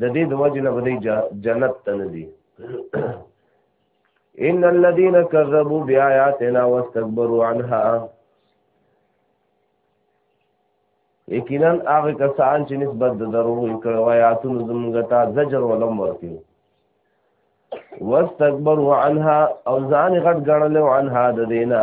د دې د وجه نه بدی جنت ته نه دي ان الذين كذبوا بآياتنا واستكبروا عنها یقینا هغه کسان چې نسبت د دروغ کړو آیاتونو زمونږ ته زجر ولوم ورکړي واستكبروا عنها او ځان غټ غړل عنها د دینه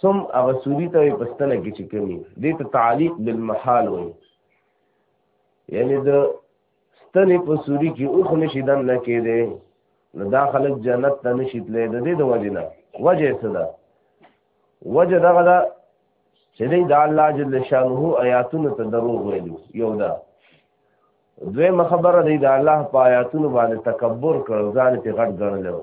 سم هغه سوري ته په ستنه کې چې کومي دې ته تعلیق بالمحال وایي یعنی د ستنې په سوري کې اوخ نشي دن نه کېدی نو دا خلک جنت ته نشي تللی د دې د وجې نه وجه یې څه ده وجه دغه ده چې دی د الله جل شانه آیاتونو ته دروغ ویلو یو ده دوی مخبره دی د الله په آیاتونو باندې تکبر کړو ځان ته غټ ګڼلو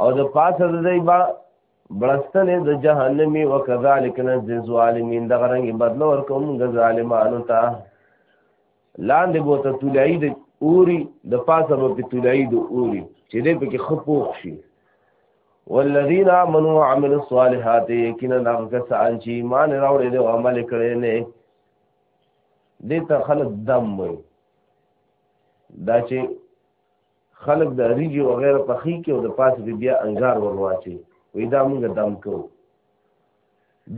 او د پاسه د دی با بلستنې د جهنمی و کذالک نجزی الظالمین د غرنګ بدل ورکوم د ظالمانو ته لاندې بو ته تولای د اوري د پاسه بو په تولای د اوري چې دې پکې خپوخ شي والذین آمنوا وعملوا الصالحات یقینا هغه کسان چې ایمان راوړي او عمل کړي نه دې ته خلک دم وي دا چې خلک د ریجی و غیره پخی کې او د پاس به بیا انګار ورواچي وې دا موږ دم کو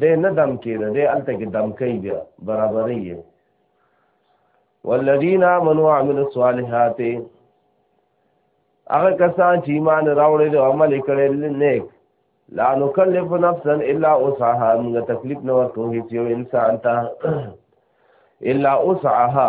د نه دم کې ده د الته کې دم کوي بیا برابرې یې والذین آمنوا وعملوا الصالحات هغه کسان چې ایمان راوړي او عمل کړي نیک لا نکلف نفسا الا وسعها موږ تکلیف نه ورکو هیڅ یو انسان ته الا وسعها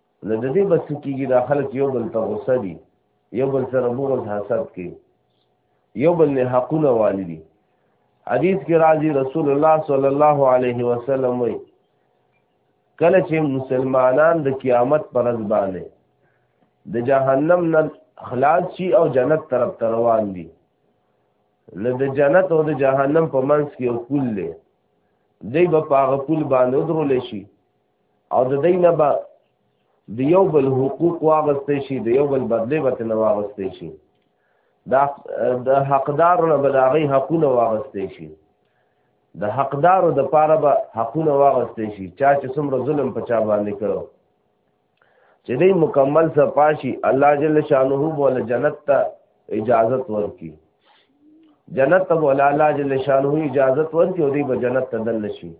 نو د دې بس کېږي دا خلک یو بل ته غوسه دي یو بل سره بغض حسد کوي یو بل نه حقونه والي دي حدیث کې راځي رسول الله صلی الله علیه وسلم وایي کله چې مسلمانان د قیامت پر ورځ باندې د جهنم نه خلاص شي او جنت طرف ته روان دي نو د جنت او د جهنم په منځ کې یو پل دی دی به په هغه پل باندې ودرول شي او د دې نه به د یو بل حقوق واغستې شي د یو بل بدله وته نه واغستې شي دا د حقدار نه بلاغي حقونه واغستې شي د حقدارو د پاره به حقونه واغستې شي چا چې څومره ظلم په چا باندې کړو چې دې مکمل صفاشي الله جل شانه بول جنت ته اجازه ورکړي جنت ته بول الله جل شانه اجازه ورکړي او دې به جنت ته دل شي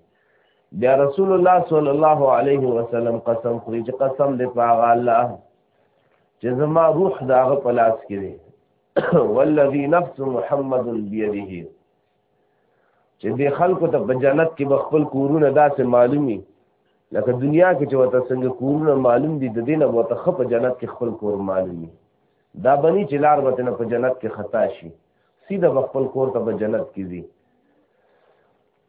بیا رسول الله صلی الله علیه وسلم قسم خوري چې قسم دې پاغه الله چې زما روح داغه پلاس کې دی والذي نفس محمد بيده چې دې خلکو ته په جنت کې بخپل کورونه داسې معلومي لکه دنیا کې چې وته څنګه کورونه معلوم دي د دینه وته خپ جنت کې خپل کور معلومي دا بني چې لار وته نه په جنت کې خطا شي سیده خپل کور ته په جنت کې دي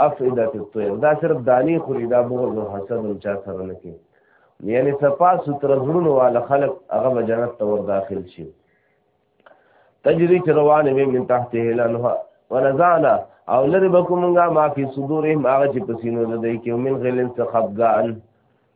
افعده الطير دا صرف دانی خوري دا بغض او حسد هم چا سره نه کوي یعنی صفا ستر زړونو والا خلق هغه به جنت ته ور داخل شي تجری چې روانه وي من تحته الانها ونزعنا او لری بکومنګا ما فی صدورهم هغه چې پسینو د دې کې من غلن څخه خفګان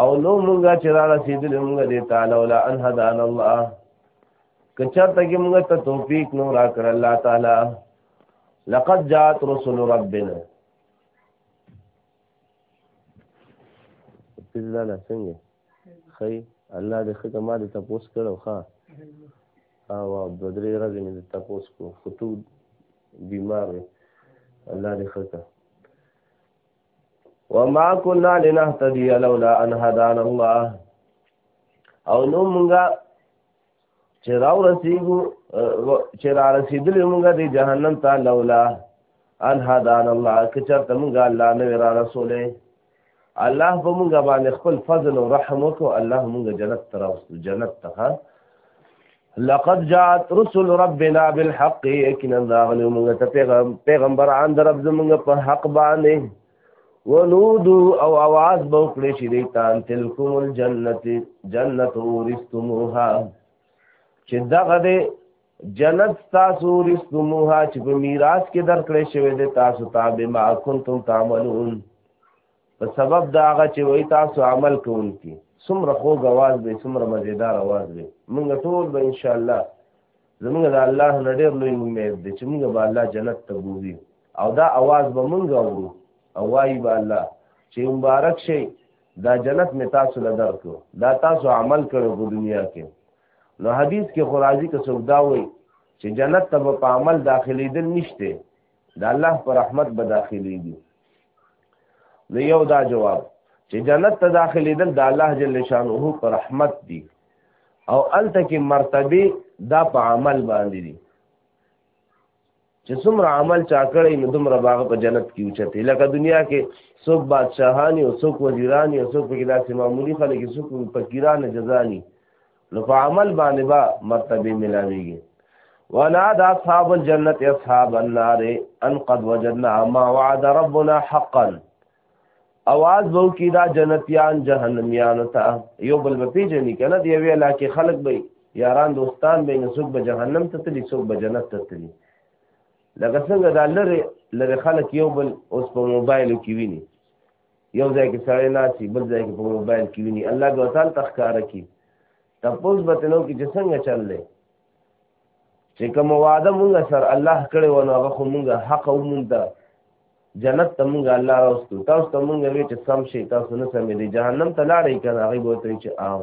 او نو مونږه چې را رسیدل مونږه دې تعالی ولا ان هدان الله کچرته کې مونږه ته توفیق نو را کړ الله تعالی لقد جاءت رسل ربنا بسم الله څنګه خی الله دې خدای ما دې تاسو کړو ښا او د درې ورځې مې تاسو کو خطو بیمار الله دې خدای وما كنا لنهتدي لولا ان هدانا الله او نو مونږه چې راو رسیدو چې را رسیدلې مونږه د جهنم ته لولا ان هدانا الله که چرته مونږه الله نه را رسوله الله په مونږه باندې خپل فضل او رحم وکړو الله مونږه جنت ته راوستو جنت ته لقد جاءت رسل ربنا بالحق یقینا راغلی موږ ته پیغام پیغمبران در رب زموږ په حق باندې ونودو او आवाज به وکړي چې دې تان تلکم الجنت جنت ورستموها چې دغه دې جنت تاسو ورستموها چې په میراث کې درکړې شوی دې تاسو ته به ما کنتم تعملون په سبب دا هغه چې وای تاسو عمل کوونکی څومره خوږ اواز دی څومره مزیدار اواز دی موږ ټول به ان شاء الله زمونږ د الله نه ډېر لوی امید دی چې موږ به الله جنت ته بوزي او دا اواز به موږ اورو او وایي به الله چې مبارک شي دا جنت می تاسو له درکو دا تاسو عمل کړو په دنیا کې نو حدیث کې خورازی کې څوک دا وایي چې جنت ته په عمل داخلي دل نشته د الله پر رحمت به داخلي دي نو یو دا جواب چې جنت ته داخلي دل د الله جل شانه پر رحمت دي او الته کې مرتبه دا په عمل باندې دي چې څومره عمل چا کړی نو دومره باغ په جنت کې اوچته لکه دنیا کې څوک بادشاهانی او څوک وزیرانی او څوک کې داسې معمولی خلک څوک فقیران جزانی نو په عمل باندې با مرتبه ملاويږي وانا دا اصحاب الجنت اصحاب النار ان قد وجدنا ما وعد ربنا حقا اواز بو کی دا جنتیان جهنميان ته یو بل په پیجنې کنه دی وی علاقه خلق به یاران دوستان به نسوک به جهنم ته تلی سوک به جنت ته تلی لکه څنګه دا لره لره خلک یو بل اوس په موبایل کې ویني یو ځای کې سړی ناسي بل ځای کې په موبایل کې ویني الله دې وتعال تخکاره کی تپوس به تنو کې چې څنګه چل دی چې کوم وعده مونږ سر الله کړی و نو هغه خو مونږ حق ومونږ جنت ته مونږ الله راوستو تاسو ته مونږ وی چې سم شي تاسو نه سمې دي جهنم ته لاړې کنه هغه به ته چې آو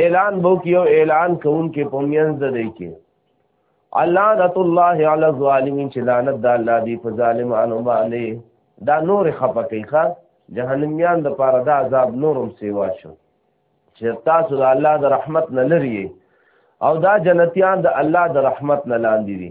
اعلان بو کیو اعلان کون کې پومینز د دی کې لعنت الله علی الظالمین چې لعنت د الله دی په ظالمانو باندې دا نور خپه کوي ښا جهنميان د پاره دا عذاب نورم سیوا شو چې تاسو د الله د رحمت نه لري او دا جنتیان د الله د رحمت نه لاندې دي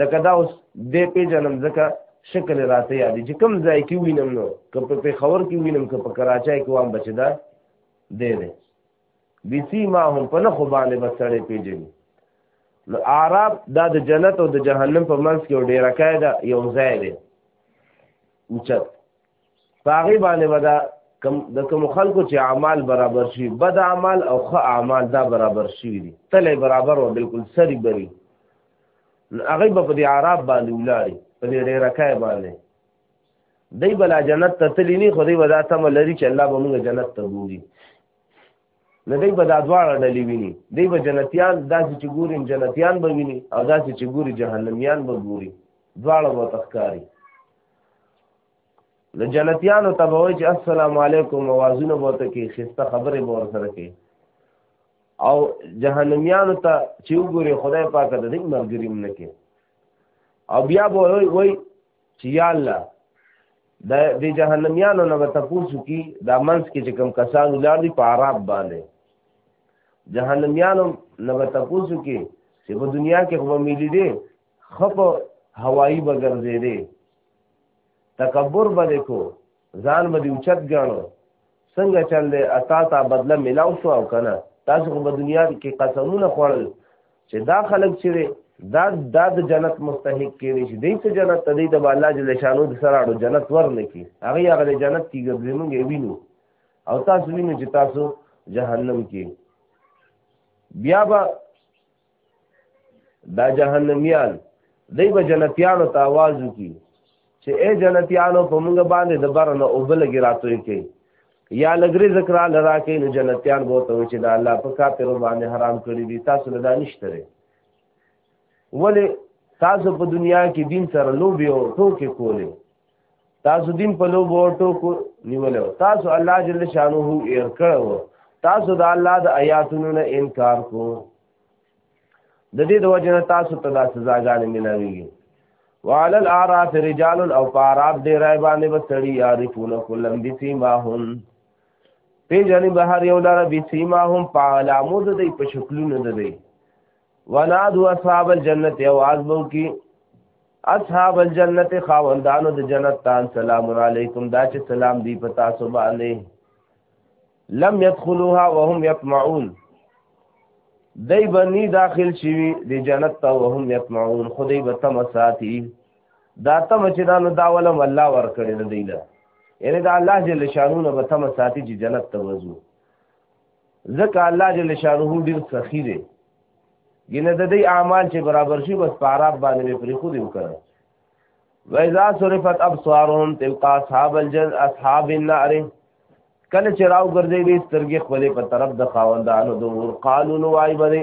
لکه دا اوس دې پیژنم ځکه شکل راته یاد چې کوم ځای کې وینم نو که په پېښور کې وینم که په کراچۍ کې وام بچې دا دی دی بیسی ما هم په نه خو باندې به سړی پیژني نو عرب دا د جنت او د جهنم په منځ کې ډیره کای ده یو ځای دی اوچت پاغي باندې ودا کم د کوم خلکو چې اعمال برابر شي بد اعمال او ښه اعمال دا برابر شي دي تله برابر او بالکل سری بری هغه په دې عرب باندې ولاري په دې ډیره کای باندې دی بلا جنت ته تلی نه خو دی ودا تم لري چې الله به موږ جنت ته بوزي نه دی به دا دواړه ډلې ویني دی به جنتیان داسې چې ګوري جنتیان به ویني او داسې چې ګوري جهنميان به ګوري دواړه به تخکاری د جنتیانو ته به وایي چې السلام علیکم اوازونه به ورته کوي ښایسته خبرې به ورسره کوي او جهنمیانو ته چې وګوري خدای پاک د دې مرګریم نه کوي او بیا به وایي وای چې یا الله د دې جهنمیانو نه به تاسو کی دا منځ کې چې کم کسان ولر دي په عرب باندې جهنمیانو نه به تاسو کی چې په دنیا کې خو ملي دي خپ هوایی بغرزې دي تکبر باندې کو ځان باندې اوچت غاڼو څنګه چل دی اتا تا بدله ملاو شو او کنه تاسو خو په دنیا کې قسمونه خوړل چې دا خلک چې دا دا د جنت مستحق کېږي چې دې ته جنت ته دې د الله جل شانو د سره اړو جنت ورنه کی هغه هغه د جنت کې ګرځي موږ وینو او تاسو وینو چې تاسو جهنم کې بیا به دا جهنميان دای به جنتیانو ته आवाज وکي چې اے جنتیانو په موږ باندې د بر نه اوبل ګراتوي کې یا لګري ذکر لرا کې نو جنتیان بو ته چې دا الله په کافر باندې حرام کړی دي تاسو له دانشته ولې تاسو په دنیا کې دین سره لوبي او ټوکې کولې تاسو دین په لو بوټو کو نیولو تاسو الله جل شانه ایر کړو تاسو د الله د آیاتونو نه انکار کو د دې د وجنه تاسو ته د سزاګانې ملاویږي وعلى الاعراف رجال او پاراب دې راي باندې بسړي عارفون کلم دي سیما هم پیجنې بهر یو لاره بي سیما هم په علامو د دې په شکلونو د دې ونادو اصحاب الجنت اواز بو کی اصحاب الجنت خاوندانو د جنت تان سلام علیکم دا چې سلام دی پتا سو باندې لم يدخلوها وهم يطمعون دای بنی داخل شوی د جنت ته وهم يطمعون خدای به تم ساتي دا تم چې دا نو داولم الله ور کړی نه دی له یعنی دا الله جل شانو نه به تم ساتي چې جنت ته وځو ځکه الله جل شانه ډیر سخی دی ګینه د دې اعمال چې برابر شي بس په عرب باندې پرې خو دی وکړ وایذا صرفت ابصارهم تلقا اصحاب الجن اصحاب النار کله چې راو ګرځي دې سترګې خپلې په طرف د خاوندانو د ور قالو نو وای بده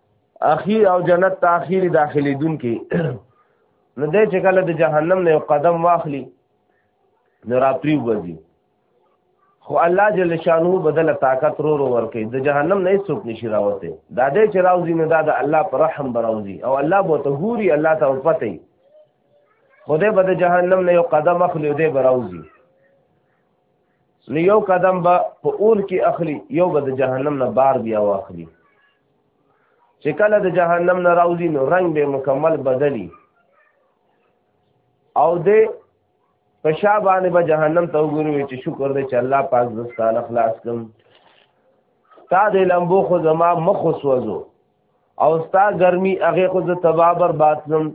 اخیر او جنت ته اخیری داخلي دن کې نو دې چې کله د جهنم نه قدم واخلي نو راپری وځي خو الله جل شانو بدل طاقت رو رو ورکي د جهنم نه څوک نشي راوته دا دې چې راوځي نو دا د الله پر رحم براوځي او الله بو ته ګوري الله ته پته خدای به د جهنم نه یو قدم اخلي او دې براوځي نو یو قدم به په اور کې اخلي یو به د جهنم نه بار بیا واخلي چې کله د جهنم نه راوځي نو رنگ به مکمل بدلی او دې په شا باندې به جهنم ته وګوري چې شکر دې چې الله پاک زستانه خلاص کړم تا دې لمبو خو زما مخ وسوځو او ستا ګرمي هغه خو زه تبا برباد کړم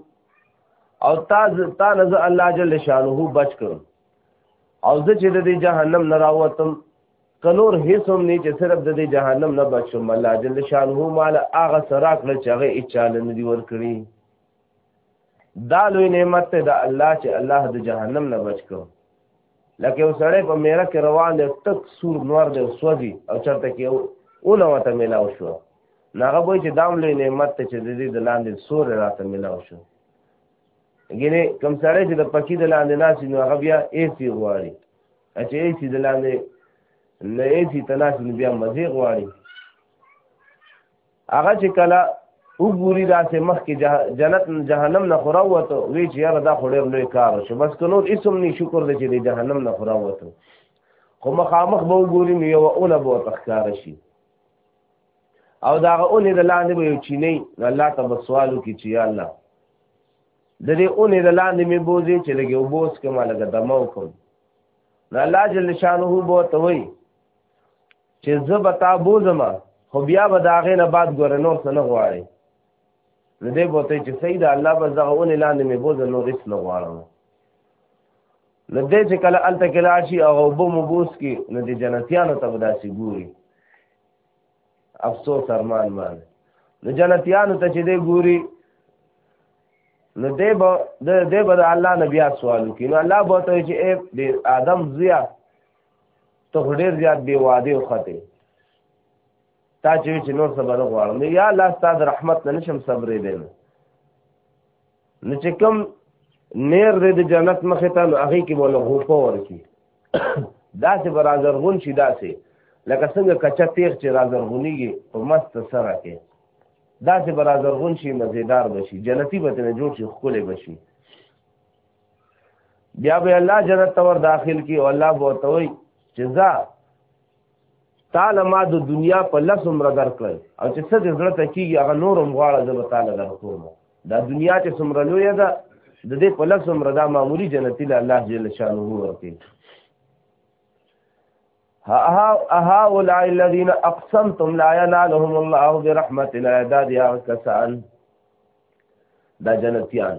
او تا تا نزه الله جل شانه بچ کړم او زه چې د جهنم نه راوتم کنور هیڅ هم نه چې صرف د دې جهنم نه بچوم الله جل شانه مال هغه سره کړ چې هغه اچاله نه دی ورکړي دا لوی نعمت ته د الله چې الله د جهنم نه بچ کړ لکه یو سړی په میرا کې روان دی تک سور نور دی سوځي او چرته کې اونه وته ملاو شو ناغه به چې دام لوی نعمت ته چې د دې د لاندې سور راته ملاو شو ګینه کم سړی چې د پکی د لاندې ناسي نو هغه بیا ایسی غواړي اچې چې دلاندې نه یې چې تناسي نو بیا مزه غواړي هغه چې کله وګوري دا سه مخ کې جنت جهنم نه خورا وته وی چې یاره دا خوري لوی کار شو بس کنو اسم نه شکر دې چې جهنم نه خورا وته خو مخامخ به وګوري نو یو اونه به تخکار شي او دا اونه د لاندې به یو چینه الله تبارک وتعالى کې چې الله د دې اونې د لاندې مې بوزي چې لږ وبوس کوم لږ دمو کوم نو الله جل شانه بو ته وي چې زه به تا بوزم خو بیا به د هغې نه بعد ګوره نور څه نه غواړي نو دی به ته چې صحیح ده الله به دغه اونې لاندې مې بوزه نور هېڅ نه غواړم نو دی چې کله هلته کې لاړ شي او اوبه مو بوس کړي نو د جنتیانو ته به داسې ګوري افسوس ارمان مان نو جنتیانو ته چې دی ګوري نو دی به دی به د الله نه بیا سوال وکړي نو الله به ته چې ای د آدم زویه ته خو ډېر زیات بې وادې وختې تا چې چې نور څه به نه غواړم یا الله ستا د رحمت نه نه شم صبرېدی نو نو چې کوم نیر دی د جنت مخې ته نو هغې کې به له غوپه ورکړي داسې به رازرغون شي داسې لکه څنګه کچه تیغ چې رازرغونېږي په مست سره کې داسې به رازرغون شي مزیدار به شي جنتي به ترې جوړ شي ښکلی به شي بیا به الله جنت ته ور داخل کړي او الله به ورته وایي چې ځه تعالی ما د دنیا په لس عمر درکړل او چې څه د زړه ته کېږي هغه نور هم غواړه زه به تعالی درکوم دا دنیا چې څومره لویه ده د دې په لس عمر دا معمولی جنتی له الله جل شانه ورکړي اها اولئ الذين اقسمتم لا ينالهم الله برحمتنا دا دي کسان دا جنتیان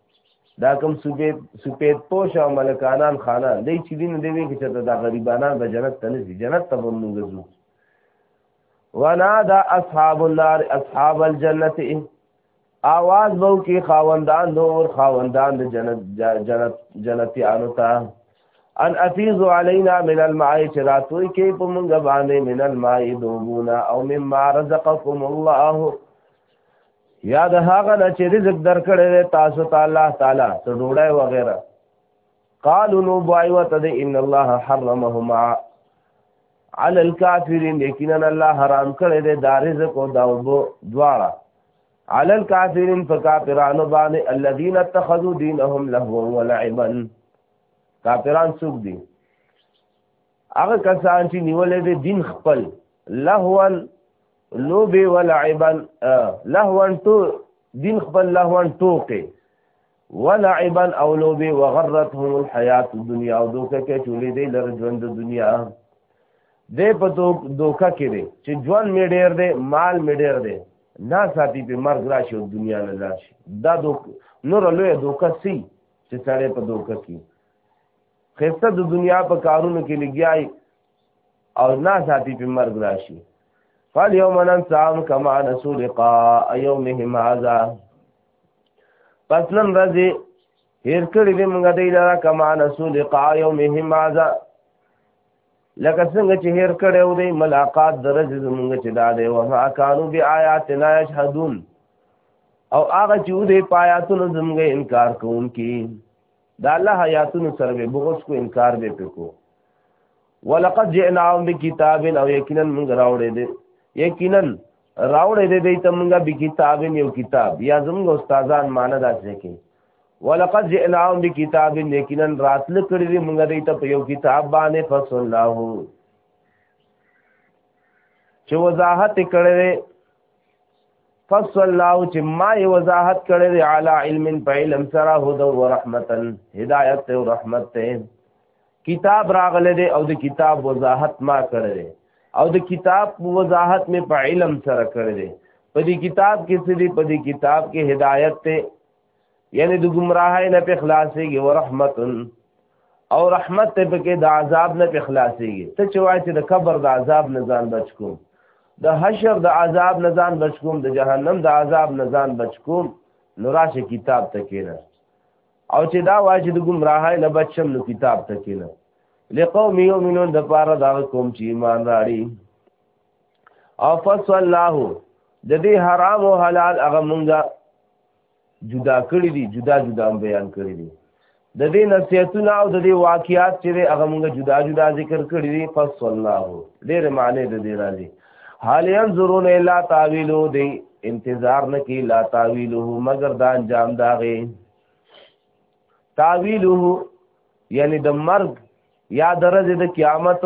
دا کوم سپید سپید پوش او ملکانان خانان دی چې دین دی وی چې دا غریبانان به جنت ته نسی جنت ته به موږ ځو ونا دا اصحاب النار اصحاب الجنت آواز بو کې خاوندان نور خاوندان د جنت جنت جنتیانو ته ان افیز علینا من الماء چراتوی کې په موږ باندې من الماء دوبونا او مما رزقکم الله یا د هغه نه چې رزق درکړی دی تاسو ته الله تعالی څه ډوډۍ وغیره قالو نو بوای وته دی ان الله حرمهما علی الکافرین یقینا الله حرام کړی دی دا رزق او دا وبو دواړه علی الکافرین فکافرانو باندې الذین اتخذوا دینهم لهوا ولعبا کافران څوک دي هغه کسان چې نیولې دي دین خپل لهوا لوبي ولعبا لهوا تو دین خپل لهوا توقي ولعبا او لوبي وغرتهم الحیات الدنیا او دوکه کې چولې دی لر ژوند دنیا دې په دوکه کې دی چې ژوند می ډیر دی مال می ډیر دی نا ساتي په مرګ راشي او دنیا نه راشي دا دوک نور لوی دوکه سي چې سړی په دوکه کې خسته د دنیا په کارونو کې لګیای او نا ساتي په مرګ راشي فاليوم ننساهم كما نسوا لقاء يومهم هذا پس نن ورځې هیر کړی دی موږ دی لره کما نسو لقاء یومهم هذا لکه څنګه چې هیر کړی و دی ملاقات درځ زمونږ چې دا دی وما کانوا بیااتنا یشهدون او هغه چې و دی پایاتونو زمونږ انکار کوونکي دا الله آیاتونو سره به بغض کو انکار به پکو ولقد جئناهم بکتاب او یقینا موږ راوړې دي یقینا راوړې دي دې ته موږ بکتاب یو کتاب یا زموږ استادان مان داسې کې ولقد جئناهم بکتاب یقینا راتل کړې دي موږ دې ته په یو کتاب باندې فصلناه چې وضاحت کړې فصل الله چې ما یې وضاحت کړی دی علی علم په علم سره هدا و رحمتن هدایت او رحمت ته کتاب راغله دی او د کتاب وضاحت ما کړی دی او د کتاب وضاحت می په علم سره کړی دی په دې کتاب کې څه دی په دې کتاب کې هدایت ته یعنی د گمراهی نه په خلاصيږي ورحمت او رحمت ته پکې د عذاب نه په خلاصيږي ته چې وایې چې د قبر د عذاب نه ځان بچ کوم د حشر د عذاب نه ځان بچ کوم د جهنم د عذاب نه ځان بچ کوم نو راشه کتاب ته کېنه او چې دا وایې چې د گمراهی نه بچ شم نو کتاب ته کېنه لقوم یؤمنون د پاره دا کوم چې ایمان راړي او فصل الله د دې حرام او حلال هغه مونږه جدا کړی دي جدا جدا بیان کړی دي د دې نصیحتونه او د دې واقعات چې هغه موږ جدا جدا ذکر کړی دي پس الله ډېر معنی د دې راځي حال ينظرون الا تعویلو دی انتظار نه کی لا تعویلو مگر دا انجام داغه تعویلو یعنی د مرګ یا درجه د قیامت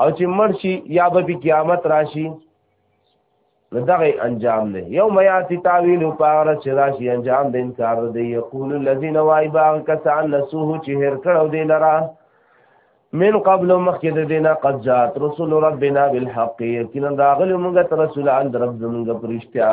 او چې مړ شي یا به په قیامت راشي نو دغه انجام دی یو میاتی تاویل په هغه چې راشي انجام د انکار دی یقول الذين وای باغ کسان نسوه چې هر کړو دی لرا من قبل مخکې د دینه قد جات رسول ربنا بالحق یقینا داغلی موږ ته رسولان در رب زموږ پرشتیا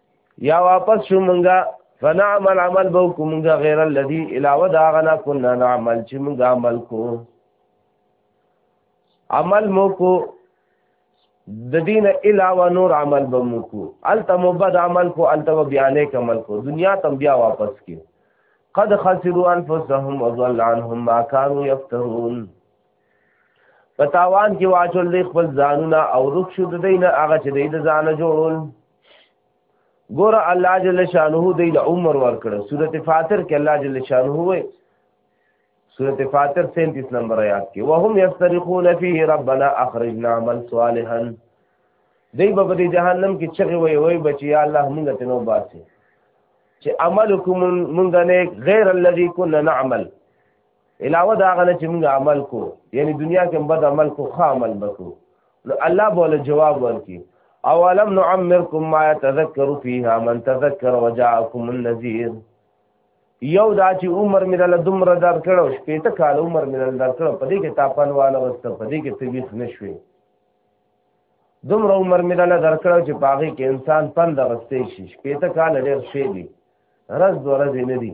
یا واپس شو مونږه فنعمل عمل بو کومږه غیر الذی علاوه دا غنا کنا نعمل چې مونږه عمل کو عمل مو کو د دین علاوه نور عمل به مو کو الته مو بد عمل کو الته بیا نه عمل کو دنیا تم بیا واپس کی قد خسروا انفسهم وضل عنهم ما كانوا يفترون پتاوان کې واچول دی خپل ځانونه او رخ شو د دینه هغه چې د ځانه جوړول ګور الله جل شانه دی له عمر ور کړ سورته فاتر کې الله جل شانه وې سورته فاتر 37 نمبر آیات کې وهم یسترخون فيه ربنا اخرجنا من صالحا دی په دې جهنم کې چغه وي وي بچي یا الله موږ ته نو باسي چې عملکم موږ نه غیر الذي كنا نعمل علاوه دا غنه چې موږ عمل کو یعنی دنیا کې بد عمل کو ښه عمل وکړو نو الله بوله جواب ورکړي اولم نعمرکم ما تذکروا فیها من تذکر وجاءکم النذیر یو دا چې عمر مې له دومره در کړو شپې ته کال عمر مې له در کړو په دې کې تاپان والا وسته په دې کې تبیخ نشوي دومره عمر مې له در کړو چې باغې کې انسان پند غستې شي شپې ته کال ډېر شي دي رز دو رز نه دي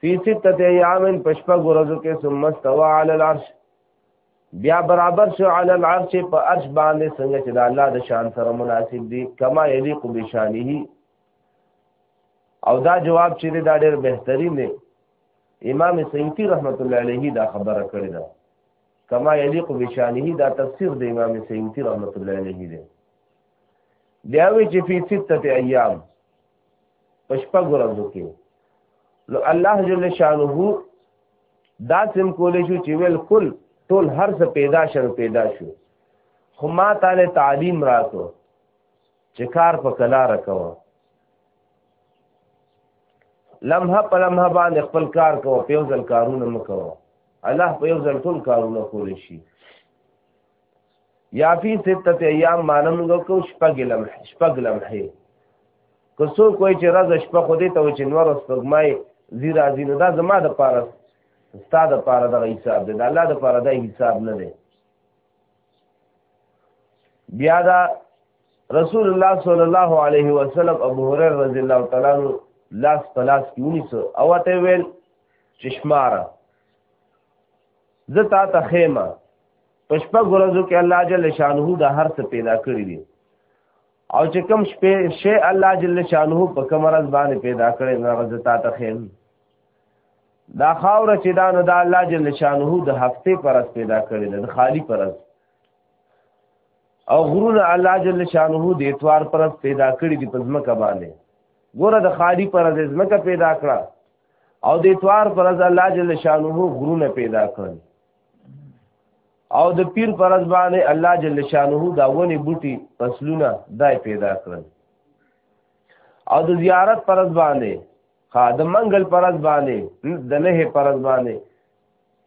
فی ستت ایامن پشپا گرزو کې ثم استوا علی العرش بیا برابر شو علی العرش په عرش باندې څنګه چې د الله د شان سره مناسب دي کما یلیق بشانه او دا جواب چې دا ډېر بهترین دی امام سیوطی رحمت الله علیه دا خبره کړې ده کما یلیق بشانه دا تفسیر د امام سیوطی رحمت الله علیه دی بیا وی چې فی ستت ایام پشپا ګورځو کې نو الله جل شانه دا سم کولې شو چې ویل کل ټول هر څه پیدا شر پیدا شو خو ما تعالی تعلیم راکو چې کار په کلا رکو لمحه په لمحه باندې خپل کار کوو په یو ځل کارونه مکو الله په یو ځل ټول کارونه کول شي یا فی سته ایام مانم نو کو شپږ لمح شپږ لمحه که څو کوی چې راز شپه خو دې ته و چې نور سپګمای زی راځي نو دا زما د پاره ستا د پاره د حساب دی د الله د پاره د حساب نه دی بیا دا رسول الله صلی الله علیه وسلم ابو هريره رضی الله تعالی عنہ لاس پلاس کیونی سو او ته ویل چشماره زه تا ته خیمه پشپا ګورځو کې الله جل شانه د هر څه پیدا کړی دی او چې کوم شپې شی الله جل شانه په کوم راز باندې پیدا کړی نه غزتا ته خیم دا خاور چې دا نو د الله جل شانه د هفته پر راز پیدا کړی دی د خالی پر راز او غرونه الله جل شانه د اتوار پر راز پیدا کړی دی په ځمکه باندې ګوره د خالی پر راز ځمکه پیدا کړه او د اتوار پر راز الله جل شانه غرونه پیدا کړل او د پیر فرض باندې الله جل شانه دا ونی بوټي فصلونه دای پیدا کړل او د زیارت فرض باندې ها د منګل فرض باندې د نه فرض باندې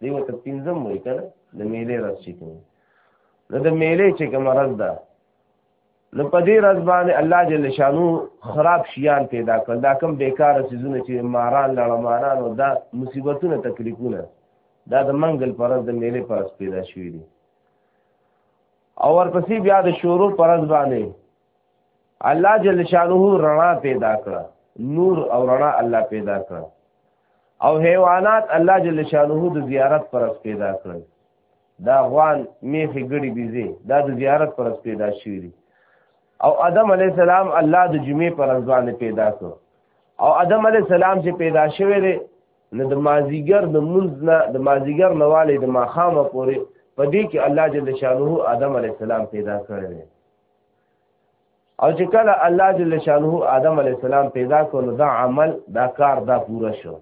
دیو ته پینځم وای کنه د میلې راځي کوم نو د میلې چې کوم راز ده نو په دې راز باندې الله جل شانو خراب شیان پیدا کړ دا کم بیکاره سيزونه چې ماران لړمانان او دا مصیبتونه تکلیفونه دا د منګل پرز د میلې پرز پیدا شوې دي او ورپسې بیا د شورو پرز باندې الله جل شانو رڼا پیدا کړه نور او رڼا الله پیدا کړه او حیوانات الله جل شانو د زیارت پرز پیدا کړل دا غوان میخي ګړي بيزي دا د زیارت پر پیدا شوی دي او ادم علی السلام الله د جمعې پر ځوان پیدا کړ او ادم علی السلام چې پیدا شوی دی نو د مازیګر د منځ نه د مازیګر نواله د ماخامه پورې په دې کې الله جل شانه آدم علی السلام پیدا کړی دی او چې کله الله جل شانه آدم علی السلام پیدا کړ نو دا عمل دا کار دا پوره شو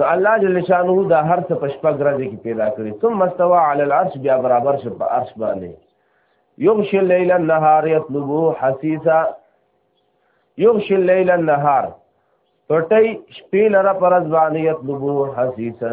نو الله جل شانه دا هر څه په شپږ ورځې کې پیدا کړی ثم استوى على العرش بیا برابر شو په عرش باندې یغشی الليل النهار يطلبه حثيثا یغشی الليل النهار پټي شپې لره پرځ باندې يطلبه حثيثا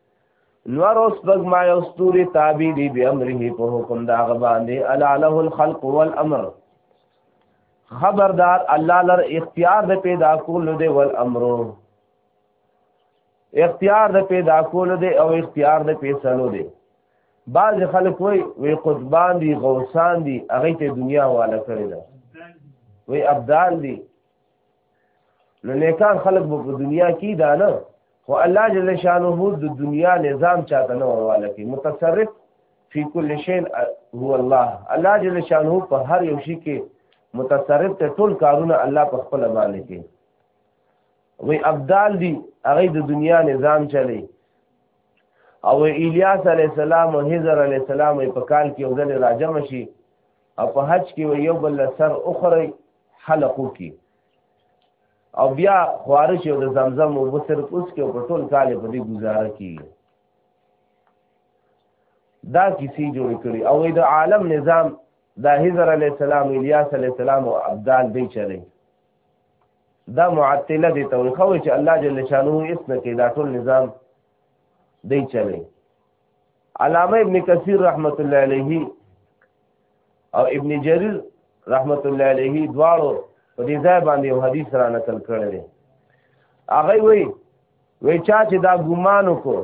نور اوس بغما یو ستوري تابع دي به امره په حکم دا غباندې الا له الخلق والامر خبردار الله لر اختیار د پیدا کول دی ول امر اختیار د پیدا کول دی او اختیار د پیسلو دی بعض خلک وای وی قطبان دي غوسان دي هغه ته دنیا والا کړی دا وی ابدال دي نو نیکان خلق به په دنیا کې دا نه خو الله جل شانه د دنیا نظام چاته نه ورواله کې متصرف فی کل شی هو الله الله جل شانه په هر یو شي کې متصرف ته ټول کارونه الله په خپل باندې کې وی ابدال دی هغه د دنیا نظام چلی او الیاس علی السلام او هزر علی السلام په کال کې یو ځل راجم شي او په حج کې یو بل سر اخري حلقو کې او بیا خوارش او د زمزم او بسر اوس کې په ټول کال په دې گزاره کیږي دا کسی جوړ کړی او د عالم نظام دا حضر علی السلام الیاس علی السلام او عبدال دی چلی دا معطله دي ته خو چې الله جل شانه اسنه کې دا ټول نظام دی چلی علامه ابن کثیر رحمت الله علیه او ابن جریر رحمت الله علیه دواړو په دې ځای باندې یو حدیث را نقل کړی دی هغه وی وی چا چې دا ګمان وکړو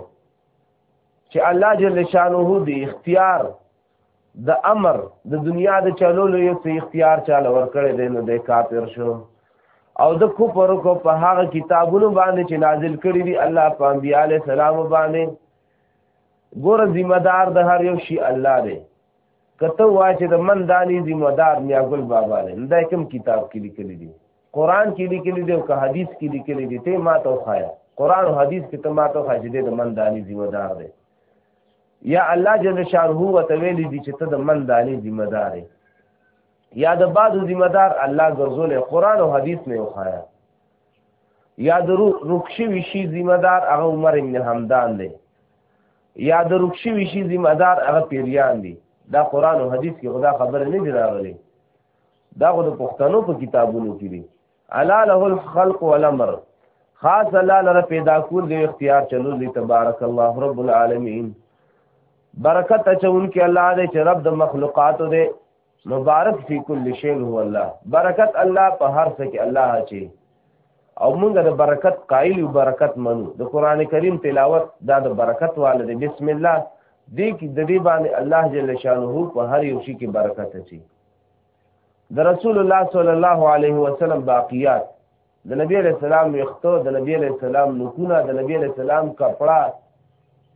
چې الله جل شانه دی اختیار د امر د دنیا د چلولو یو څه اختیار چاله ورکړی دی نو د کافر شو او د کفر کو په هغه کتابونو باندې چې نازل کړی دی الله په انبیاء علی السلام باندې ګور ذمہ دار د هر یو شي الله دی کته وا چې د من دانی ذمہ دار میاګل بابا دی دا کوم کتاب کې لیکل دي قران کې لیکل دي او که حدیث کې لیکل دي ته ما ته وخایا قران او حدیث کې ته ما ته وخایا چې د من دانی ذمہ دار دی یا الله جل شانه هو ته ویل دي چې ته د من دانی ذمہ دار دی یا د بعضو ذمہ دار الله ګرځول قران او حدیث نه وخایا یا د رکشي وشي ذمہ دار هغه عمر ابن حمدان دی یا د رکشي وشي ذمہ دار هغه پیریان دی دا قران او حدیث کې خدا خبره نه دی راغلی دا خو د پښتنو په کتابونو کې دی الا له الخلق والامر خاص الله لره پیدا کول دی اختیار چلو دی تبارک الله رب العالمین برکت اچون کې الله دې چې رب د مخلوقات دې مبارک فی کل شی هو الله برکت الله په هر څه کې الله اچي او موږ د برکت قائل یو برکت منو د قران کریم تلاوت دا د برکت والے دی بسم الله دې کې د دې باندې الله جل شانه په هر یو شي کې برکت اچي د رسول الله صلی الله علیه وسلم باقیات د نبی علیہ السلام وختو د نبی علیہ السلام نکونه د نبی علیہ السلام کپڑا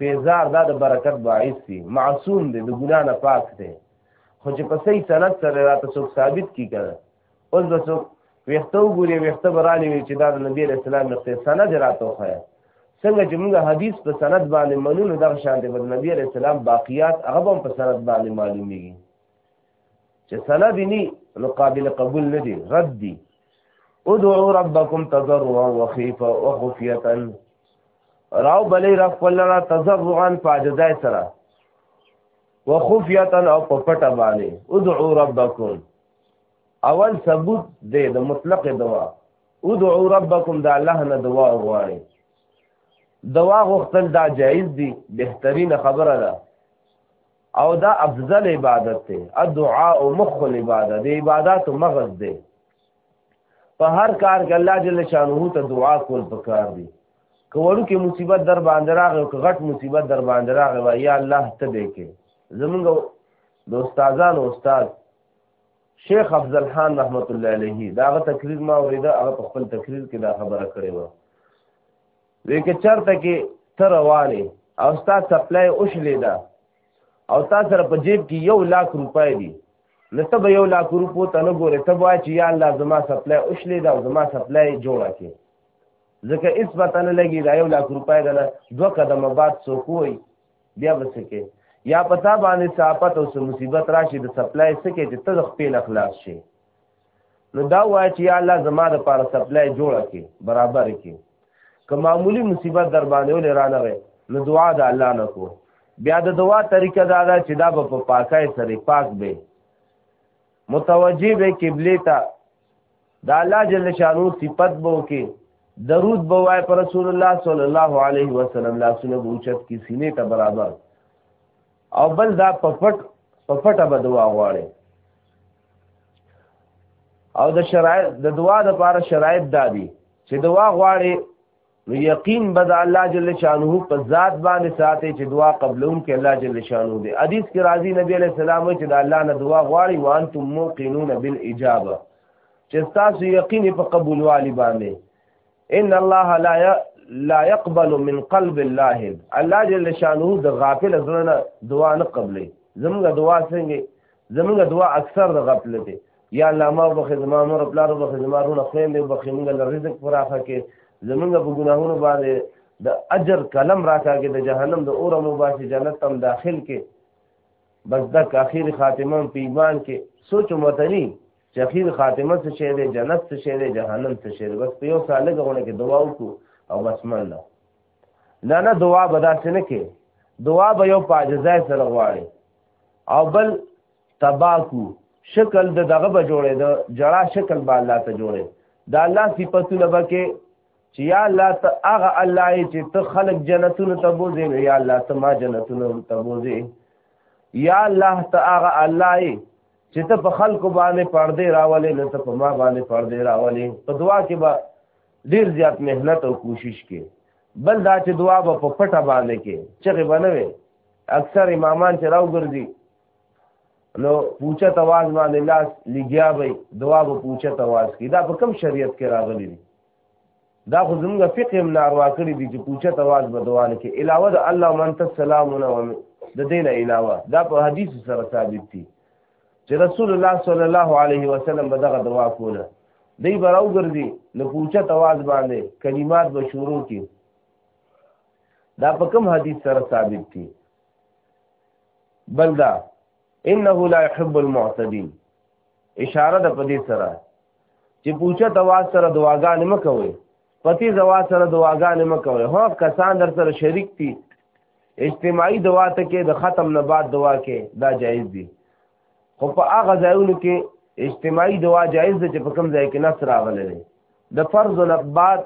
پیزار دا د برکت باعث دي معصوم دي د ګنا نه پاک دي خو چې په صحیح سند سره راته څوک ثابت کی کنه اوس به څوک ویخته وګوري ویخته برالي وي چې دا د نبی رسول الله نقطه سند راته وخایا څنګه چې موږ حدیث په سند باندې منو نو دغه شان دی د نبی رسول الله باقیات هغه هم په سند باندې معلومیږي چې سند ني نو قابل قبول نه دي رد دي ادعوا ربكم تضرعا وخيفا وخفيه راو بلې را خپل را تزرعا فاجزای سره وخفیتا او په پټه باندې ادعو ربکم اول ثبوت دی د مطلق دوا ادعو ربکم د الله نه دوا وغواړي دوا غوښتل دا جایز دی بهترین خبره ده او دا افضل عبادت دی الدعاء مخ العبادت دی عبادت مغز دی په هر کار کې الله جل شانه ته دعا کول پکار دی که وړو کې مصیبت در باندې راغی او که غټ مصیبت در باندې راغی وای یا الله ته به کې زمونږ د استادانو استاد شیخ افضل خان رحمت الله علیه دا غ تقریر ما اوریدا هغه په خپل تقریر کې دا خبره کړې و وی که چرته کې تر روانه او استاد سپلای او شلې دا او تاسو سره په جیب کې یو لاک روپۍ دي لته به یو لاک روپو ته نه ګوره ته وای چې یا الله زما سپلای او شلې دا زما سپلای جوړه کې ځکه هیڅ پته نه لګي دا یو لاک روپۍ ده نه دوه قدمه بعد څوک وایي بیا به څه کې یا پتا باندې صاحبت او مصیبت راشي د سپلای څه کې چې ته د خپې نه خلاص شي نو دا وایي چې یا الله زما د پاره سپلای جوړه کې برابر کې که معمولی مصیبت در باندې ولې رانه وي نو دعا د الله نه کو بیا د دعا طریقه دا ده چې دا به په پاکۍ سره پاک به متوجه به قبله ته دا الله جل شانو صفت بو کې درود بو وای پر رسول الله صلی الله علیه وسلم لا سونه بوچت کی سینې ته برابر او بل دا پفټ پفټه به دعا غواړي او د شرایط د دعا د پاره شرایط دادي چې دعا غواړي نو یقین بد الله جل شانه په ذات باندې ساتي چې دعا قبلون کې الله جل شانه دی حدیث کې راځي نبی علیہ السلام چې د الله نه دعا غواړي وانتم موقنون بالاجابه چې تاسو یقین په قبول والی باندې ان الله لا ي... لا يقبل من قلب الله الله جل شانه د غافل زړه دعا نه قبلې زموږ دعا څنګه زموږ دعا اکثر د غفلت یا الله ما وبخې زما مور او پلار وبخې زما رونه خویندې وبخې موږ له رزق پراخه کې زمونږ په ګناهونو باندې د اجر قلم راکاږي د جهنم د اور مو باسي جنت تم داخل کې بس دک اخیر خاتمه په ایمان کې سوچ متنی چې اخیر خاتمه څه شی دی جنت څه شی دی جهنم څه شی دی بس په یو سال لګونه کې دعا وکړو او بس مننه نه نه دعا به داسې نه کې دعا به یو پاجزای سره غواړي او بل تباکو شکل د دغه به جوړې د جړا شکل به الله ته جوړې دا الله صفاتونه به کې چې یا الله ته هغه الله چې ته خلق جنتونو ته بوزې نو یا الله ته ما جنتونو ته بوزې یا الله ته هغه الله چې ته په خلکو باندې پردې راولې نو ته په ما باندې پردې راولې په دعا کې به ډیر زیات مهنت او کوشش کې بل دا چې دعا به په پټه باندې کې چغې بنوي اکثر امامان چې راوګرځي نو پوچا تواز باندې لاس لګیا وي دعا به پوچا تواز کی دا په کوم شریعت کې راغلی دی دا خو زموږ فقه هم ناروا کړی دی چې پوچا تواز به دعا نه کې علاوه د الله من تسلامونه و د دین علاوه دا په حدیث سره ثابت دی چې رسول الله صلی الله علیه وسلم به دغه دعا کوله دی براو ګرځي نو پوچا تواز باندې کلمات به شروع کی دا په کوم حدیث سره ثابت دی بل دا انه لا يحب المعتدين اشاره ده په دې سره چې پوښه تواز سره دعاګانې مکوي پتی زوا سره دعاګانې مکوي هو کسان در سره شریک دي اجتماعي دعا ته کې د ختم نه بعد دعا کې دا جایز دي خو په هغه ځایونو کې اجتماعي دعا جایز ده چې په کوم ځای کې نصر راغلی دی د فرض نه بعد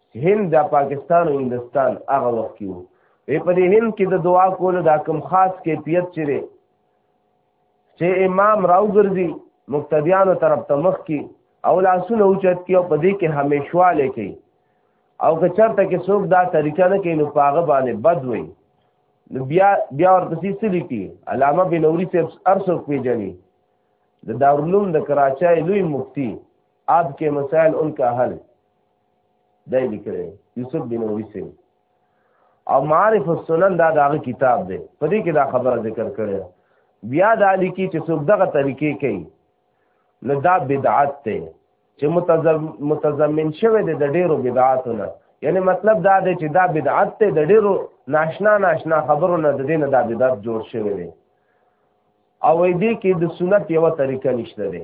هند د پاکستان او هندستان هغه وخت کې وو په دې هند کې د دعا کولو دا کوم خاص کیفیت چې دی چې امام راوګرځي مقتدیانو طرف ته مخ کی او لاسونه اوچت کی او په دې کې همیشواله کوي او که چرته کې څوک دا طریقه نه کوي نو پاغه باندې بد وي نو بیا بیا ورپسې څه لیکي علامه بنوري صاحب ارسو پیجني د دارالعلوم د کراچۍ لوی مفتی آپ کے مسائل ان کا حل دای لیکره یوسف بن اوری سي او معارف السنن دا داغه کتاب دی په دې کې دا خبره ذکر کړې بیا دا لیکي چې څوک دغه طریقې کوي نو دا بدعت دی چې متضمن شوی دی د ډیرو بدعاتونه یعنی مطلب دا دی چې دا بدعت دی د ډیرو ناشنا ناشنا خبرو نه د دې نه دا بدعت جوړ شوی دی او دې کې د سنت یو طریقه نشته دی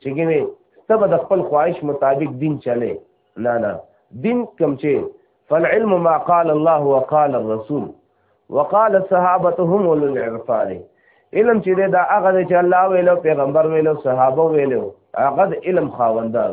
چې ګنې ته به د خپل خواهش مطابق دین چلې نه نه دین کم چې فالعلم ما قال الله وقال الرسول وقال صحابتهم اولو العرفان علم چې دا هغه چې الله ویلو پیغمبر ویلو صحابه ویلو هغه علم خاوندار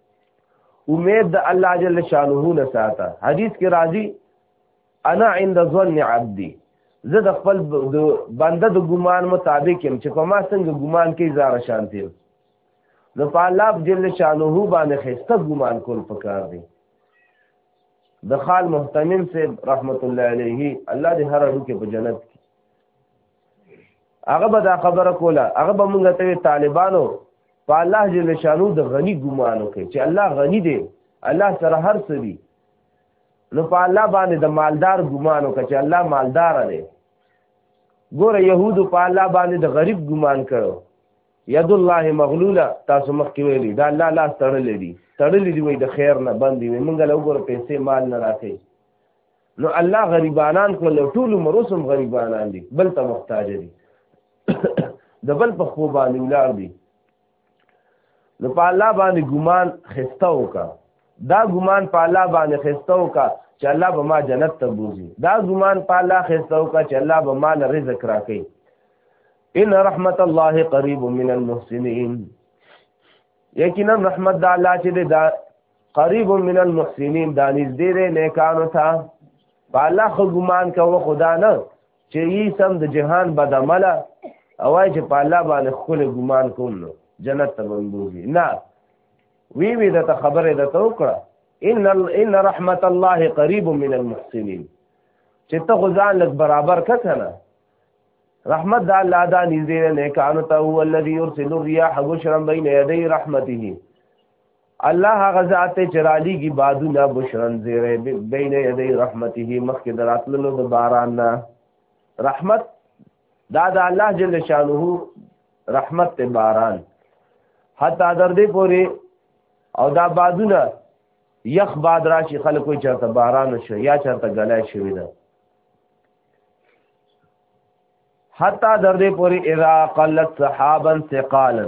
امید د الله جل شانه نه ساته حدیث کې راځي انا عند ظن عبدي زه د خپل بنده د ګمان مطابق يم چې په ما څنګه ګمان کوي زاره شانتي نو په الله جل شانه باندې خسته ګمان کول پکار دی د خال محتمم سے رحمت الله علیه الله دې هر اړو کې په جنت هغه به دا خبره کوله هغه به مونږ ته طالبانو په الله جل شانو د غنی ګمان وکړي چې الله غنی دی الله سره هر څه دی نو په الله باندې د مالدار ګمان وکړي چې الله مالدار دی ګوره يهودو په الله باندې د غریب ګمان کړو ید الله مغلوله تاسو مخکې ویلي دا الله لاس تړلې دي تړلې دي وای د خیر نه بندي وي مونږ له وګوره پیسې مال نه راکې نو الله غریبانان کول ټول مرسم غریبانان دي بل ته محتاج دي د بل په خو باندې ولار دي نو په الله باندې ګمان خسته وکا دا ګمان په الله باندې خسته وکا چې الله به ما جنت ته بوزي دا ګمان په الله خسته وکا چې الله به ما رزق راکړي ان رحمت الله قریب من المحسنین یقینا رحمت د الله چې د قریب من المحسنین دا نږدې دی نیکانو ته په الله خو ګمان کوه خدا نه چې یې سم د جهان بدعمله او وای چې په الله باندې خپل ګمان کوم نو جنت ته منبوږي نه وی وی د خبره د تو کړه ان ان رحمت الله قریب من المحسنین چې ته غزان لک برابر ککنه رحمت د الله دا نږدې نه کانو ته هو الذی یرسل الرياح بشرا بین یدی رحمته الله هغه ذات چې را لېږي بادونه بشرن زیری بین یدی رحمته مخکې د راتللو د باران نه رحمت دا د الله جل شانه رحمت ته باران حتی در دې پورې او دا بادونه یخ باد راشي خلکو چرته باران شو یا چرته ګلای شوی ده حتی در دې پورې اذا قلت صحابا ثقالا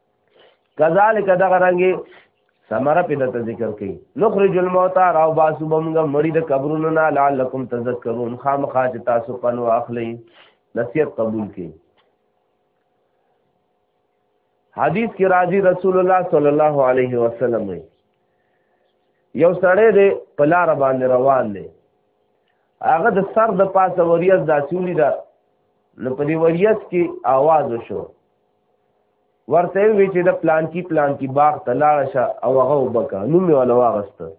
کذالک دغه رنګي سمره په دته ذکر کوي نخرج الموتى راو باسو بمګه مړي د قبرونو نه لعلکم تذکرون خامخا چې تاسو پنو اخلي نصیحت قبول کړي حدیث کې راځي رسول الله صلی الله علیه وسلم وي یو سړی دی په لار باندې روان دی هغه د سر د پاسه وریاض داسولی ده نو په دې وریاض کې आवाज وشو ورته وی چې د پلان کی پلان کی باغ ته لاړ شه او هغه وبکا نو می ولا واغسته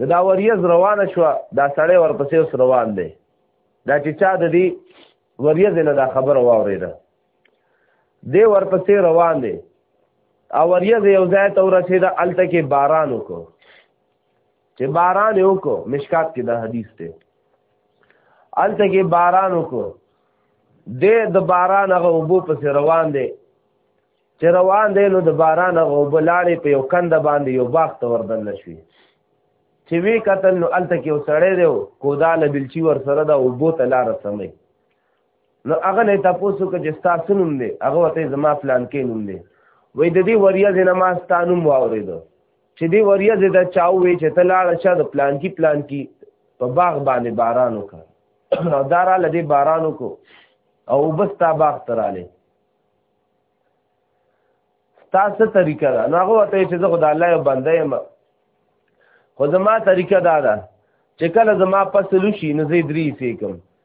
د دا وریز روانه شو دا سړی ورپسې اوس روان دی دا چې چا د دې وریز نه دا خبره واورېده دی ورپسې روان دی او وریز یو ځای ته ورسېده هلته کې باران وکړو چې باران یو کو مشکات کې دا حدیث ته الته کې باران وکړو د د باران هغه وبو پس روان دی چې روان دی نو د باران هغه وبو لاړې په یو کند باندې یو باغ ته وردن نشوي چې وی قتل نو الته کې وسړې دی کودال بلچی ور سره دا وبو ته لار سمې نو هغه نه تاسو کې چې تاسو نوم دی هغه ته زما پلان کې نوم دی وې د دې وریا زنه ما ستانوم واورېدو چې دی وریا زه دا چاو وی چې ته لاړ شه د پلان کی پلان کی په باغ باندې باران وکړ او دارا لدی باران وکړو او بس تا باغ تراله تاسو طریقه دا نو هغه ته چې زه خدای الله یو بنده یم خو زما طریقه دا ده چې کله زما فصل شي نو زه درې سې کوم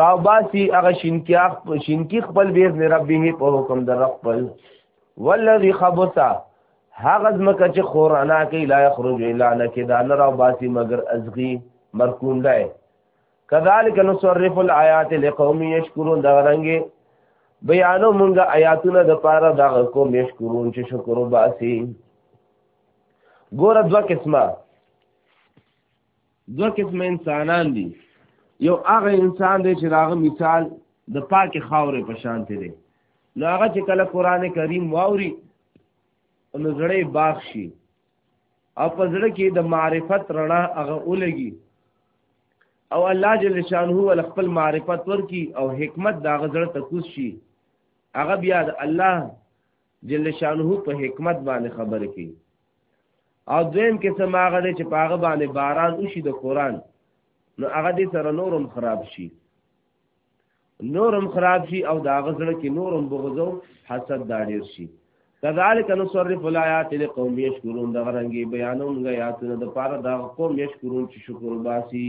راو باسی هغه شینکیا شینکی خپل باذن ربه په حکم در خپل والذي خبثا هغه زمکه چې خورانا کې لا يخرج الا نکدا نه راو باسی مگر ازغي مرکون دی کذالک نصرف الایات لقوم یشکرون دا رنګي بیانو مونږه آیاتونه د پاره دا قوم یشکرون چې شکر وباسي ګوره دوه قسمه دو قسم انسانان دي یو هغه انسان دی چې داغه مثال د پاکې خاورې په شان دی نو هغه چې کله قران کریم واوري نو زړه باغ شي او په زړه کې د معرفت رڼا هغه ولګي او الله جل شانه ول خپل معرفت ورکی او حکمت دا غزړه تکوس شي هغه بیا د الله جل شانه په حکمت باندې خبر کی او دویم قسم هغه دی چې په هغه باندې باران وشي د قران نو هغه دې سره نورم خراب شي نورم خراب شي او دا غزړه کې نورم بغضو حسد داړي شي کذالک نصرف الایات لقوم یشکرون دا غرنګي بیانوم غیاتونه د پاره دا قوم یشکرون چې شکر باسي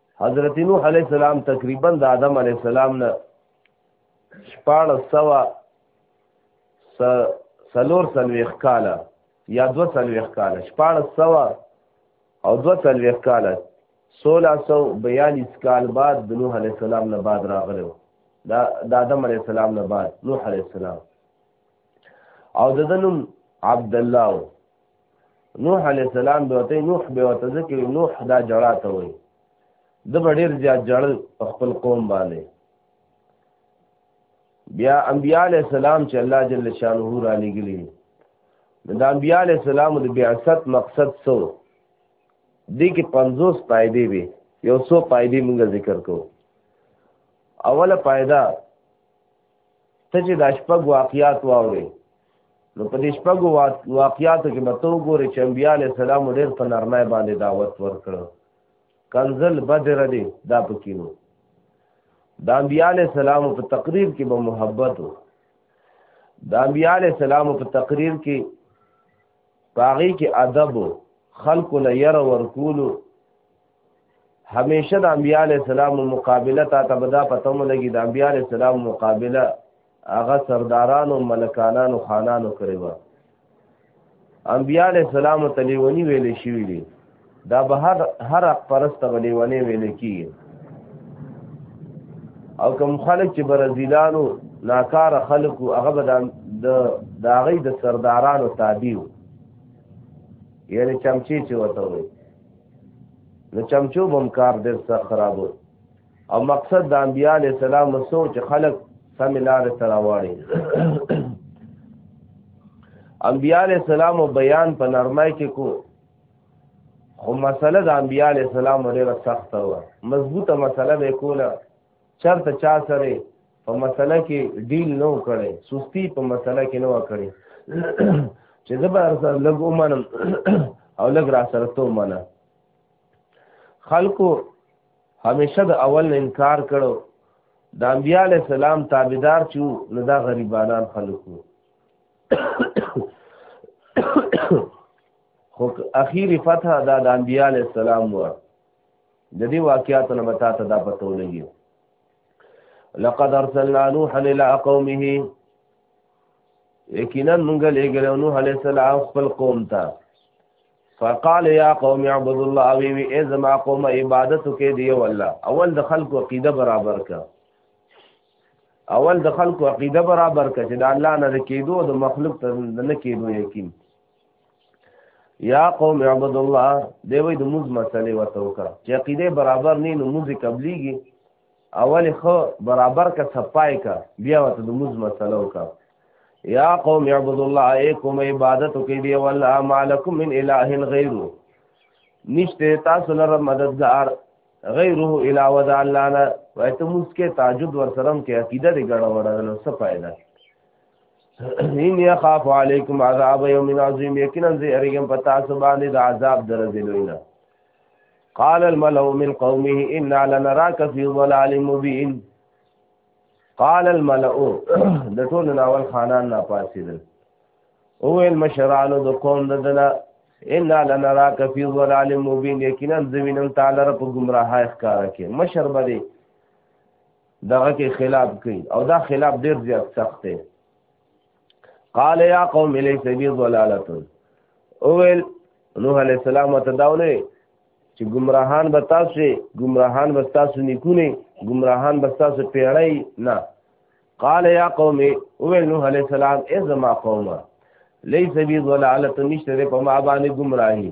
حضرت نوح علیہ السلام تقریبا د آدم علیہ السلام نه شپاړه سوا سلور سلویخ کالا یا دو سلویخ کالا شپاړه سوا او دو سلویخ کالا سولا سو بیالیس کال بعد د نوح علیہ السلام نه بعد راغلو دا د آدم علیہ السلام نه بعد نوح علیہ السلام او د دنم عبد الله نوح علی السلام به ته نوح به ته ځکه نوح دا جړا ته وای د ډیر زیات جړل په خپل قوم باندې بیا انبیاء علی السلام چې الله جل شانه را لګلی د انبیاء علی السلام د بعثت مقصد سو دې کې 50 فائدې به یو څو فائدې موږ ذکر کوو اوله فائدہ ته چې د شپږ واقعیات واورې نو په دې شپږ واقعیاتو کې به ته وګورې چې انبیا علیه السلام ډېر په نرمۍ باندې دعوت ورکړ کنزل بدر دی دا پکې نو د انبیا علیه السلام په تقریر کې به محبت و د انبیا علیه السلام په تقریر کې پاغي کې ادب خلق له ير ورکولو همیشه د انبیاء علی السلام مقابله تا ته بدا پته ملګي د انبیاء علی السلام مقابله هغه سردارانو ملکانانو خانانو کړی و انبیاء علی السلام ته لیونی ویل شوی دی دا به هر هر حق پرست غلیونی ویل کی او کوم خلک چې برازیلانو ناکار خلکو هغه به د داغې د سردارانو تابع یعنی چمچی چې وته وي نو چمچو بم کار ډېر سخت خراب وو او مقصد د انبیاء علی السلام مسو چې خلق سم لار سره واړي انبیاء علی السلام او بیان په نرمای کې کو خو مسله د انبیاء علی السلام ډېر سخت و مضبوطه مسله به کوله چرته چا سره په مسله کې ډیل نو کړي سستی په مسله کې نو کړي چې زبر سره لګ ومنم او لګ را سره تو منه خلکو همیشه د اول نه انکار کړو د انبیاء علی السلام تابعدار چو نه دا غریبانان خلکو خو اخیری فتح دا د انبیاء علی السلام و د دې واقعاتو نه متا ته دا پته ولګي لقد ارسلنا نوحا الى قومه یقینا موږ لګل نوح عليه السلام خپل قوم ته فقال يا قوم اعبدوا الله وی وی ای زما قوم عبادت کې دی والله اول د خلکو عقیده برابر کا اول د خلکو عقیده برابر کا چې د الله نه کېدو د مخلوق ته نه کېدو یقین یا قوم عبد الله دی وای د موز مسلې ورته وکړه چې عقیده برابر نه نو موز قبليږي اول خو برابر کا صفای کا بیا ورته د موز مسله وکړه یا قوم عبد الله ای قوم عبادت کوي دی والله مالکم من اله غیره نشته تاسو لره مددگار غیره الا وذا الله نه وایته موږ کې تعجب ورسرم کې عقیده دې ګډه وړه نو څه فائدہ ان يخاف عليكم عذاب يوم عظيم یقینا زی ارګم پتا سبحان د عذاب درځلوینه قال الملأ من قومه انا لنراك في ضلال مبين قال الملأ د ټول ناول خانان نا پاسیدل او ان مشرانو د قوم ددنه انا لنراك في ضلال مبين یقینا زمینم تعالی رب گمراهه ښکارا کې مشر بده دغه کې خلاف کوي او دا خلاف ډیر زیات سخت دی قال یا قوم الیس بی ضلاله اول نوح علیہ السلام وتداونه چې گمراهان به تاسو گمراهان به تاسو نیکونه گمراهان به تاسو پیړی نه قال یا قوم اول نوح علیہ السلام ای زما قومه لیس بی ضلاله نشته په ما باندې گمراهی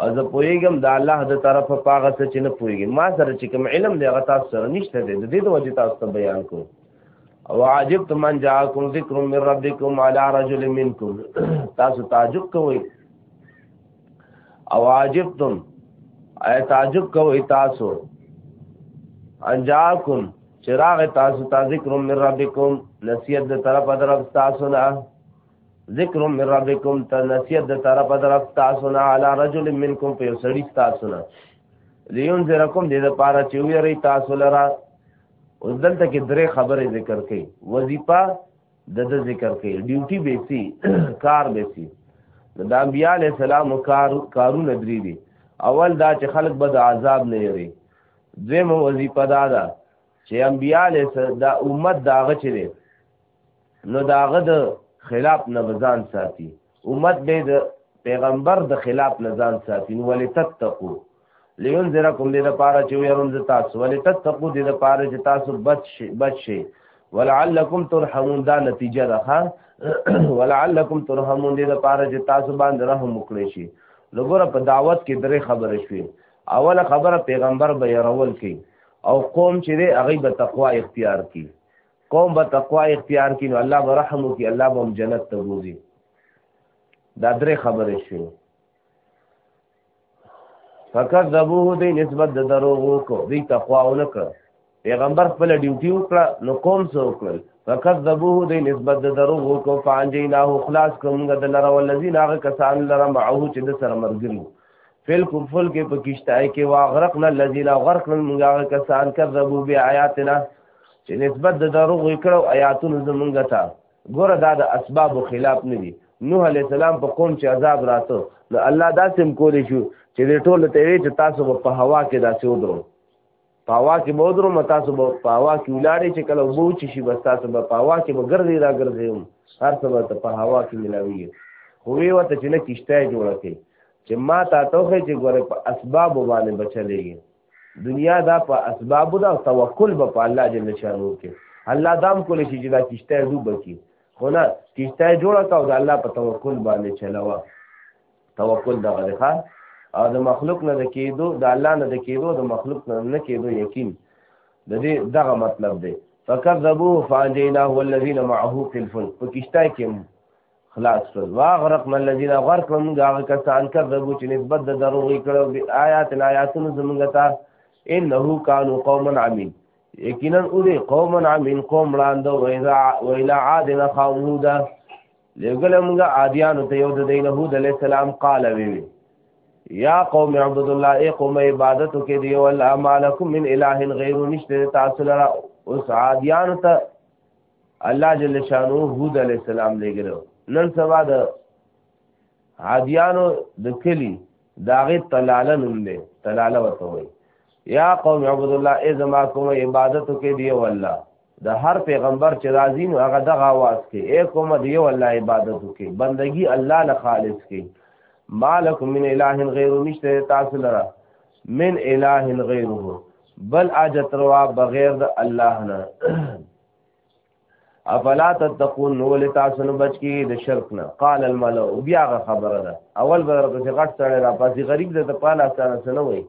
او زه پوهېږم د الله د طرفه په هغه څه چې نه پوهېږم ما سره چې کوم علم دی هغه تاسو سره نشته دی د دې د وجې تاسو ته بیان کوم او عجب ته من جاءکم ذکر من ربکم علی رجل منکم تاسو تعجب کوئ او عجب تم اي تعجب کوئ تاسو انجاکم چراغ تاسو ته ذکر من ربکم نصیحت د طرف درف تاسو نه ذکر من ربکم تنسیت د طرف درف تاسو نه علی رجل منکم په یو سړی تاسو نه لیون زرکم دې د پاره چې ویری تاسو لرا اوس دلته کې درې خبرې ذکر کړي وظیفه د د ذکر کړي ډیوټي بیسی کار بیسی د انبیاء علی السلام کار کارونه درې دي اول دا چې خلک به د عذاب نه یری دویمه وظیفه دا ده چې انبیاء علی دا امت داغه چي دي نو داغه د خلاف نه ځان ساتي امت به د پیغمبر د خلاف نه ځان ساتي نو ولې تتقو لینذرکم دې د پاره چې ويرون ز تاسو ولې تتقو دې د پاره چې تاسو بچ شي بچ شي ولعلکم ترحمون دا نتیجه ده ها ولعلکم ترحمون دې د پاره چې تاسو باندې رحم وکړي شي لګوره په دعوت کې درې خبرې شوې اوله خبره پیغمبر به يرول کوي او قوم چې دی هغه به تقوا اختیار کوي قوم به تقوا اختیار کړي نو الله به رحم وکړي الله به هم جنت ته بوځي دا درې خبرې شوې فقط ذبوه دی نسبت د دروغو کو دی تقوا ونکړه پیغمبر خپل ډیوټي وکړه نو قوم څه وکړل فقط ذبوه دی نسبت د دروغو کو فانجیناه خلاص کوم د لره ولذین هغه کسان لره معه چې د سره مرګري فل کفل کې په کشتای کې واغرقنا الذین غرقنا موږ هغه کسان کذبوا بیااتنا چې نسبت د دروغ وکړو آیاتونو زمونږه ته ګوره دا د اسباب خلاف نه دي نوح علی السلام په قوم چې عذاب راته نو الله داسې هم کولی شو چې د ټولو ته وی چې تاسو په هوا کې داسې ودرو په هوا کې به ودرو م تاسو به په هوا کې ولاړې چې کله وبو چې شي بس تاسو به په هوا کې به ګرځې را ګرځې هم هر څه به ته په هوا کې ملاویږي خو وی ورته چې نه کشته جوړه کړي چې ما تا توخې چې ګوره په اسباب باندې بچلېږي دنیا دا په اسباب دا توکل به په الله جل شانو کې الله دام کول شي چې دا کیشته زو بکی خو نه کیشته جوړه کا او د الله په توکل باندې چلاوه توکل دا غلخه او د مخلوق نه د کېدو د الله نه د کېدو د مخلوق نه نه کېدو یقین د دې دغه مطلب دی فکذبوه فانجیناه والذین معه فی الفلک په کیشته کې خلاص کړ واغرق من الذين غرق موږ هغه کسان کذبو چې نسبت د دروغ کړو بی آیات آیاتونو زمونږ ته انه كانوا قوما عمين یقینا او دې قوما عمين قوم وړاند و اذا و الى عاد خامود لګل موږ عادیان ته یو د دین هود علی السلام قال وی یا قوم عبد الله ای قوم عبادت کې دی او الله مالکم من اله غیر نشته تاسو لرا اوس عادیان ته الله جل شانو هود علی السلام لګلو نن سبا د عادیانو د کلی داغه تلاله نوم دی تلاله وته وي یا قوم عبد الله ای زما کوم عبادت کې دی والله د هر پیغمبر چې راځي نو هغه دغه आवाज کې ای کوم دی والله عبادت کې بندگی الله له خالص کې مالکم من اله غیر نشته تاسو لره من اله غیره بل اجتروا بغیر د الله نه افلا تتقون نو له تاسو نه بچ کی د شرک نه قال الملو بیا غ خبره ده اول به په غټ سره را پاسې غریب ده ته پاله سره سره وای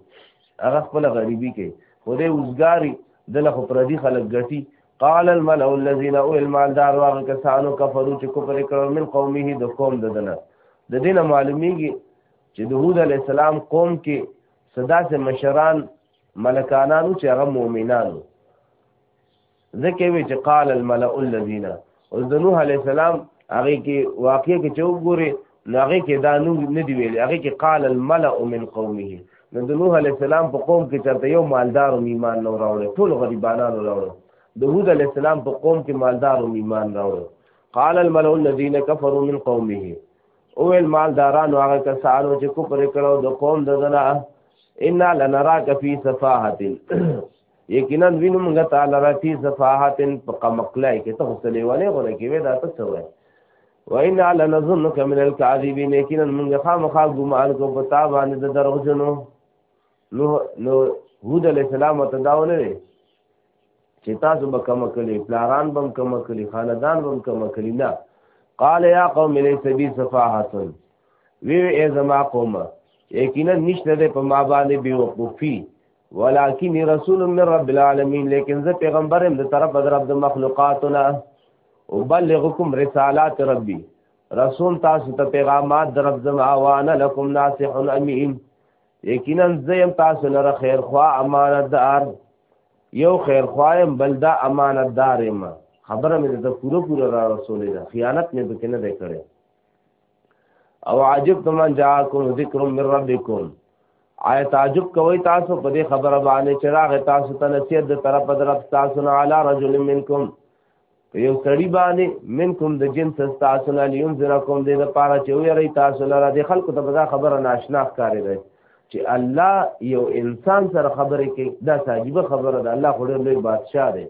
هغه خپل غریبي کې خو دې وزګاری دله خو پردي خلک ګټي قال الملو الذين او المالدار واغ کسانو کفرو چې کفر کړو من قومه د قوم ددنه د دینه معلومیږي چې د هود علی السلام قوم کې صدا سے مشران ملکانانو چې هغه مؤمنانو ځکه وی چې قال الملأ الذين اوس د نوح عليه السلام هغه کې واقع کې چې وګوري هغه کې دا نو نه دی ویلي هغه کې قال الملأ من قومه نو د نوح عليه السلام په قوم کې چرته یو مالدار او ایمان نو راوړل ټول غریبانو راوړل د هود عليه السلام په قوم کې مالدار او ایمان راوړل قال الملأ الذين كفروا من قومه اول مالدارانو هغه کسانو چې کوپر کړو د قوم د زنا ان لنراک فی صفاحه یقینا وینم غ تعالی را فی صفاحتن فقمقلای کې ته غسلې والے غره کې وې دا ته څه وای وان علی نظنک من الكاذبین یقینا موږ خامخا ګمان کو په تا باندې د دروغجنو نو نو هود علی السلام ته داونه وی چې تاسو به کم کړي پلاران بم کم کړي خاندان بم کم کړي نه قال یا قوم لیس بی صفاحتن وی ای زما قومه یقینا نشته ده په ما باندې بی وقوفي ولكن رسول من رب العالمين لیکن زه پیغمبر هم د طرف در رب د مخلوقاتنا وبلغكم رسالات ربي رسول تاسو ته پیغامات در رب زما وانا لكم ناصح امين یقینا زم تاسو لره خیر خوا امانتدار یو خیر خوایم بل دا امانتدار ما خبره مې ته پوره پوره را رسولې ده خیانت مې پکې نه دی کړی او عجبتم ان جاءکم ذکر من ربکم آیا تعجب کوي تاسو په دې خبره باندې چې راغ تاسو ته نصیحت د طرف در تاسو نه علی رجل منکم یو سړی باندې منکم د جنس تاسو نه لیون زرا کوم دې لپاره چې ویری تاسو لپاره د خلکو ته بدا خبره ناشنا ښکارې ده چې الله یو انسان سره خبرې کوي دا عجیب خبره ده الله خو ډېر لوی بادشاہ دی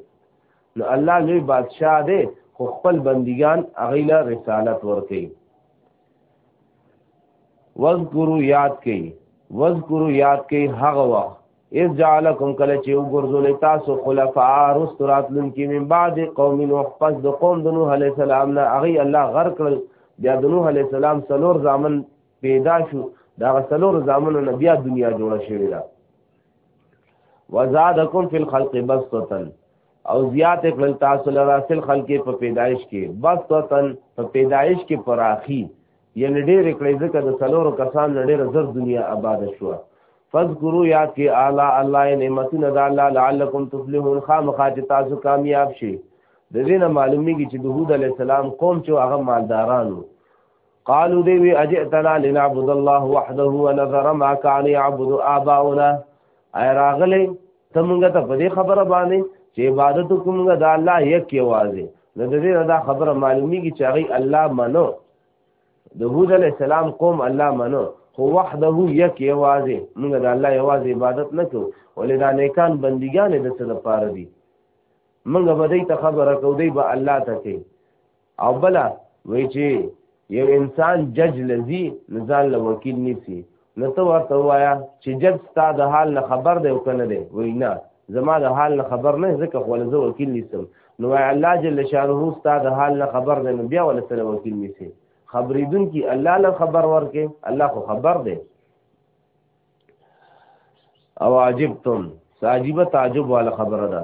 نو الله لوی بادشاہ دی خو خپل بندگان هغه له رسالت ورکي وذکرو یاد کئ وذکرو یاد کئ هغه وخت اذ جعلکم کله چې وګرځول تاسو خلفاء رستورات لن کې من بعد قوم نوح پس د قوم د نوح علی السلام نه هغه الله غر کړل بیا د نوح علی السلام سلور زامن پیدا شو دا سلور زامن نه بیا دنیا جوړه شوې ده وزادکم فی الخلق بسطتن او زیات کړل تاسو لرا سل خلق په پیدایش کې بسطتن په پیدایش کې پراخي یعنی ډېر کړی ځکه د سلورو کسان ډېر زر دنیا آباد شو فذکروا یاد کې اعلی الله نعمتونه د الله لعلکم تفلحون خامخا چې تاسو کامیاب شئ د دې نه معلومیږي چې د هود علی السلام قوم چې هغه مالدارانو قالو دی وی اجئتنا لنعبد الله وحده ونذر ما كان يعبد آباؤنا اي راغلی ته مونږ ته په دې خبره باندې چې عبادت کومګه د الله یک یوازې نو د دې دا خبره معلومیږي چې هغه الله منو د هود علی السلام قوم الله منو خو وحده یک یوازې موږ د الله یوازې عبادت نه کوو ولې دا نیکان بندګان د څه لپاره دي موږ به دې ته خبره کوو دی به الله ته کوي او بلا وی چې یو انسان جج لذي نزان له وکیل نیسی نو ته ورته وایا چې جج ستا د حال نه خبر دی او کنه دی وی نه زما د حال نه خبر نه ځکه خو له وکیل نیسم نو الله جل شانه ستا د حال نه خبر دی نو بیا ول سره وکیل نیسی خبرېدون کی الله له خبر ورکه الله خو خبر دی او عجبتم ساجیبه تعجب والا خبره ده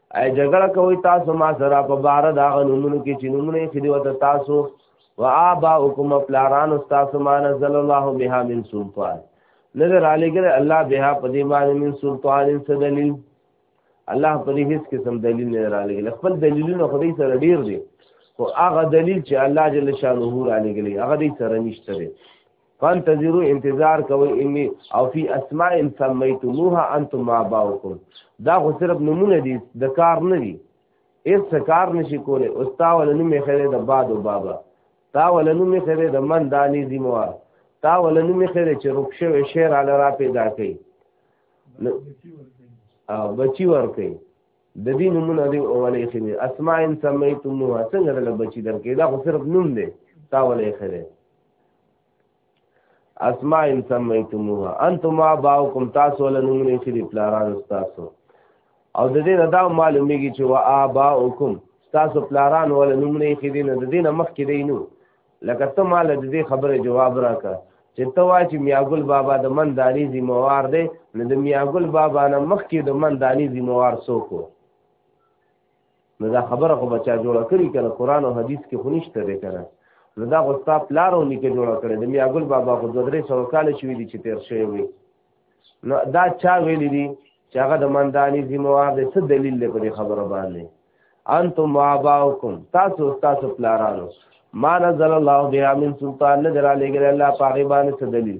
ای جګړه کوي تاسو ما سره په بار دا غنومونو کې چې نومونه یې خدي وته تاسو و آباؤکم افلاران استاسو ما نزل الله بها من سلطان نظر علی ګره الله بها په دې باندې من سلطان څه دلیل الله په دې هیڅ قسم دلیل نه را لګل خپل دلیلونه خو دې سره ډیر دي خو هغه دلیل چې الله جل شانه را لګل هغه دې سره نشته فانتظروا انتظار کوي اني او في اسماء سميتموها انتم ما باوكم دا خو صرف نمونه دي د کار نه دي هیڅ کار نشي کوله او تا ولنو می خره د باد او بابا تا ولنو می خره د من دانی زموا تا ولنو می خره چې روک شوی شعر علی را پیدا کړي او بچی ور کوي د دې نمونه دی او ولې خنه اسماء سميتموها څنګه د بچی درکې دا خو صرف نوم دی تا ولې خره اسماء ان سمیتموها انتم اباؤکم تاسو لنمونه چې دی پلاران تاسو او د دې نه دا معلومیږي چې وا اباؤکم تاسو پلاران ول نمونه چې دی نه د دې نه مخ کې دی نو لکه ته مال د دې خبره جواب راکا چې ته وا چې میاګل بابا د من دانی ذمہوار دی نه د میاګل بابا نه مخ کې د من دانی ذمہوار سوکو نو دا خبره خو بچا جوړه کړی کنه قران او حدیث کې خو نشته دی کنه نو دا خو ستا پلار او نیکه جوړه کړی د میا ګل بابا خو دوه درې سوه کاله شوي دي چې تېر شوی وي نو دا چا ویلی دي چې هغه د منداني ذموار دی څه دلیل دی په دې خبره باندې انتم واباؤکم تاسو تاسو پلارانو ما نزل الله بها من سلطان نظر علیګر الله پاغي باندې څه دلیل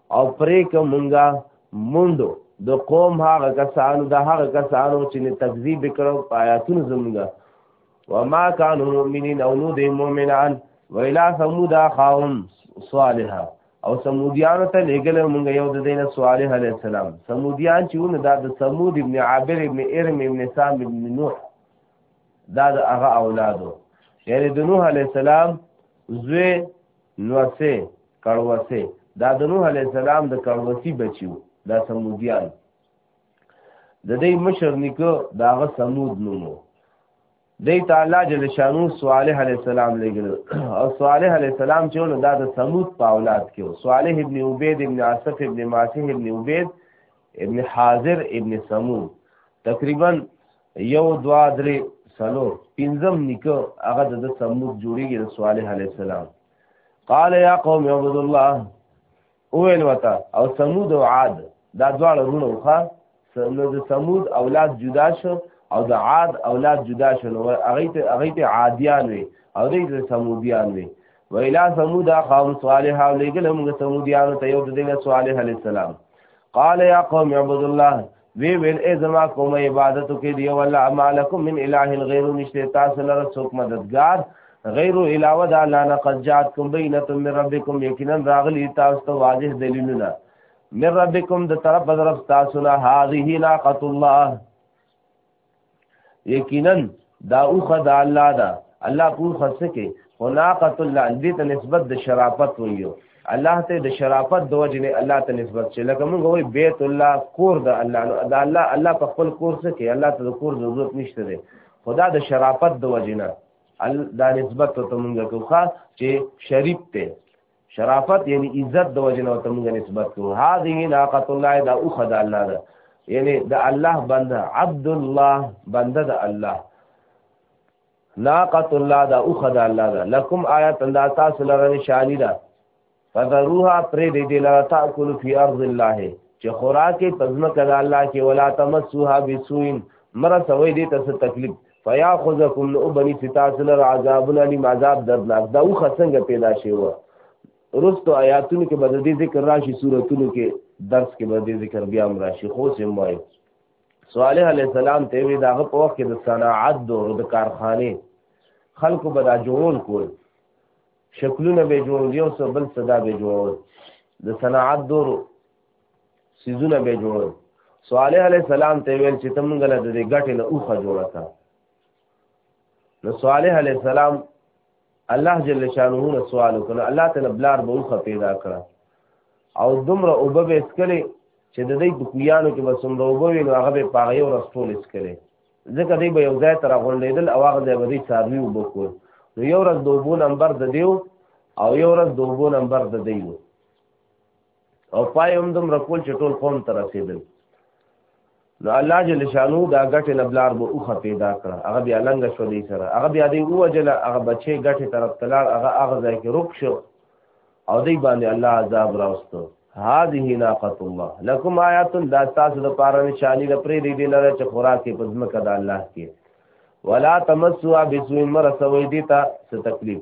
او پرې که مونږه مونډو د قوم هغه کسانو د هغه کسانو چې نه تکذیب کړو آیاتون زمونږه وما كانوا مؤمنين او نو دې مؤمنان ویلا ثمود اخاهم صالحا او سمودیان ته لګل مونږ یو د دینه صالح علی السلام سمودیان چې ونه دا د سمود ابن عابر ابن ارم ابن سام ابن نوح دا د هغه اولادو یعنی د نوح علی السلام زوی نوسه کړوسه دا د نوح علی السلام د کړوسی بچیو دا سمودیان د دې مشر نیکو داغه سمود نومو دی تعالی جل شانو صالح علی السلام لګل او صالح علی السلام چې نو دا د سمود په اولاد کې صالح ابن عبید ابن عاصف ابن ماسح ابن عبید ابن حاضر ابن سمود تقریبا یو دوا درې سلو پنځم نیکو هغه د سمود جوړیږي صالح علی السلام قال يا قوم عبد الله اویل وتا او ثمود او عاد دا دواړه رونه وخا نو د ثمود اولاد جدا شو او د عاد اولاد جدا شو نو هغه ته هغه ته عادیان وي او دې ته ثمودیان وي ویلا ثمود قوم صالح او لګل موږ ثمودیان ته یو د دې صالح علی السلام قال يا قوم عبد الله وی ویل ای زما کوم عبادت کې دی ولا مالکم من اله غیر نشته تاسو لره څوک مددگار غیر علاوه د الله نه قد جاتکم بینتم من ربکم یقینا راغلی تاسو ته واضح دلیلونه من ربکم د طرف بدرف تاسو نه هذه ناقۃ الله یقینا دا اوخه د الله ده الله په اوخه سکه خناقت الله دې ته نسبت د شرافت ویو الله ته د شرافت د وجنه الله ته نسبت چې لکه موږ وایو بیت الله کور د الله نو دا الله الله په خپل کور سکه الله ته د کور ضرورت نشته دی خدا د شرافت د وجنه دا نسبت ته مونږ کوخه چې شریف ته شرافت یعنی عزت د وجه نه ته موږ نسبت کوو هذه ناقۃ الله دا او خد الله دا یعنی د الله بنده عبد الله بنده د الله ناقۃ الله دا او خد الله دا لکم آیات الله تاسو لره نشانی دا فذروها پر دې دې لاره تاکل فی ارض الله چې خوراکه پزما کړه الله کې ولا تمسوها بسوین مرا سوي دې تاسو تکلیف فیاخذکم نو بنی ستاسو لر عذاب علی عذاب دردناک دا او خسنګ پیدا شي و رستو آیاتونو کې بد دې ذکر راشي سوراتونو کې درس کې بد دې ذکر بیا هم راشي خو سم وایي صالح علی السلام ته وی داغه په وخت کې د صناعت دور د کارخانه خلکو به دا جوړول کول شکلونه به جوړول یو څه بل صدا به جوړول د صناعت دور سیزونه به جوړو صالح علی السلام ته ویل چې تم غل د دې غټه نه اوخه جوړه کا نو صالح علی السلام الله جل شانه نه سوال وکړ الله تعالی بلار به اوخه پیدا کړ او دومره او به اسکلې چې د دې په کویانو کې به څومره او به نو هغه به پاغه یو رسول اسکلې ځکه دې به یو ځای تر غونډېدل او هغه ځای به دې ساروي وبکو نو یو ورځ دوبو نمبر د دیو او یو ورځ دوبو نمبر د دیو او پای هم دم رکول چې ټول قوم ته رسیدل نو الله جل شانو دا غټه نبلار به اوخه پیدا کړه هغه بیا لنګ شو دی سره هغه بیا دی او جل هغه بچي غټه طرف تلار هغه هغه ځای کې رک شو او دی باندې الله عذاب راوستو هذه ناقۃ الله لكم آیات دا تاسو د پاره نشانی د پرې دی لره چې خوراکه پزمکه د الله کې ولا تمسوا بسوء مرسوي دیتا څه تکلیف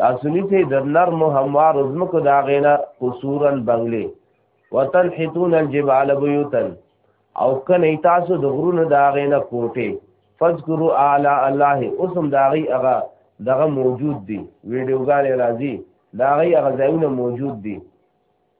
تاسو نیسې د نرم هموار زمکو دا غینا قصورا بنگلې وطن حتون الجبال بیوتن او کنه تاسو د غرونو دا غینا کوټه فذكروا اعلی الله اسم داغي هغه دغه موجود دي ویډیوګان راځي داغي هغه ځایونه موجود دي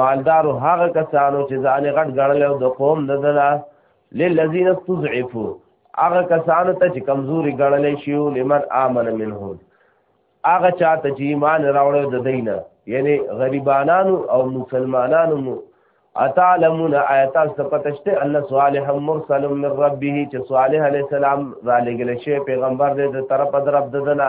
مالدارو هغه کسانو چې ځان غټ غړل او د قوم د دلا للذین استضعفوا هغه کسانو ته چې کمزوري غړل شي او لمن امن منهم هغه چاته چې ایمان راوړل د دینه یعنی غریبانانو او مسلمانانو مو اتعلمون آیات سپتشته ان صالح مرسل من ربه چې صالح علی السلام را لګل شي پیغمبر دې تر په درب ددنه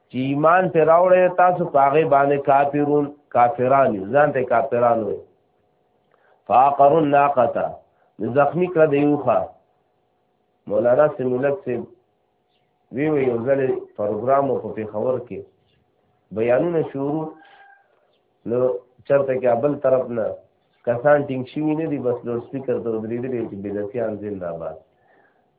چې ایمان پر راوړې تاسو پاغه باندې کافرون کافران ځان ته کافران وي فاقر الناقه زخمی کړه دیوخه مولانا سمولک سے وی وی یو ځل پروګرام په پیښور کې بیانونه شروع نو چرته کې بل طرف نه کسان ټینګ شوی نه دی بس لوډ سپیکر ته ودرېدلی چې بدعتیان زنده باد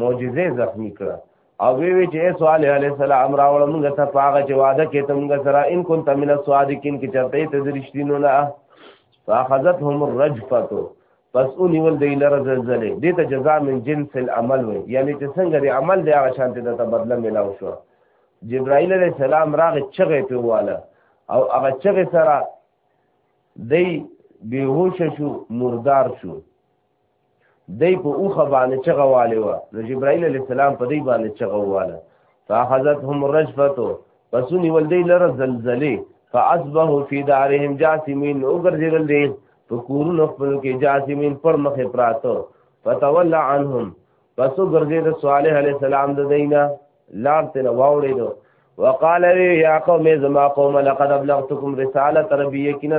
معجزه زخمی کړه او وی وی چې صالح علی السلام راول موږ ته پاغه چې وعده کې ته موږ سره ان كنت من الصادقین کې چرته ته درشتینو نه فاخذتهم الرجفه پس اونې ول دی لره زلزله دې ته جزاء من جنس العمل وي یعنی چې څنګه دی عمل دی هغه شانته د تبدله ملاو شو جبرائیل علی السلام راغ چغه په واله او هغه چغه سره دی بیهوش شو مردار شو دای په اوخه باندې چغه والي و نو جبرائیل علی السلام په دې باندې چغه واله فاخذتهم رجفته پسونی ول دی لره زلزله فاصبه فی دارهم جاسمین وګرځیدل دی په کورونو خپل کې جاسمین پر مخه پراته فتولى عنهم پس وګرځید صالح علی السلام د دینه لار تل واوړید وقال یا قوم زما قوم لقد ابلغتكم رساله ربی یقینا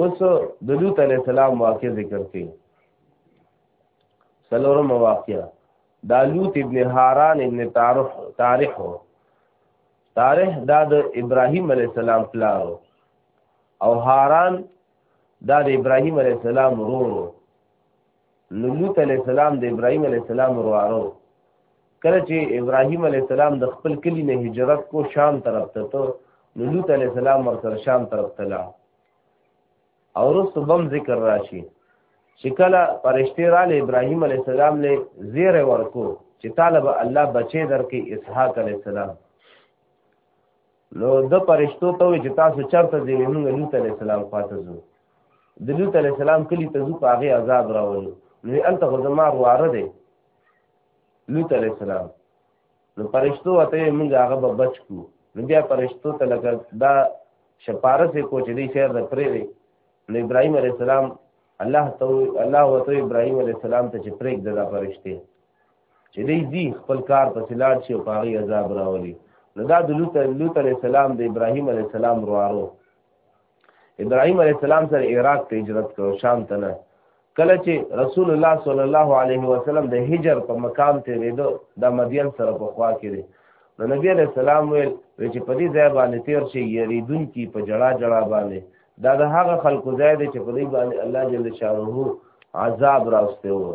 اوس د لوط علی السلام واقع ذکر کړي سلورم واقع دا لوط ابن حاران ابن تارح تارح تارح دا د ابراهیم علی السلام پلار او حاران دا د ابراهیم علی السلام ورور نو لوط علی السلام د ابراهیم علی السلام وروارو کله چې ابراهیم علی السلام د خپل کلی نه هجرت کو شام طرف ته ته نو لوط علی السلام ورسره شام طرف ته لا او رسو بم ذکر راشي چې کله پرشتي را ل ابراهیم علی السلام له زیر ورکو چې طالب الله بچي درکې اسحاق علی السلام نو د پرشتو ته وی چې تاسو چرته ځئ موږ لوط علی السلام خواته ځو د لوط علی السلام کلی ته ځو هغه عذاب راولو نو انت خو زما واره دی لوط علی السلام نو پرشتو ته موږ هغه به بچ کو نو بیا پرشتو ته لګ دا شپارسه کو چې دی شهر د پرې دی نو ابراهيم عليه السلام الله تو الله وته ابراهيم عليه السلام ته چې پرېګ دغه پرشته چې دی دی خپل کار په سلار شي او پاغي عذاب راولي نو دا د لوط لوط علی السلام د ابراهیم علی السلام وروارو ابراهیم علی السلام سره عراق ته هجرت کړو شام ته نه کله چې رسول الله صلی الله علیه وسلم د هجر په مقام ته ریدو د مدین سره په خوا کې دی نو نبی علیہ السلام ویل چې په دې ځای باندې تیر شي یریدون کی په جړه جړه باندې دا د هغه خلکو ځای دی چې په دې باندې الله جل شانه عذاب راوسته وو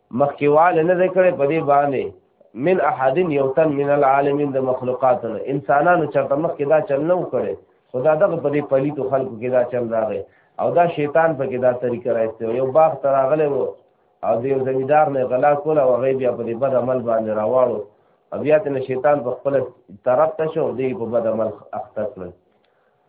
مخکیواله نه ذکرې په دې باندې من احد یوتن من العالمین د مخلوقات نه انسانانو چرته مخکې دا چل نه وکړي خدا دغه په دې پلیتو خلکو کې دا چل راغی او دا شیطان په کې دا طریقه راځي یو باغ تر اغله وو او د یو زمیدار نه غلا کول او غیب یا په دې بد عمل باندې راوړو او بیا ته شیطان په خپل طرف ته شو دی په بد عمل اخته کړ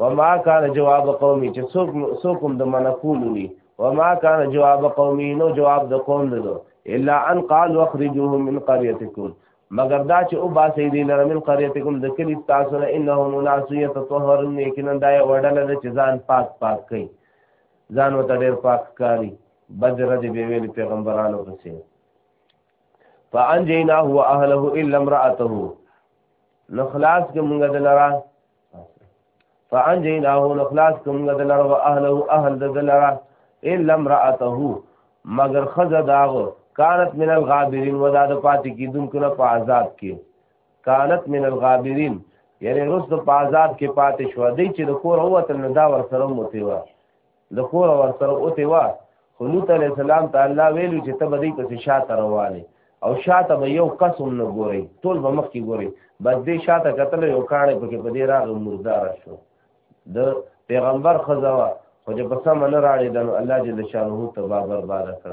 وما كان جواب قومي چې څوک څوک هم د منقول وي وما كان جواب قومي نو جواب د قوم نه الا ان قال واخرجوهم من قريتكم مگر دا چې او باسي دي لره من قريتكم د کلی تاسو نه انهم ناس يتطهرون یقینا دا یو وړل د ځان پاک پاک کوي ځان وته ډېر پاک کاری بدر دې به ویل پیغمبرانو پسې فانجيناه واهله الا امراته نو خلاص کې مونږ دلاره فانجیناه نخلاص کوم دلر و اهله اهل دلر الا امراته مگر خزه داغ کانت من الغابرین و دا د پاتې کیدون کنه په عذاب کې کانت من الغابرین یعنی رس د په عذاب کې پاتې شو دی چې د کور هو تل دا ور سره موتی و د خور ور سره اوته وا خو لوط علی السلام ته الله ویلو چې ته بدی پسې شاته روانه او شاته به یو قسم نه ګوري ټول به مخ کې ګوري بس دې شاته کتل یو کانه پکې په دې راغ مردار شو د پیغمبر خزوا خو چې په سم نه راړي د الله جل شانه تبا برباد کړ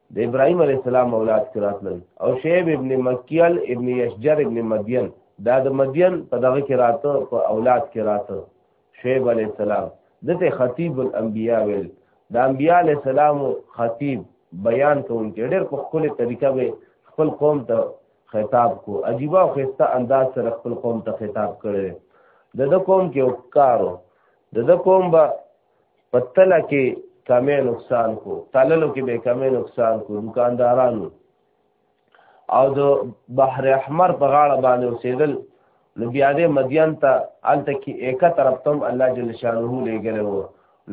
د ابراهيم عليه السلام اولاد کې راتلل او شعيب ابن مکيل ابن يشجر ابن مدين دا د مدين په دغه کې راته په اولاد کې راته شعيب عليه السلام دته خطيب الانبياء ویل د انبياء عليه السلام خطيب بیان کوونکی ډېر په خپل طریقه به خپل قوم ته خطاب کو عجیب او خسته انداز سره خپل قوم ته خطاب کړي د د قوم کې وکارو د د قوم به په تله کې کمې نقصان کو تللو کې به کمې نقصان کو دکاندارانو او د بحر احمر په غاړه باندې اوسېدل نو بیا دې مدین ته الته کې اکه طرف تم الله جل شانه لګره وو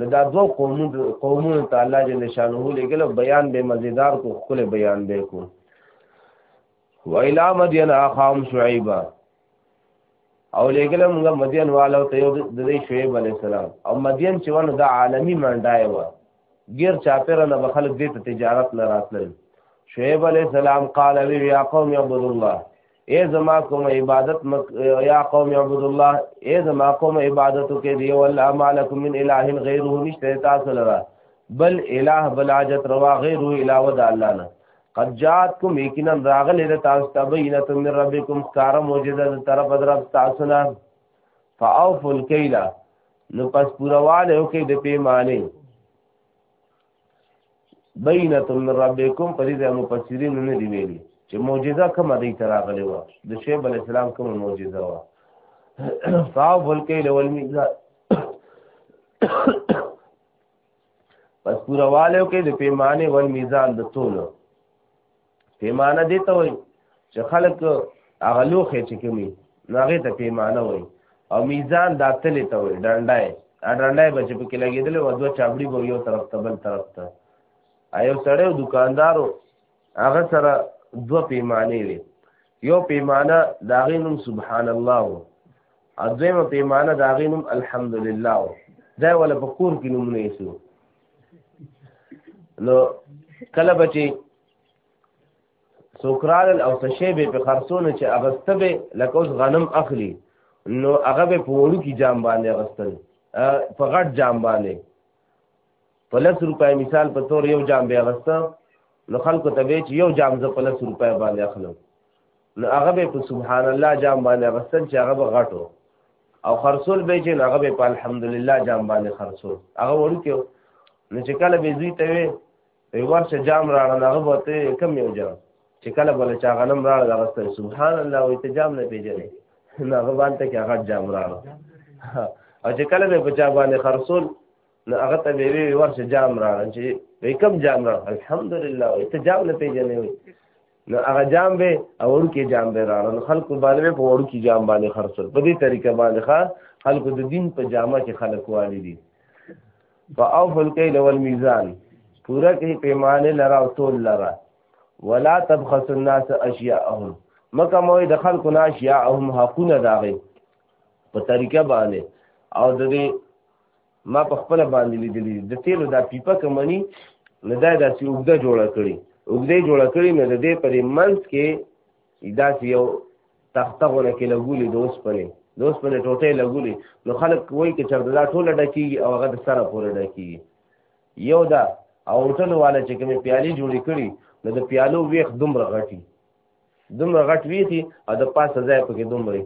نو دا دوه قومو قومو ته الله جل شانه لګره بیان به مزیدار کو خپل بیان به کو و الى مدين اخام شعيبا او لګل موږ مدين والو ته یو د دې شعیب علی السلام او مدين چې ونه د عالمی منډای و غیر چاپیر نه بخلک دې ته تجارت نه راتل شعیب علی السلام قال وی یا قوم عبد الله اے زما کوم عبادت مک یا قوم عبد الله اے زما کوم عبادت کې دی والله مالکم من اله غیره نشته تاسو لرا بل اله بل حاجت روا غیره علاوه د الله نه قد جاتکم یقینا راغلی د تاسو ته بینه من ربکم کار موجوده د طرف درب تاسو نه فاوف الکیل نو پس پورواله او کې د پیمانه بینه من ربکم په دې مفسرین نه دی ویلي چې معجزه کوم دی تراغلی و د شیب علی السلام کوم معجزه و فاوف الکیل والمیزان پس پوروالیو کې د پیمانه ول میزان د تولو پیمانه دي ته وای چې خلک هغه لوخه چې کومي ناغه ته پیمانه وای او میزان دا تلې ته وای ډنډای ا ډنډای بچ په کې لګیدل و دوه چابړي به یو طرف ته بل طرف ته ایو سړیو دکاندارو هغه سره دو پیمانه وي یو پیمانه دا غینم سبحان الله او دویمه پیمانه دا غینم الحمدلله دا ولا په کور کې نمونه یې سو نو کله بچي سوکرال او تشیبه په خرڅونه چې اغستبه لکه اوس غنم اخلي نو هغه به په وړو کې جام باندې اغستل په غټ جام باندې په لس روپۍ مثال په تور یو جام بیا غسته نو خلکو ته به چې یو جام زه په لس روپۍ باندې اخلم نو هغه به په سبحان الله جام باندې غسل چې هغه به غټو او خرصول به چې هغه به په الحمدلله جام باندې خرصول هغه ورکیو نو چې کله به زوی ته وي یو ورشه جام راړل هغه به ته کم یو جام چې کله بل چا غنم راړل هغه ته سبحان الله وي ته جام نه پیژنې نو هغه باندې کې هغه جام راړل او چې کله به په چا باندې خرصول نو هغه ته وی وی ورشه جام راړل چې وی کم جام راړل الحمدلله وی ته جام نه پیژنې وی نو هغه جام به اور کې جام به راړل خلکو باندې په اور کې جام باندې خرڅول په دې طریقه باندې ښا خلکو د دین په جامه کې خلک والی دي فاوف الکیل والمیزان پورا کې پیمانه لرا او تول لرا ولا تبخس الناس اشیاءهم مکه موي د خلکو ناشیاءهم حقونه داغي په طریقه باندې او د دې ما په خپل باندې لیدلې د تیلو دا پیپه کمنی نه دا داسې اوږده جوړه کړي اوږده جوړه کړي نه د دې په منځ کې داسې یو تخته غونه کې لګولې د اوسپنې د اوسپنې ټوټې لګولې نو خلک وایي چې چېرته دا ټوله ډکېږي او هغه د سره پورې ډکېږي یو دا او هوټل والا چې کومې پیالې جوړې کړي نو د پیالو ویښ دومره غټي دومره غټ ویخي او د پاسه ځای پکې دومره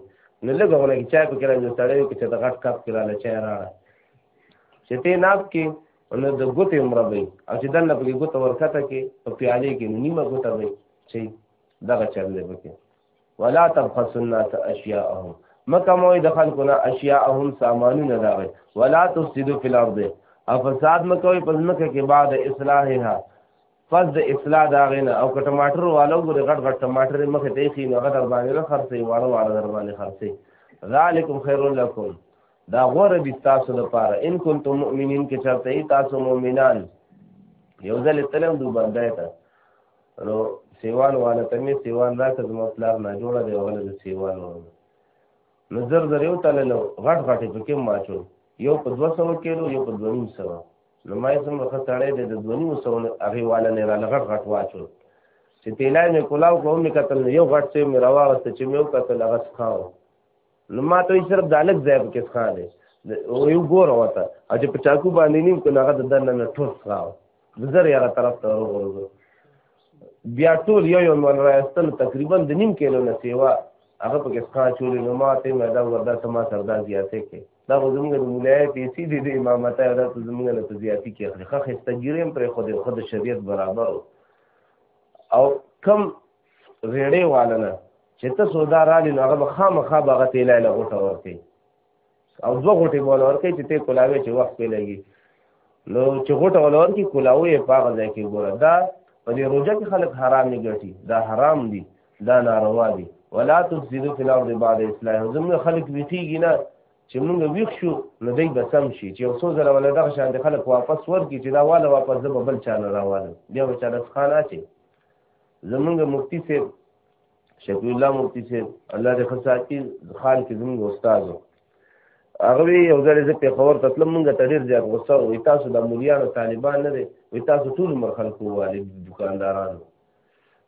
نو لږه غونه کې چای پکې راځي سړی کې چې د غټ کپ کې رااله چای راړه چې ته ناب کې نو د ګوتې عمره وي او چې دنه پکې ګوته ورکته کې په پیالې کې نیمه ګوته وي چې دغه چل دی پکې ولا تبخس الناس اشیاءهم مکه مو د خلکو نه اشیاءهم سامانونه داوي ولا تفسدوا فی الارض افساد مکوې پزمکه کې بعد اصلاحها پس د اصلاح دا غنه او که ټماټر والو ګره غټ غټ ټماټر مخه ته خي نو غټ باندې نه خرڅي واړه واړه در باندې خرڅي ذالکم خیر لکم دا غوره دي تاسو لپاره ان کنتم مؤمنین کې چرته ای تاسو مؤمنان یو ځل تلم دو باندې ته نو سیوان والا ته می سیوان را ته زما پلار نه جوړه دی ولا د سیوان نو زر زر یو تللو غټ غټې پکې ماچو یو په 200 کېلو یو په 200 نو ما یې څومره ښه سړی دی د دوه نیمو سوو هغې والا نه یې راله غټ غټ واچول چې تیلای مې کولاو کړه ومې کتل نو یو غټ سیو مې راواغسته چې مې وکتل هغه څښا و نو ما ته یې صرف د هلک ځای پکې څښا دی یو ګوره ورته او چې په چاکو باندې نیم کړو نو هغه د دننه نه ټول څښا و د زر یاره طرف ته وروغورځو بیا ټول یو یو مې راایستل تقریبا د نیم کیلو نه سیوا هغه پکې څښا چولې نو ما ته یې مې دا وردا ته ما سردا زیاتې کړې دا خو زمونږ د مولای پیسې دي د امامت دا ته زمونږ نه په زیاتی کې اخلي خو خستګیری هم پرې خو د خود شریعت برابر او کم ریړې والنه چې ته سودا را لې نو هغه خامخا به هغه ته لا له غوټه ورکړي او دوه غوټې بول ورکړي چې ته کولاوې چې وخت پې لګي نو چې غوټه ول ورکړي کولاوې په هغه ځای کې ګوره دا په دې روزه کې خلک حرامې ګټي دا حرام دي دا ناروا دي ولا تفسدوا في الارض بعد اصلاح زموږ خلک ویخیږي نه چې موږ ویښ شو نو دوی به سم شي چې یو څو ځله ولا دغه شان خلک واپس ورکړي چې دا والا واپس زه به بل چا نه راوالم بیا به چا د خان اچي زمونږ مفتی صاحب شفیع الله مفتی صاحب الله دې خصاتی خان کې زمونږ استاد و هغه وی یو ځل زه پیښور ته تلم مونږ ته ډیر زیات غوسه وي تاسو د مولیانو طالبان نه دي وي تاسو ټول مر خلکو والي دکاندارانو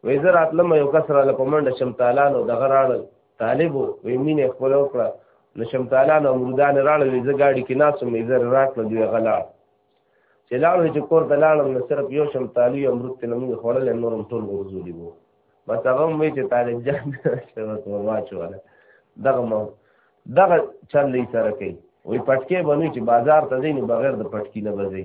وې زه راتلم یو کس را له پمنډه شمتالانو دغه راړل طالبو وې مینه خپل وکړه نو شمتالانو امرودان راړل وې زه ګاډي کې ناسو مې زر راکړه دوی غلا چې لاړو چې کور ته لاړم نو صرف یو شمتالی امرود ته موږ خوړل نورم ټول ورزولي وو بس هغه مې چې طالب جان شوه ور واچوله دغه مو دغه چل یې سره کوي وې پټکې بنوي چې بازار ته ځینې بغیر د پټکی نه بځي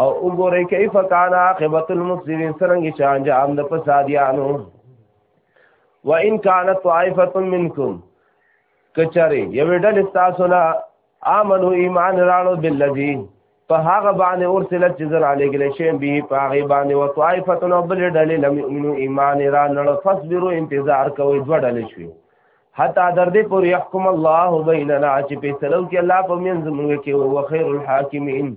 او وګورئ کیف کان عاقبت المسلمین څنګه چې انجام د فسادیانو و ان کانت طائفه منکم کچره یو ډل تاسو نه امنو ایمان راړو بالذی په هغه باندې ورسلت چې زر علی ګل شی به په هغه باندې و طائفه نو بل ډل لم یؤمنو ایمان را نړ فصبروا انتظار کوي دوه ډل شوي حتا در دې پورې يحكم الله بيننا چې په سلو کې الله په منځ موږ کې او خير الحاکمین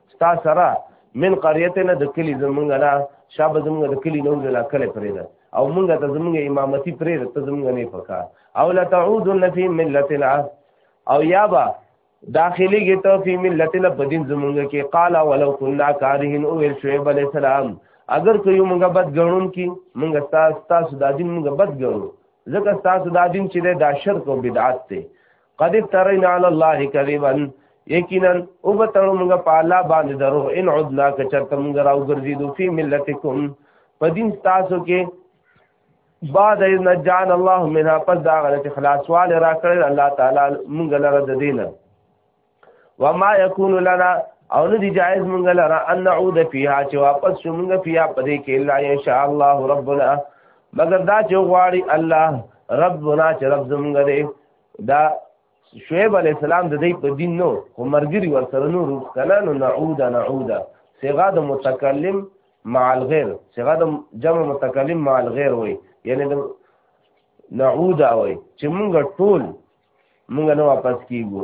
ستا سره من قريتنا د کلی زمونږ نه شابه زمونږ د کلی نو ځلا کله پرې ده او مونږ ته زمونږ امامتي پرې ده ته زمونږ نه پکا او لا تعودن فی ملتنا او یا با داخلي کې ته فی ملتنا بدین زمونږ کې قال ولو كنا کارهن او شعیب علی السلام اگر که یو مونږه بد ګڼون کې مونږه تاسو تاسو د دین مونږه بد ګڼو ځکه تاسو د دین چې دا شرک او بدعت دی قد افترینا علی الله کذبا یقینا او به تړو موږ په الله باندې درو ان عدنا که چرته موږ راو ګرځیدو فی ملتکم په دین تاسو کې بعد اذ نجان الله منها پس دا غلط خلاص وال را کړل الله تعالی موږ لره د دینه وما یکون لنا او نه دی جایز موږ لره ان نعود فیها چې واپس شو موږ فیها پدې کې الا ان شاء الله ربنا مگر دا چې غواړي الله ربنا چې رب زموږ دی دا شعیب علی السلام د دې په دین نو خو مرګري ورسره نو روح کنه نو نعود نعود صيغه د متکلم مع الغير صيغه د جمع متکلم مع الغير وي یعنی د نعود وي چې موږ ټول موږ نو واپس کیږو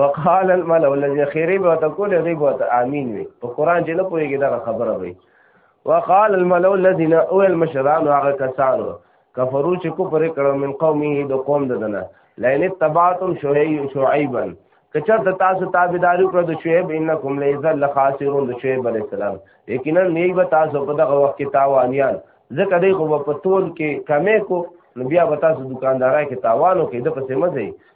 وقال الملأ الذين خيري به تقول دې بوت امين وي په قران چې نه پويږي دا خبره وي وقال الملأ الذين او المشران هغه کسانو کفرو چې کو پرې کړو من قومه د قوم ددنه لئن تبعتم شعيب شعيبا کچا د تاسو تابعداري کړو د شعیب انکم لیزل خاسرون د شعیب علی السلام یقینا نه به تاسو په دغه وخت کې تاوانیان ځکه دی خو په تول کې کمې کو نو بیا به تاسو دکاندارای کې تاوانو کې د پسې مزه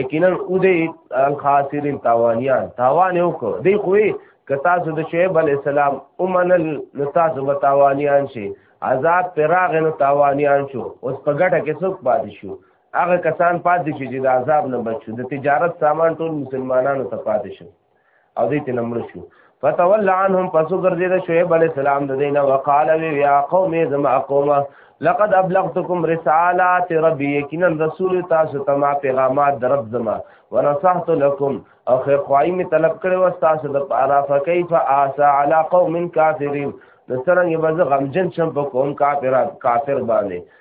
یقینا او دې الخاسرین تاوانیان تاوان یو کو دی خو که تاسو د شعیب علی السلام اومنل نو تاسو به تاوانیان شي عذاب پر راغ نو تاوانیان شو اوس په ګټه کې څوک پاتې شو هغه کسان پاتې شي چې د عذاب نه بچو د تجارت سامان ټول مسلمانانو ته پاتې شي او دې ته نمړ شو فتول عنهم پس ګرځید شعیب علی السلام د دینه وقال وی یا قوم زما قوم لقد ابلغتكم رسالات ربي یقینا رسول تاسو ته ما پیغامات در رب زما ونصحت لكم او خیر خوای می طلب کړو تاسو د پاره فكيف اسا على قوم كافرين د سره یې بز غمجن شم په قوم کافر کافر باندې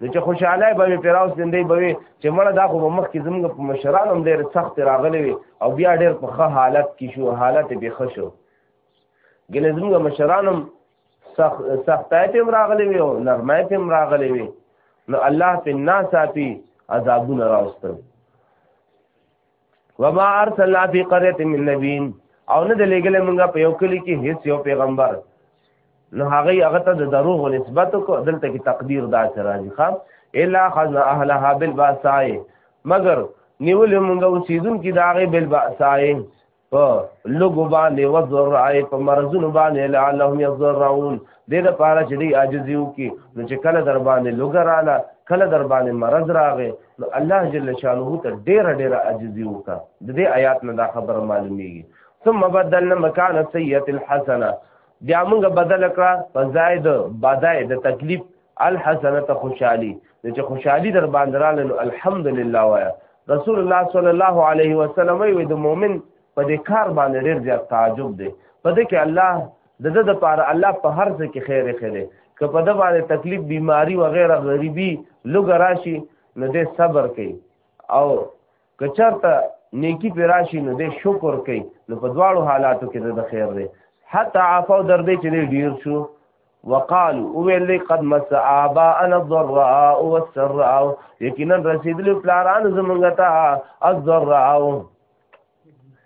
نو چې خوشاله به وي پیراوس دندې به وي چې مړه دا خو به مخکې زموږ په مشران هم ډېر سخت راغلی وي او بیا ډېر په ښه حالت کې شو حالت یې بې ښه شو ګنې زموږ مشران هم سخت سختای په هم راغلی وي او نرمای په هم راغلی وي نو الله په ناڅاپي عذابونه راوستل وما ارسلنا فی قريه من نبی او نه د لګل مونږه په یو کلی کې هیڅ یو پیغمبر نو هغه هغه ته د دروغ نسبت کو دلته کې تقدیر دا چې راځي ښا الا خذ اهلها بالباسای مگر نیول مونږه اوسیدون کې داغه بالباسای په لګو باندې وزرای په مرزونو باندې لعلهم یزرعون دې د پاره چې دی عاجزیو کې نو چې کله در باندې لګراله کله در باندې مرز راغې نو الله جل شانه ته ډېر ډېر عاجزیو کا د دې آیات نه دا خبر معلومیږي ثم بدلنا مکان السیئه الحسنه بیا موږ بدل کړه په زائد بدای د تکلیف الحسنه خوشحالي چې خوشحالي در باندې رااله نو الحمدلله وایا رسول الله صلی الله علیه وسلم وی د مؤمن په دې کار باندې ډېر زیات تعجب دی په دې کې الله د د د پاره الله په هر څه کې خیر خېره که په د باندې تکلیف بیماری و غیره غریبی لګ راشي نو دې صبر کوي او که چرته نیکی پر راشي نو د شکر کوي نو په دواړو حالاتو کې د خیر دی حتی عفو در دې چې ډیر شو وقالو او ویلې قد مس ابا ان الضراء والسراء یقینا رسیدلی پلاران زمونږ ته الضراء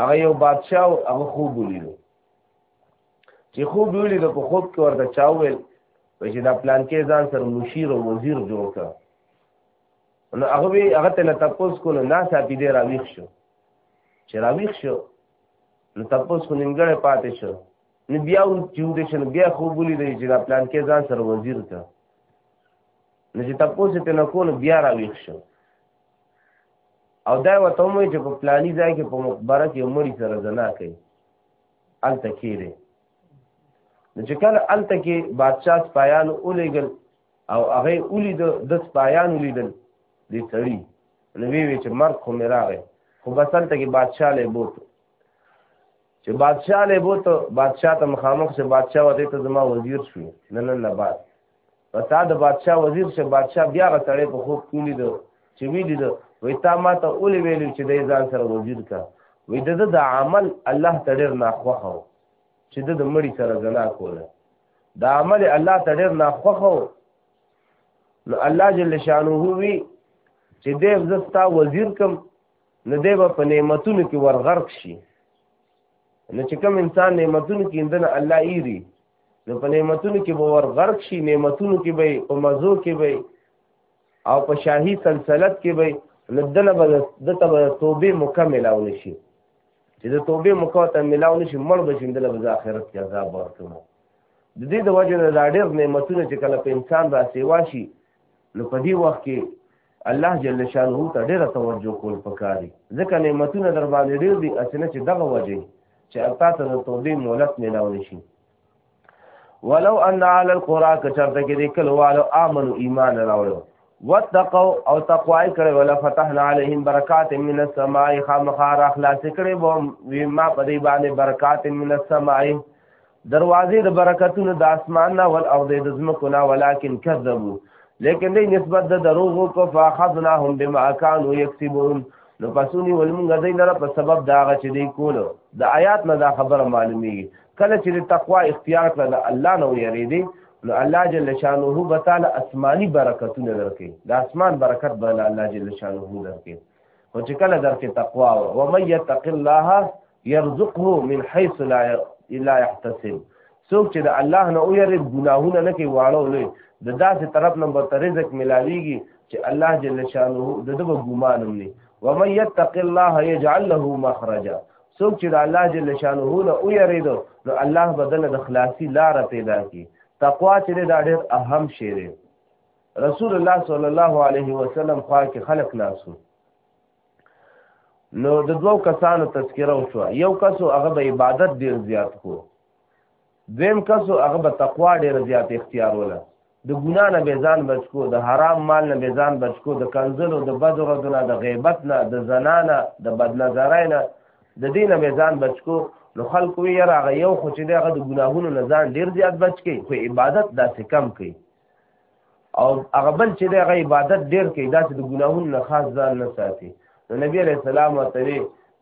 هغه یو بادشاہ او هغه خوب ولیدو چې خوب ولیدو په خوب کې ورته چا ویل چې دا پلان کې ځان سره مشیر او وزیر جوړ کړ نو هغه وی هغه ته نه تاسو کو نه ناسا پی دی راویښ شو چې راویښ شو نو تاسو کو نیمګړې پاتې شو نو بیا و چې د شنو بیا خوب ولیدو چې دا پلان کې ځان سره وزیر کړ نو چې تاسو ته نه کو نو بیا راویښ شو او دا وته مو چې په پلاني ځای کې په مخبره کې مړی سره زنا کوي ال تکیره نو چې کله ال تکي بادشاہ سپایان اولېګل او هغه اولید د سپایان الیدل دې سړی نو وی چې مرګ خو مې راغی خو بسل تکي بادشاہ له بوته چې بادشاہ له بوته بادشاہ ته مخامخ چې بادشاہ وته ته زما وزیر شو نه نه نه بعد پتا د بادشاہ وزیر چې بادشاہ بیا غتړې په خوب کې لیدو چې وی لیدو وې تا ما ته اول ویلو چې د ځان سره وزیر کا وې د د عمل الله تړر نه خوخه چې د مړی سره زنا کوله دا عمل الله تړر نه خوخه نو الله جل شانه وی چې دې زستا وزیر کم نو دی به په نعمتونو کې ورغرق شي نو چې کوم انسان نعمتونو کې اندنه الله ایری نو په نعمتونو کې به ورغرق شي نعمتونو کې به په مزو کې به او په شاهي سلسلت کې به لدنه به د ته توبه مکمل او نشي چې د توبه مکوته ملاو نشي مړ به شي د لږ آخرت کې عذاب ورکړي د دې د وجه نه دا ډېر نعمتونه چې کله په انسان را سیوا شي نو په دې وخت کې الله جل شانه ته ډیره توجه کول پکاري ځکه نعمتونه در باندې ډیر دي اسنه چې دغه وجه چې اتا ته د توبې مولت ملاو نشي ولو ان على القرى کچرته کې دې کلو والو امنو ایمان راوړو واتقوا او تقوای کړي ولا فتحنا عليهم برکات من السماء خامخار اخلاص کړي وو ما په دې باندې برکات من السماء دروازې د برکتونو د اسمان نه ول او د ځمکو نه ولکن کذبوا لیکن دې نسبت د دروغ کو فاخذناهم بما كانوا يكسبون نو پسونی ولمونږ دې لره په سبب دا غ چې دې کولو د آیات نه دا خبره معلومي کله چې تقوا اختیار کړه د الله نه ویری دي نو الله جل شانه به تعالی آسماني برکتونه درکې د اسمان برکت به الله جل شانه درکې او چې کله درکې تقوا او مې یتق الله يرزقه من حيث لا لا يحتسب څوک چې د الله نه ویری ګناهونه نه کوي واړو لوی د داسې طرف نه به رزق ملاويږي چې الله جل شانه د دغه ګمان هم نه ومن يتق الله يجعل له مخرجا څوک چې د الله جل شانه نه ویری نو الله بدل د خلاصي لار پیدا کی تقوا چې دا ډېر اهم شی دی رسول الله صلی الله علیه وسلم خوا کې خلق ناسو نو د دوو کسانو تذکره وشو یو کس هغه به عبادت ډیر زیات کو دویم کس هغه به تقوا ډیر زیات اختیاروله د ګنا نه به ځان بچ کو د حرام مال نه به ځان بچ کو د کنزلو د بد ورځو نه د غیبت نه د زنا نه د بد نظرۍ نه د دې نه به ځان بچ کو نو خلکو یې راغی یو خو چې دغه د ګناهونو نه ځان ډیر زیات بچ کی خو عبادت داسې کم کوي او هغه بل چې دغه عبادت ډیر کوي دا چې د ګناهونو نه خاص ځان نه ساتي نو نبی علیہ السلام ورته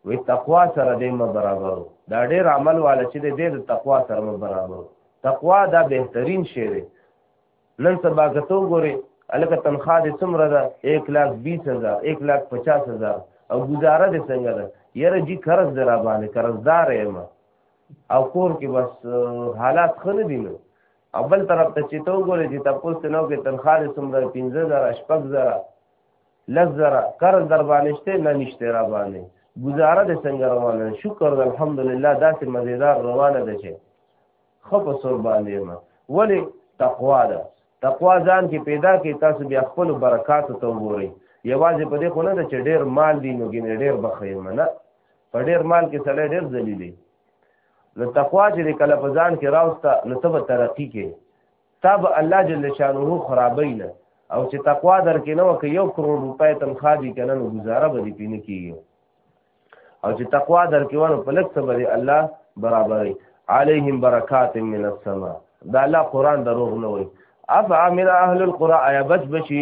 وی تقوا سره دې م برابرو دا ډیر عمل والا چې دې د تقوا سره م برابرو تقوا دا بهترین شی دی نن سبا که تو ګوري الکه تنخواه دې څومره ده 1 لاک 20 هزار 1 لاک 50 هزار او گزاره دې څنګه ده یره جی قرض درا باندې قرضدار یم او کور کې بس حالات خنه دي نو او بل طرف ته چې تو ګورې چې تپوس ته نو کې تنخواه دې څومره پنځه زره شپږ زره لس زره قرض در باندې شته نه نشته را باندې گزاره دې څنګه روانه شکر الحمدلله داسې مزیدار روانه ده چې خو په سور باندې ما ولی تقوا ده تقوا ځان کې پیدا کې تاسو بیا خپل برکات ته وګورئ یوازې په دې خو نه ده چې ډېر مال دی نو ګینه ډېر بخیر منه په ډېر مال کې سړی ډېر ذلیل دی نو تقوا چې د کله په ځان کې راوسته نو ته به ترقي کې تا به الله جل شانه خرابوي نه او چې تقوا در کې نه وکړي یو کروڑ روپۍ تنخوا دي کنه نو گزاره به دې پینې کیږي او چې تقوا در کې ونه په لک څه به الله برابرې عليهم برکات من السما دا الله قران دروغ نه وي اف عمل اهل القرى ايبت بشي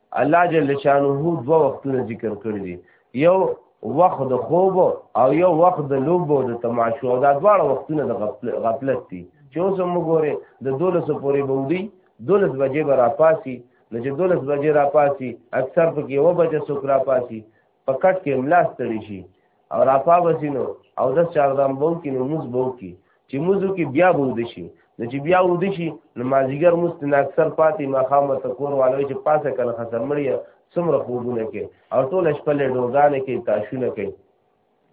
الله جل شانه دوه وختونه ذکر کړی دي یو وخت د خوب او یو وخت د لوبو د تماشو او دا دواړه وختونه د غفلت دي چې اوس هم وګوره د دولس پورې بودی دولس بجې به راپاسي نو چې دولس بجې راپاسي اکثر پکې یو بجه څوک راپاسي په کټ کې املا ستړي شي او را پاوسینو او د چاردام بو کې نو موز بو کې چې موزو کې بیا بو د شي نو چې بیا و د شي نو مازیګر مستن اکثر پاتې ما خامه تکور والوي چې پاسه کله خسر مړی څومره خوبونه کې او ټول شپه له ډوګانې کې تاشونه کوي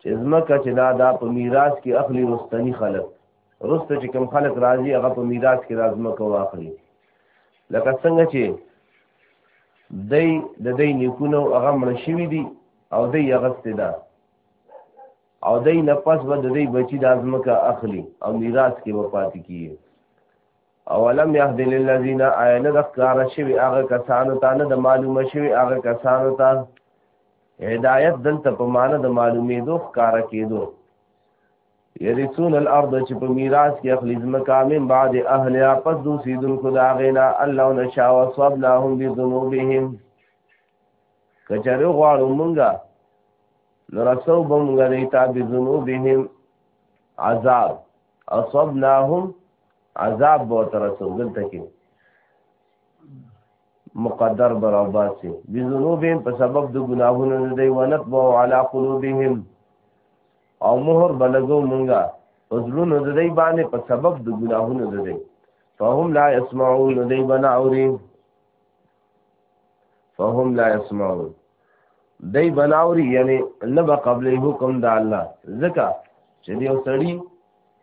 چې ځمکه چې دا دا په میراث کې اخلي رستنی خلک رسته چې کم خلک راځي هغه په میراث کې رازمه کو واخلي لکه څنګه چې دی د دې نیکونو هغه مړ شوی دی او دی هغه ستدا او دی نه پس به د دې بچی د ازمکه اخلي او میراث کې وفات کیږي اولم یهد للذین آیه نه ښکار شوی هغه کسانو ته نه د معلومه شوی هغه کسانو ته هدایت دلته په معنی د معلومېدو ښکار کېدو یرثون الارض چې په میراث کې اخلي ځمکه من بعد اهلها پس دو سیدن خدا غینا الله نشا وصبناهم بذنوبهم کچره غواړو مونږه نو رسو بمونږه دیتا بذنوبهم عذاب اصبناهم عذاب به ترسو دلته کې مقدر برابر سي بذنوبهم په سبب د ګناهونو د دی ونت بو علی قلوبهم او مهر بلګو مونږه وزلونو د دی باندې په سبب د ګناهونو د دی فهم لا يسمعون دی بنا اوري فهم لا يسمعون دای بناوري یعنی نه به قبلې حکم د الله ځکه چې دی سړی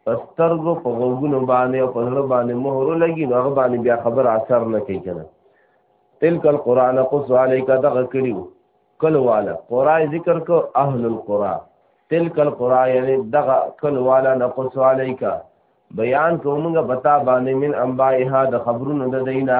پسترګو په غوګونو باندې او په زړه باندې مهر لګي نو هغه باندې بیا خبر اثر نه کوي کنه تلک القرآن قص عليك دغه کړیو کل والا قرآ ذکر کو اهل القرآ تلک القرآ یعنی دغه کل والا نقص عليك بیان کومګه بتا باندې من انبائها د خبرونو د دینه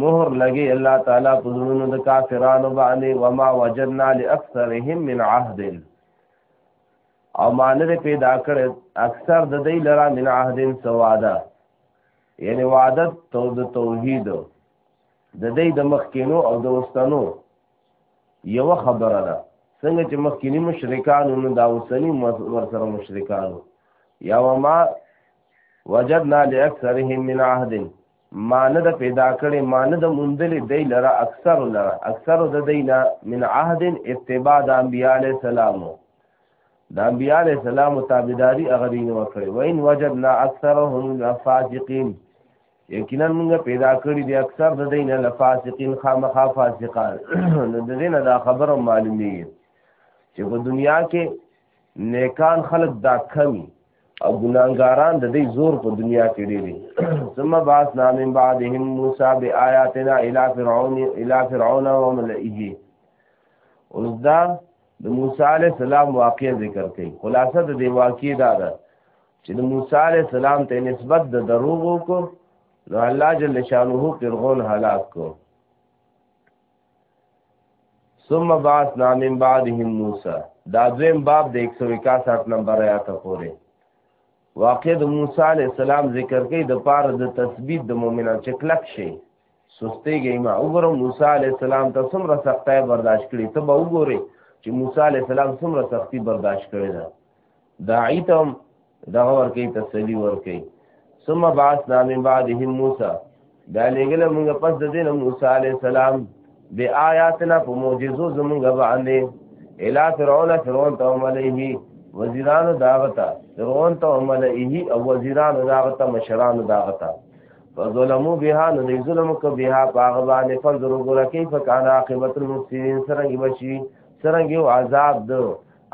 مهر لګي الله تعالی په زړونو د کافرانو باندې وما وجدنا لاکثرهم من عهد او مانره پیدا کړ اکثر د دې لرا من عهد سواده یعنی وعده تو د توحید د دې د مخکینو او د وستانو یو خبره ده څنګه چې مخکینی مشرکان نو دا وسنی ورسره مشرکان یا وما وجدنا لاکثرهم من عهد ما نه د پیدا کړي ما نه د مندلې دی لره اکثر لره اکثر د دینا من عهد اتباع د انبیاء علی السلام د انبیاء علی السلام تابعداري اغرین وکړي وین وجدنا اکثرهم فاسقین یقینا موږ پیدا کړی دی اکثر د دین له فاسقین خامخا فاسقان نو د دین دا خبره معلومیږي چې په دنیا کې نیکان خلق دا کمی او ګناګاران د دې زور په دنیا کې ډېری ثم باس نام بعدهم موسی بیااتنا الی فرعون الی فرعون و ملئه اوس دا د موسی علی السلام واقعې ذکر کړي خلاصه د دې واقعې دا ده چې د موسی علی السلام ته نسبت د دروغو کو نو الله جل شانه فرعون هلاک کو ثم بعثنا من بعدهم موسی دا دویم باب د 161 نمبر آیات پورې واقع د موسی علی السلام ذکر کوي د پاره د تثبیت د مؤمنان چې کلک شي سستېږي ما وګورم موسی علی السلام ته څومره سختۍ برداشت کړې ته به وګورې چې موسی علی السلام څومره سختی برداشت کړې ده داعی ته دغه ورکی تسلی ورکی ثم بعثنا من بعدهم موسی دا لګل موږ پس د دین موسی علی السلام بی آیاتنا په معجزو زمونږ باندې الا فرعون فرعون ته علیه وزیران داغتا فرعون ته علیه او وزیران داغتا مشران داغتا فظلمو بها نو دی ظلم کو بها پاغه باندې فنظر وګوره کیف کان عاقبت المفسدين سرنګ بشي سرنګ یو عذاب دو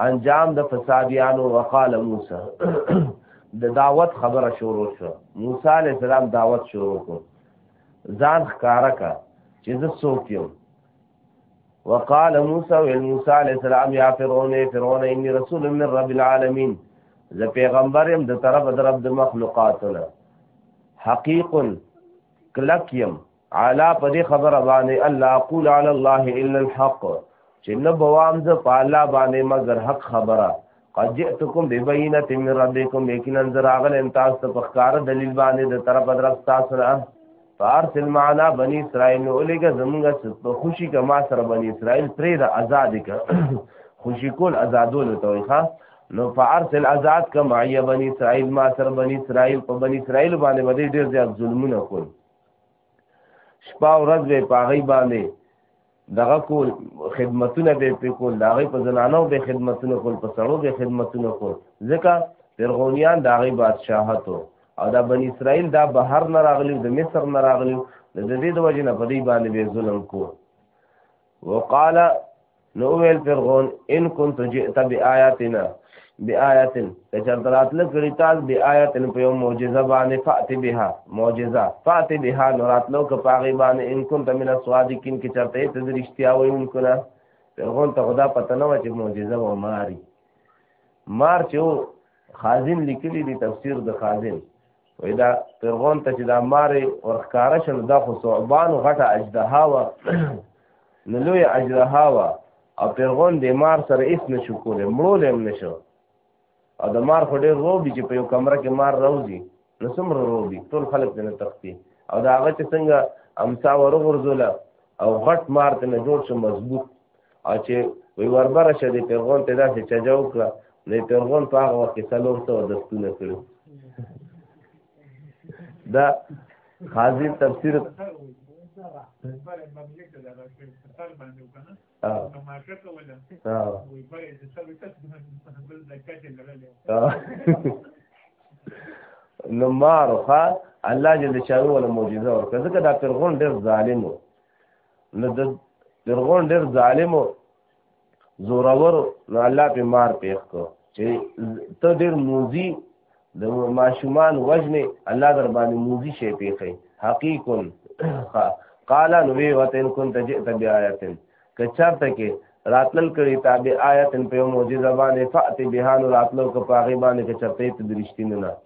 انجام د فسادیانو وقال موسی د دعوت خبره شروع شو موسی علی السلام دعوت شروع کو ځان ښکارا کا چې زه څوک یم وقال موسی او موسی علی السلام یا فرعون فرعون انی رسول من رب العالمین زه پیغمبر يم د طرف د رب د مخلوقاتو نه حقیق کلک يم علا په دې خبره باندې الله اقول علی الله الا الحق چې نه بوام ز په الله باندې مگر حق خبره قد جئتكم ببينه من ربكم لیکن انظر اغل انتاس ته پخکار دلیل باندې د طرف درف تاسو نه فارسل معنا بني اسرائيل نو لګه زمونږ په خوشي کما سره بني اسرائيل پرې د آزاد ک خوشي کول آزادول ته وي ښا نو فارسل آزاد کما ای بني اسرائيل ما سره بني اسرائيل په بني اسرائيل باندې باندې ډېر زیات ظلمونه کول شپه ورځ به پاغي باندې دغه کول خدمتونه به په کول داغه په زنانو به خدمتونه کول په سړو به خدمتونه کول ځکه فرعونیان داغه بادشاہتو او دا بنی اسرائیل دا بهر نه راغلی د مصر نه راغلی د دې د وجه نه په دې باندې به ظلم کو وقال نو ویل فرعون ان كنت جئت بآياتنا بآيات کچر تراتل کړي تاسو بآيات په یو معجزه باندې فات بها معجزه فات بها نو راتلو ک پاغي باندې ان كنت من الصادقين کی چرته ته درشتیا وای ان کنا فرعون ته خدا پته نه و چې معجزه و ماری مار چې خازن لیکلی دی تفسیر د خازن وای دا فرعون ته چې دا مارې ورخکاره شل دا خو صعبان غټه اجدها و نو لوی اجدها و او فرعون د مار سره هیڅ نشو کولای مړو لم نشو او د مار خو ډېر روب دي چې په یو کمره کې مار راوځي نو څومره روب دي ټول خلک دې نه تختی او دا هغه چې څنګه امسا ورغورځوله او غټ مار ته نه جوړ شو مضبوط او چې وی وربره شه دی پیغون ته داسې چجا وکړه دی پیغون په هغه وخت کې څلور سوه دستونه کړي دا قاضي تفسیر نو مارو ښا الله جل شانو ولا معجزه ورکړه ځکه دا فرعون ډېر ظالم و نو د درغون ډېر ظالم و زورور نو الله پې مار پېښ کړو چې ته ډېر موزي د ماشومان وجنې الله در باندې موزي شی پېښی حقیقون قال نو وی وتن كنت جئت بآيات کچرته کې راتل کړي تابع آیت په معجزه باندې فات بهان راتلو کو پاغي باندې کچرته ته درشتینه نه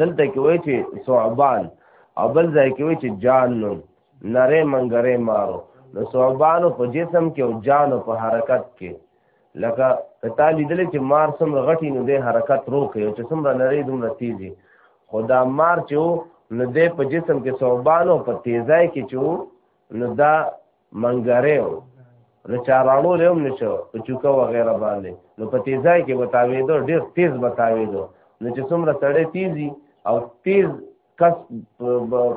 دلته کې وایي چې ثعبان او بل ځای کې وایي چې جان نو نره منګره مارو نو ثعبان په جسم کې او جان په حرکت کې لکه کتا لیدل چې مار سم غټي نو د حرکت روکي او چې سم را نری دومره تیزي خدا مار چې نو د په جسم کې ثعبان او په تیزای کې چې نو دا منګره و نو چاراړو له هم نشو په چوکا و غیره باندې نو په تیزای کې بتاوي دو ډیر تیز بتاوي دو نو چې څومره سړی تیزي او تیز کس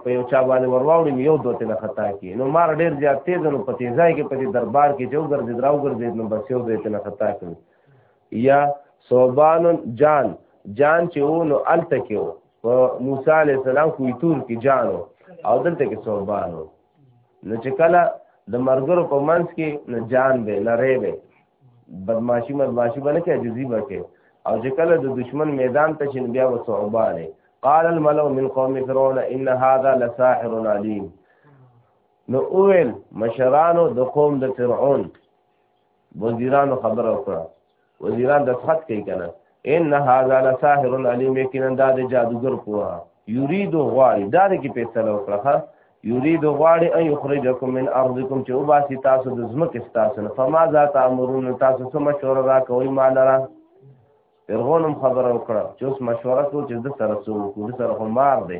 په یو چا باندې ورواوړي یو دوه تنه خطا کی نو مار ډیر زیات تیز نو په تیزای کې په دربار کې جو ګرځي دراو ګرځي نو بس یو دوه تنه خطا کی یا صوبان جان جان چې و نو الته کې و موسی علی السلام کوی تور کې جانو او دلته کې صوبانو نو چې کله د مرګرو په منځ کې نه جان به لری به بدمعشي مدمعشي باندې کې عجزي وکړي او چې کله د دشمن میدان ته چې بیا وسعبانه قال الملو من قوم فرعون ان هذا لساحر عليم نو اول مشرانو د قوم د فرعون وزیرانو خبر او کړه وزیران د خط کوي کنه ان هاذا لساحر علیم یقینا دا د جادوګر کوه یرید غواړي دا د کی فیصله وکړه یرید غواړي ان یخرجکم من ارضکم چې او باسی تاسو د زمکه تاسو نه فما ذات امرون تاسو سم مشوره را کوي مال را فرعونم خبر او کړه چې اوس مشوره کو چې د سره څو کو د سره مار دی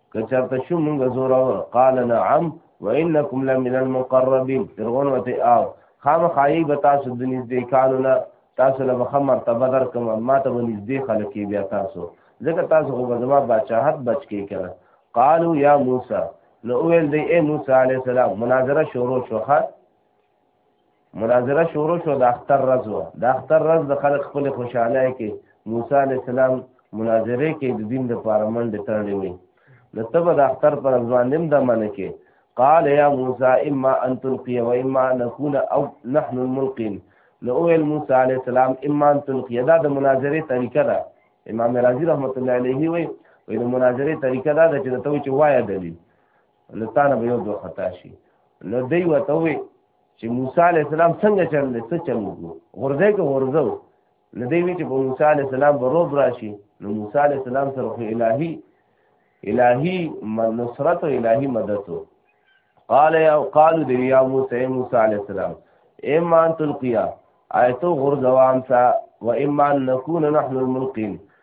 کچرته شو مونږ زورور قال نعم وانکم لمن المقربين فرعون وته او خام خای به تاسو د نږدې کانو نه تاسو له مخه مرتبه در کوم ما ته به نږدې خلک بیا تاسو ځکه تاسو خو به زما بادشاهت بچ کې کړه قالو یا موسی نو ویل دی اے موسی علی السلام مناظره شروع شوخه مناظره شروع شو د اختر ورځ و د اختر ورځ د خلک خپل خوشاله کې موسی علی السلام مناظره کې د دین د پاره منډه تړلې وي نو تب د اختر پر ځوان نیم د منه کې قال یا موسی اما ان تلقي و اما نكون او نحن الملقين نو ویل موسی علی السلام اما ان تلقي دا د مناظره طریقه ده امام رازی رحمت الله علیه وی وی د مناظره طریقه دا ده چې ته چې وایې دلیل نو تا نه به یو دوه خطا شي نو دی ورته ووی چې موسی علیه السلام څنګه چل دی څه چل وکړو غورځی که غورځو نو دی وی چې په موسی علیه السلام به روب را شي نو موسی علیه السلام سره خو الهي الهي نصرت او الهي مدد و قال یا قالو دی یا موسی موسی علیه السلام اما ان تلقیا آیتو غورځوام سا و اما ان نکون نحن الملقین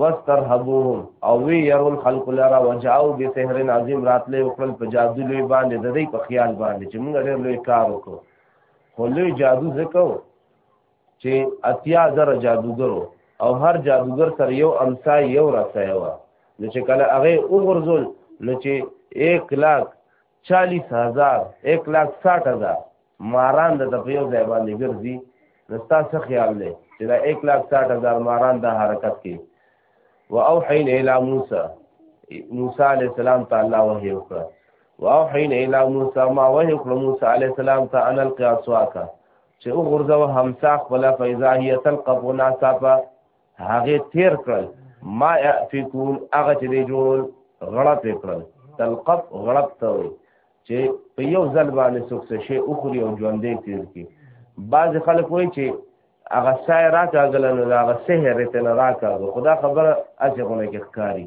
واسترهبوهم او وی يرون خلق لرا وجاو بسحر عظیم راتله وکړل په جادو لوی باندې د دې په خیال باندې چې موږ ډېر لوی کار وکړو خو لوی جادو زکو چې اتیا زره جادوګرو او هر جادوګر سره یو امسا یو رسایو نو چې کله هغه وګرځول نو چې 1 لاک چالیس هزار ایک لاک ساټ هزار ماران د په یو ځای باندې ګرځي نو ستاسو خیال دی چې دا ایک لاک ساټ هزار ماران دا حرکت کوي و اوحین الی موسی موسی علیہ السلام ته الله وحی وکړه و اوحین الی موسی ما وحی وکړه موسی علیہ السلام ته ان القیاسواکا چې وګرځو همسا خپل فیضا هی تلقف ناسا په هغه تیر کړل ما یافکون هغه چې دی جوړول غړپ کړل تلقف غړپ ته وي چې په یو ځل باندې څوک څه شي اوخري او ژوندې تیر کی بعض خلک وایي چې هغه سای راکاګل نو هغه سحر ته نه راکاګو خدا خبره اځغونه کې ښکاری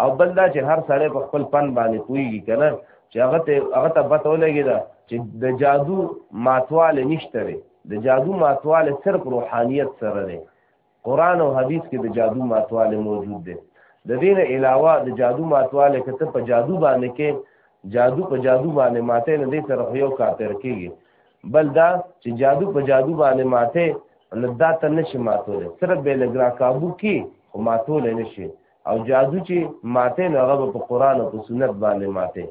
او بل دا چې هر سړی په خپل پن باندې پوهېږي که نه چې هغه ته هغه ته پته ولګي ده چې د جادو ماتواله نشته دی د جادو ماتواله صرف روحانیت سره دی قرآن او حدیث کې د جادو ماتواله موجود دی د دین علاوه د جادو ماتواله که ته په جادو باندې کې جادو په جادو باندې ماته نه دی سره یو کافر کېږي بل دا چې جادو په جادو باندې ماته لدا ته نشي ماتوله صرف به لګرا کابو کې خو ماتوله نشي او جادو چې ماته نه هغه په قران او په سنت باندې ماته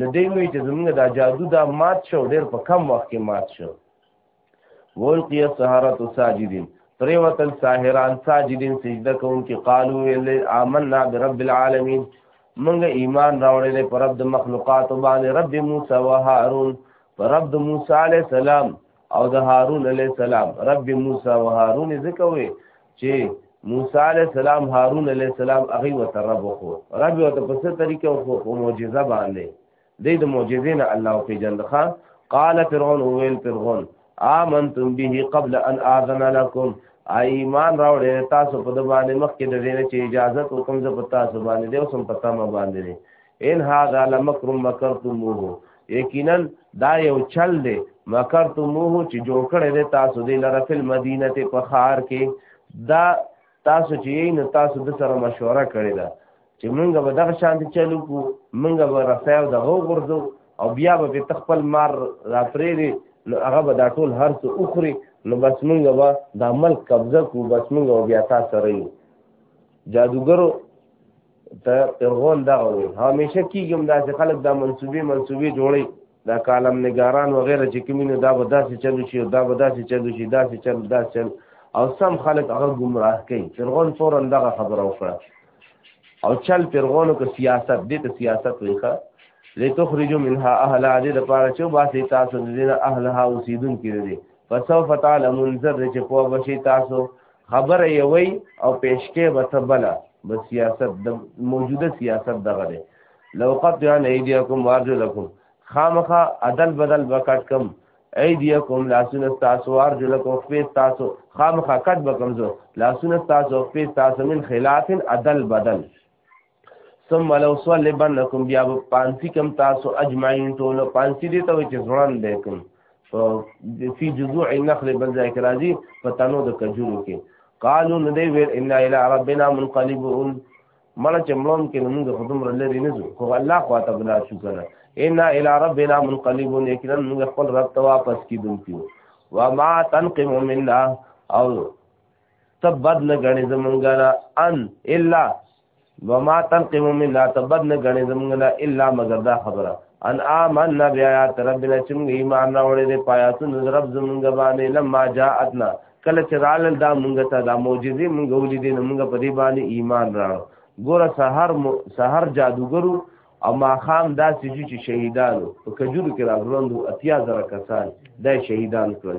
نه دی وی چې زمونږ دا جادو دا مات شو ډېر په کم وخت کې مات شو ولقي السحرة ساجدين پریوتل ساحران ساجدین سجده کوونکي قالو ویل آمنا برب العالمین منګه ایمان راوړل پر رب د مخلوقات باندې رب موسی و هارون پر رب د موسی علی السلام او د هارون علی السلام رب موسی و هارون ذکوي چې موسی علی السلام هارون علی السلام هغه وته رب خو رب وته په څه طریقه خو په معجزه باندې دې د معجزې نه الله په جند خان قال فرعون ویل فرعون آمنتم به قبل ان اذن لكم ایمان راوړې تاسو په د باندې مخ کې د دې چې اجازه کوم زه په تاسو باندې دیو سم پتا ما باندې ان هاذا لمکر مکرتموه یقینا دا یو چل دی مکرتموه چې جوړ کړی دی تاسو دی لره فل مدینه ته په خار کې دا تاسو چې یې نو تاسو د سره مشوره کړې ده چې مونږ به دغه شان دي چلو کو مونږ به رسایو د غو غرزو او بیا به په تخپل مار را پرېری نو هغه به دا ټول هر څه اخري نو بس مونږ به دا ملک قبضه کو بس مونږ بیا تاسو سره یو جادوګرو ته ارغون دا وي همیشه کیږم دا چې خلک دا منسوبي منسوبي جوړي دا کالم نگاران وغیرہ چې کمینو دا به داسې چلو شي دا به داسې چلو شي داسې چل داسې چل او سم خلک هغه گمراه کوي فرغون فورا دغه خبره وکړه او چل فرغونو که سیاست دې ته سیاست وي ښه لتخرجوا منها اهلها دې لپاره چې باسي تاسو دې نه اهلها اوسیدونکي دي فسوف تعلمون ذره چې په وشي تاسو خبره یې وای او پېشکې به ته بله به سیاست د موجوده سیاست دغه دی لو قد یان ایدیکم وارجلکم خامخا عدل بدل بکټ کم ایدیکم لاسونه تاسو وارجلکم خپې تاسو خامخا کټ بکم زو لاسونه تاسو خپې تاسو من خلاف عدل بدل ثم لو صلبنکم بیا پانسی کم تاسو اجمعین ټول پانسی دي ته چې ځوان به کوم فی جذوع النخل بل ځای کې راځي په تنو د کجورو کې قالو نو دی ویل ان الى ربنا منقلبون مړه چې مړم کې موږ خدوم لري نه ځو خو الله خواته بلا شو کنه ان الى ربنا منقلبون یقینا موږ خپل رب ته واپس کیدونکو وما تنقم منا او تبد نه غني زمونږ نه ان الا وما تنقم منا تبد نه غني زمونږ نه الا مگر دا خبره ان آمنا بیات ربنا چې موږ ایمان راوړې دې پایاتونو رب زمونږ باندې لما جاءتنا کله چې رالل دا مونږ ته دا معجزې مونږ ولې دې مونږ په دې باندې ایمان راړو ګوره سحر م... سحر جادوګرو او ماخام دا سجو چې شهیدانو په کجورو کې راغلوندو اتیا زره کسان دا شهیدان کړل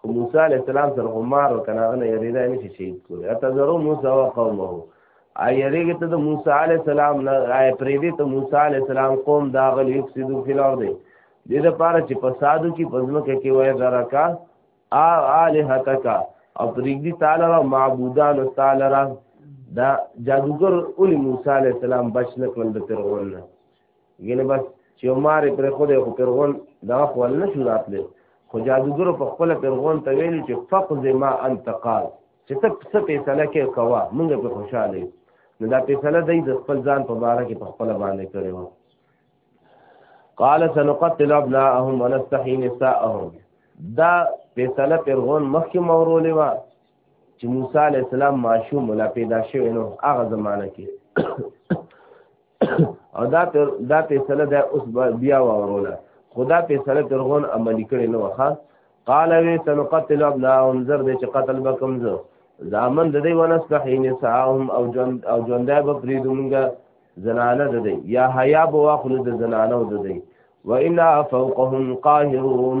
خو موسی علی السلام سره خو مار او کنه نه یریدا نه شي شهید کولی اتذرو موسی او قومه ای یریګه ته د موسی علی السلام نه ای پرې دې ته موسی علی السلام قوم دا غل یفسدو فی الارض دې د پاره چې فسادو کې پزما کې کې وای زرا کا ا الہتک او پرېږدي تعالی را معبودان تعالی را دا جادوګر اول موسی علی السلام بچ نه کول د فرعون نه ګنه بس چې عمر پر خو د خو پرغون دا خو نه شو راتله خو جادوګر په خپل پرغون ته ویل چې فقز ما انت قال چې ته څه فیصله کې کوا موږ په خوشاله نو دا فیصله دای د خپل ځان په باره کې په خپل باندې کړو قال سنقتل ابناءهم ونستحي نساءهم دا فیصله پرغون مخکې مورولې و چې موسی علی السلام ماشوم ولا پیدا شوی نو هغه زمانہ کې او دا پر دا په سره د اوس بیا وروله خدا په سره ترغون عملی کړي نو ښا قال وی سنقتل ابناهم زر دې چې قتل بکم زه زامن د دې ونستحی نساهم او جون او جوندای به پریدونګه زنانه د دې یا حیا بوا خلد زنانه د دې و انا فوقهم قاهرون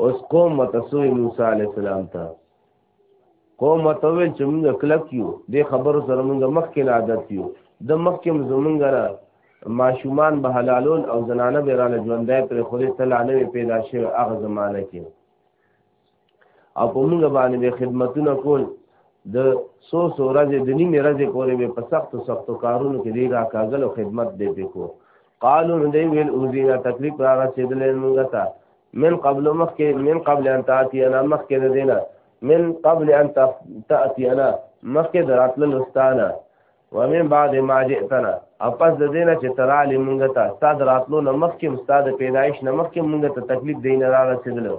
اوس قوم متسوی موسی علی السلام ته قوم متویل چې موږ کلک یو د خبرو سره موږ مخکې نه عادت یو د مخکې زمونږ نه ماشومان به حلالون او زنانه به را لږوندای پر خوري تلانه پیدا شوی هغه زمانه کې او په موږ باندې به خدمتونه کول د سو سو ورځې د نیمې ورځې پورې به په سختو سختو کارونو کې دی را کاغل او خدمت دی وکړو قالو نو دی ویل اوزینا تکلیف را رسېدلې موږ ته من قبل مخکې من قبل ان تاتی انا مخکې د دینه من قبل ان تاتی انا مخکې دراتل لستانه ومن بعد ما جئتنا اپس د دینه چې ترالی مونږ ته استاد راتلو نه مخکې استاد پیدایش نه مخکې مونږ ته تکلیف دینه را رسیدل او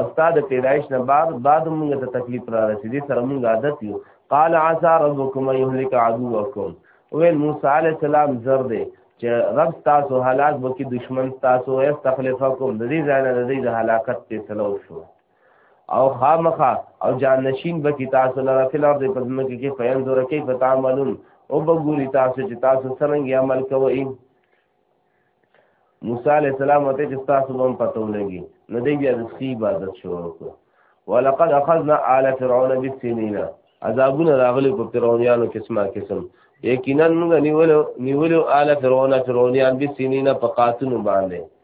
استاد پیدایش نه بعد بعد مونږ ته تکلیف را رسیدي سره مونږ عادت یو قال عسى ربكم يهلك عدوكم ویل موسی علی السلام زر دی چې رب تاسو هلاک وکي دشمن تاسو او استخلفکم د دې ځای نه د دې د هلاکت په سلو شو او خامخا او جانشین به کی تاسو لره فل ارض په ځمکه کې فین زور کې پتا معلوم او بګوري تاسو چې تاسو څنګه عمل کوئ موسی علی السلام ته چې تاسو هم پته ولګي نو دې بیا د سی عبادت شروع وکړه ولقد اخذنا آل فرعون بالسنین عذابنا راغلی په فرعونانو قسمه قسم یقینا موږ نیولو نیولو آل فرعون فرعونان بالسنین په قاتونو باندې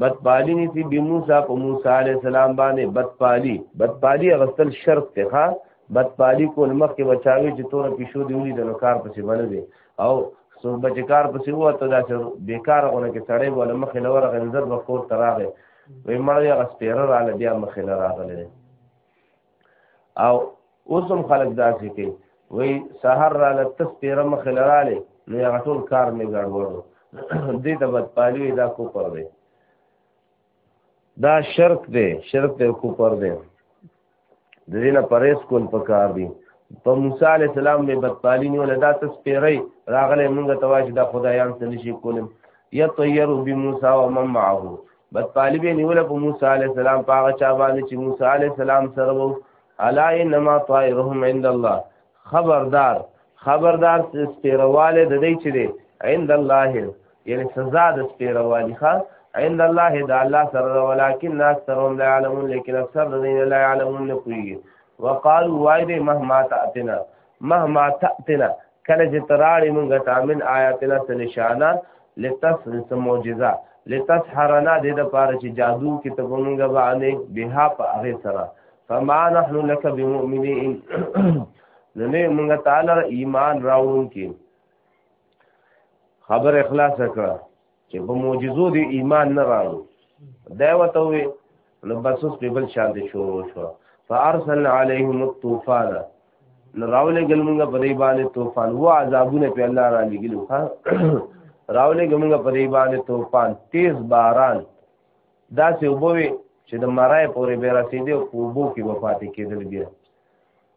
بدپالی نسی بی موسی په موسی علی السلام باندې بدپالی بدپالی غسل شرط ته ښا بدپالی کول مخ کې بچاوي چې تور پښو دی ولې د کار پسې باندې او سو بچ کار پسې وو ته دا چې بیکار غونه کې سړی ول مخ له ور غنځر بخور تراغه وې مړ یا غسپیر را لدی مخ له راغله او اوسم خلک داسې کوي وای سحر را لته پیره مخ لراله نو هغه ټول کار نه ګډوډو دې ته بد پالوي دا کو پر دی دا شرک دی شرک دی کو پر دی د دې نه پرېس کول پکار دی په موسی علی السلام به بد پالی نه ولدا تس پیری راغله مونږ ته واش دا خدایان څه نشي کولم یا طیر بموسی و من معه بس طالب نیول په موسی علی السلام په هغه چا باندې چې موسی علی السلام سره وو الا انما طائرهم عند الله خبردار خبردار سپیرواله د دې چې دی عند الله یعنی سزا د سپیروالی ښا عند الله د الله سره ولکن ناس سره لا علمون لیکن اکثر د دین لا علمون نه کوي وقالو وای دې مهما تاتنا مهما تاتنا کله چې تراړي مونږ ته من آیاتنا څه نشانه لتس څه معجزه لتس حرنا دې د پاره چې جادو کې ته مونږ باندې بها په هغه سره فما نحن لك بمؤمنين نو نه مونږ تعالی ایمان راوړون کې خبر اخلاص کړه چې په معجزو دی ایمان نه راړو دا وته وي نو بس اوس په بل شان دي شروع شو فارسل عليهم الطوفان نو راولې ګلمنګ په دی باندې طوفان و عذابونه په الله را لګلو ها راولې ګلمنګ په دی باندې طوفان تیز باران دا څه وبوي چې د مرای پورې به رسیدي او وبو کې وفات کېدل بیا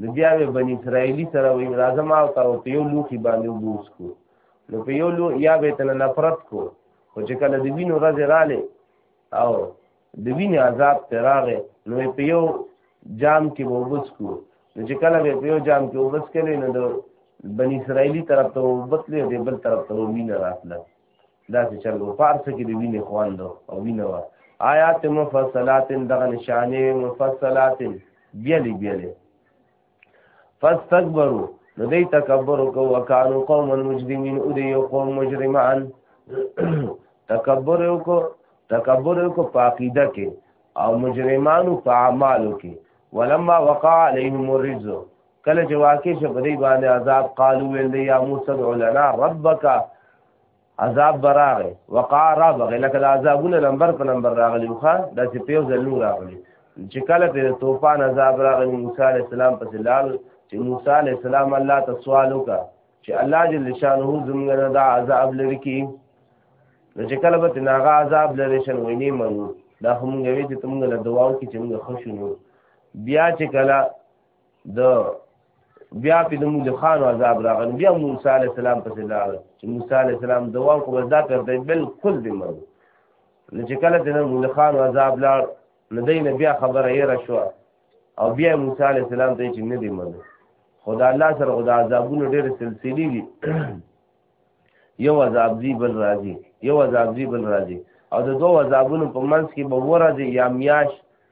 نو بیا به بنی اسرائیلی سره وی راځم او تا په یو لوخي باندې وبوس کو نو په یو لو یا به تل نفرت کو او چې کله د وینو راځي رااله او د وینې عذاب تراغه نو په یو جام کې وبوس کو نو چې کله به په یو جام کې وبوس کړي نو د بنی اسرائیلی طرف ته وبتلې او د بل طرف ته وینه راتله دا چې چرګو پارس کې د وینې خوند او وینه وا آیات مفصلات دغه نشانه مفصلات بیلی بیلی فاستكبروا نو دی تکبر کو وکانو قوم المجرمین او دی قوم مجرمان تکبر کو تکبر کو پاقیده کې او مجرمانو په اعمالو کې ولما وقع عليهم الرجز کله چې واقع شو په دې باندې عذاب قالو ویل دی یا موسی ادع لنا ربک عذاب براغه وقع رب غلک العذابون نمبر په نمبر راغلی خو دا چې پیو ځل نور راغلی چې کله په طوفان عذاب راغلی موسی علی السلام په لال چې موسی علی السلام الله ته سوال وکړ چې الله جل شانه زموږ نه دا عذاب لري کی نو چې کله به ناغه عذاب لري شن ویني منو دا هم غوي چې تمګه له دعاو کې چې موږ خوشو نو بیا چې کله د بیا په دمو د خان عذاب راغلی بیا موسی علی السلام پسې لاړ چې موسی علی السلام دوا کو وزدا پرته بالکل دی مړ نو چې کله د نو د خان عذاب لاړ نو دینه بیا خبره یې را شو او بیا موسی علی السلام ته چې نه دی مړ خدا الله سره خدا عذابونو ډېر سلسله دي یو عذاب زی بل راځي یو عذاب زی بل راځي او د دوه عذابونو په منځ کې به ورځي یا میاش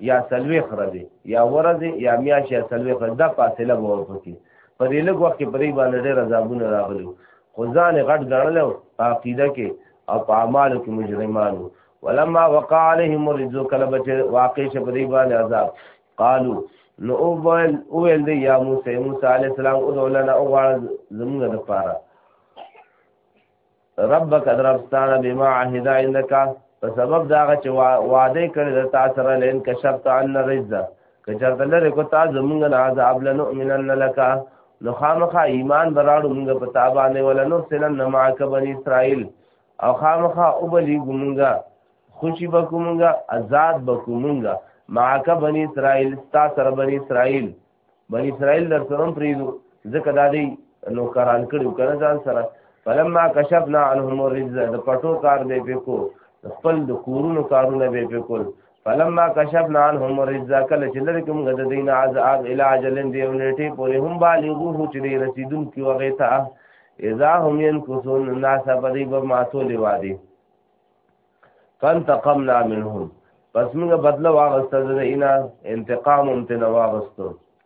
یا سلوي خرځي یا ورځي یا میاش یا سلوي خرځي دا فاصله به ورپکې په دې لږ وخت کې پرې باندې ډېر عذابونه راغلي خو ځان غټ ګڼل او عقیده کې او په اعمالو کې مجرمانو ولما وقع عليهم الرجز کلبت واقع شپري باندې عذاب قالو نو او ویل او ویل دی یا موسی موسی علی السلام او دولنا او غواړ زمونږ د پاره ربک دربستانه بما عهد عندك په سبب دا چې وعده کړی د تاسو سره لین کشفت ان رزا کچرته لري کو تاسو زمونږ نه عذاب لنؤمنن لك نو خامخا ایمان براړو موږ په تابانه ولنو سنن معک بنی اسرائیل او خامخا او بلی ګمونګا خوشی بکومونګا آزاد بکومونګا معاک بنی اسرائیل ستا سر بنی اسرائیل بنی اسرائیل در سرم پریدو ځکه دا دی نو کران کړو کنه ځان سره فلما کشفنا عنهم الرجز د پټو کار دی پکو خپل د کورونو کارونه به پکول فلما کشفنا عنهم الرجز کله چې لري کوم غد دین عذاب علاج لن دی ونټي پورې هم بالغوه چې دی رسیدون کی وغه تا اذا هم ينكثون الناس بدی به ماتو لیوادي فانتقمنا منهم پس موږ بدله واغسته د اینا انتقام هم تنه واغستو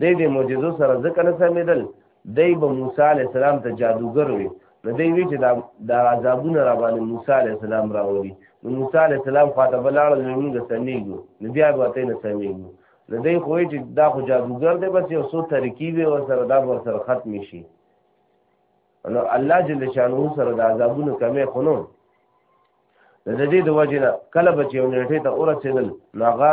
دی د معجزو سره ځکه نه سمېدل دی به موسی علی السلام ته جادوګر وي نو دی وی چې دا د عذابونه را باندې موسی علی السلام راوړي نو موسی علی السلام خواته بلاړ نو موږ سمېږو نو بیا به ته نه سمېږو نو دی خو چې دا خو جادوګر دی بس یو څو طریقې به ور سره دا ور سره ختم شي نو الله جل شانه سره د عذابونو کمې خونو د دې د وجنه کله بچیو نیټه ته اورسېدل نو هغه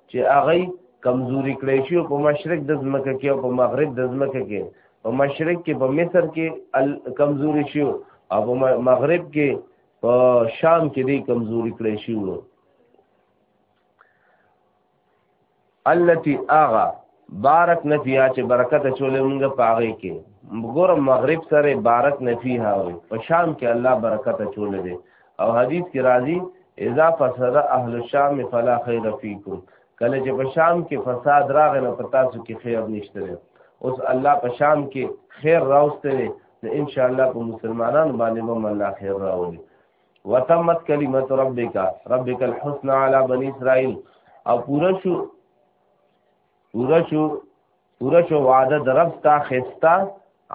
چې هغه کمزوري کړی شي په مشرق د ځمکه کې او په مغرب د ځمکه کې په مشرق کې په مصر کې کمزوري شي او په مغرب کې په شام کې دی کمزوري کړی شي التي اغا بارک نفیها چې برکت چولې مونږ پاغې کې ګور مغرب سره بارک نفیها وي په شام کې الله برکت چولې دي او حدیث کې راځي اذا فسد اهل الشام فلا خیر فیکم کله چې په شام کې فساد راغی نو پتا سو کې خیر نشته دی اوس الله په شام کې خیر راوسته دی نو ان شاء الله په مسلمانانو باندې به الله خیر راولي وتمت کلمت ربک ربک الحسن علی بنی اسرائیل او پورا شو پورا شو پورا شو وعده درفتا خستا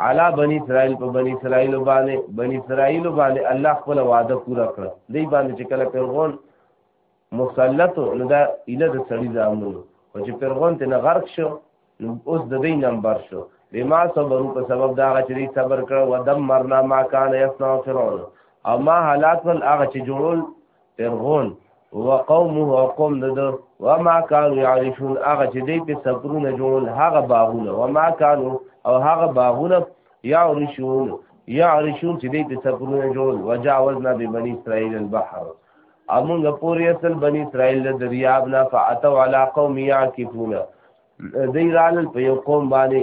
علا بنی اسرائیل په بنی اسرائیل باندې بنی اسرائیل باندې الله خپل وعده پورا کړ دې باندې چې کله پیرغون مسلط نو دا اله د سړی زامنو او چې پیرغون ته غرق شو نو اوس د دې نمبر شو بما صبرو په سبب دا چې صبر کړ و دمرنا ما کان یصنع فرعون او ما هلاکل هغه چې جوړول فرعون وقومه وقوم دد وما كانوا يعرشون هغه چې دې په سفرونه جوړل هغه باغونه وما كانوا او هغه باغونه يعرشون يعرشون چې دې په سفرونه جوړل وجاوزنا ببني اسرائيل البحر امون پوری اصل بني اسرائيل د دریاب نه فاتو على قوم يعكفون دې رال په یو قوم باندې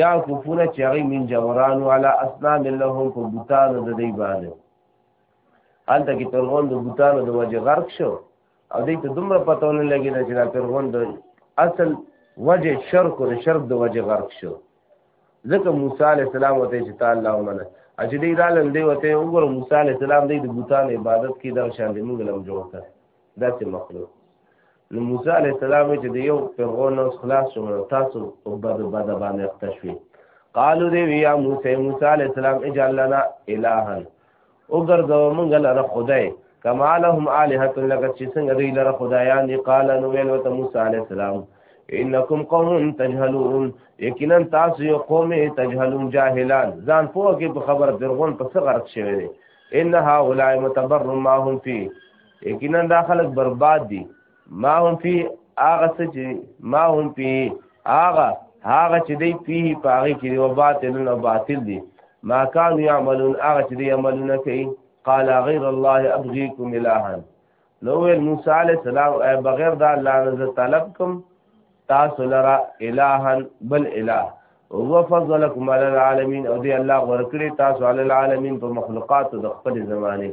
یا کوفونه چې هغه من جورانو علی اسنام لهم په بوتانو د دی باندې هلته کې پیرغون د بوتانو د وجه غرق شو او دې ته دومره پته نه لګی چې دا پیرغون د اصل وجه شرک او د شرک د وجه غرق شو ځکه موسی علی السلام وته چې تعالی الله ومنه چې دې رالم دې وته وګوره موسی علی السلام دې د بوتانو عبادت کې دا شان دې موږ لم جوړ کړ دا چې مخلوق نو موسی علی السلام چې د یو پیرغون نو خلاص شو تاسو په بد بد باندې اختشوي قالو دی یا موسی موسی علی السلام اجعل لنا الہن وګرځو مونږ لره خدای کما لهم الها لك چې څنګه دوی لره خدایان دي قال نو ویل وت موسی علی السلام انکم قوم تجهلون یقینا تاسو یو قوم تجهلون جاهلان ځان پوهه کې په خبر درغون په څه غرق شوی دی ان هؤلاء متبر ما هم فيه یقینا دا خلک برباد دي ما هم فی هغه څه چې ما هم فی هغه هغه چې دی فی په هغې کې دی و باطل او باطل دی ما کانو یعملون هغه چې دی عملونه کوي قال غیر الله ابغیکم الها نو ویل موسی علی السلام بغیر د الله نه طلب کوم تاسو لرا الها بل اله هو فضلکم علی العالمین او دی الله ورکړي تاسو علی العالمین په مخلوقات د خپل زمانه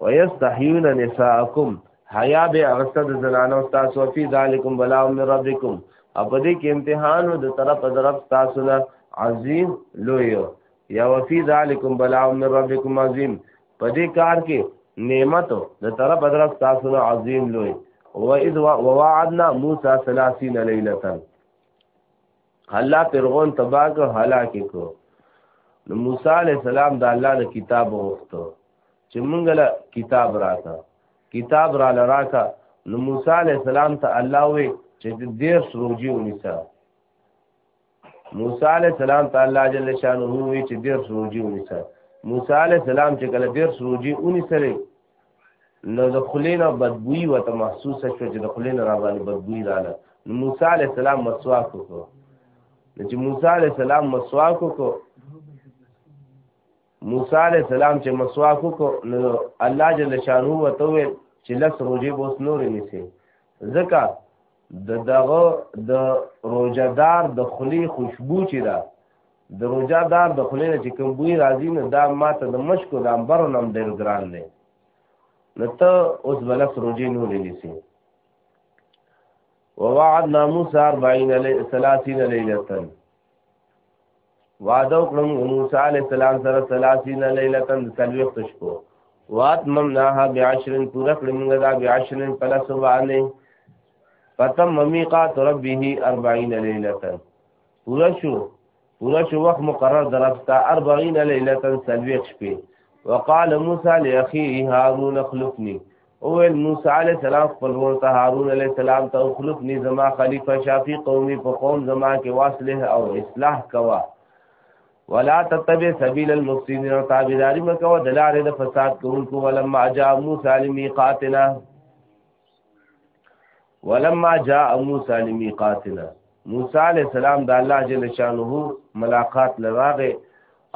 ويستحيون نساءكم حیا به اغسته د زنانو تاسو فی ذالکم بلاء من ربکم او په دې کې امتحان د طرف طرف تاسو نه عظیم لوی یا وفی ذالکم بلاء من ربکم عظیم په دې کار کې نعمت د طرف طرف تاسو نه عظیم لوی و اذ ووعدنا موسی 30 ليله الله فرعون تبا کو هلاک کو نو موسی علی السلام د الله د کتاب وغوښتو چې مونږ له کتاب راکا کتاب را لراکا نو موسی علی السلام ته الله وی چې دیر سروجي ونیسا موسی علی السلام ته الله جل شانه وی چې دیر سروجي ونیسا موسی علی السلام چې کله دیر سروجي ونیسره نو د خلې نه بدبوی وته محسوسه شو چې د خلې نه را باندې بدبوی رااله نو موسی علی السلام مسواک وکړو چې موسی علی السلام مسواک وکړو موسی علی السلام چې مسواک وکړو نو الله جل شانو وته ویل چې لس روزي بوس نور نیسي ځکه د دغه د روزدار د خلی خوشبو چې ده د روجا دار د خلې نه چې کوم بوی راځي نه دا ماته د مشکو د انبرو نم ډېر ګران دی نو ته اوس بلس روجې نو لري سي ووعدنا موسی 40 ل 30 ليله وعده وکړم موسی عليه السلام سره 30 ليله تن تلويخت شپو وات ممناها بعشرن پورا کړم دا بعشرن پلا سبانه پتم ممیقات ربه 40 ليله پورا شو پورا شو وخت مقرر درفتا 40 ليله سلويخ شپې وقال موسى لاخيه هارون اخلفني اول موسی علی السلام خپل ورته هارون علی السلام ته خلفني زما خلیفہ شافی قومي په قوم زما کې واصله او اصلاح کوا ولا تتبع سبيل المفسدين او تابعداري مکو د لارې د فساد کوونکو ولما جاء موسی لميقاتنا ولما جاء موسی لمیقاتنا موسی علی السلام د الله جل شانه ملاقات لراغه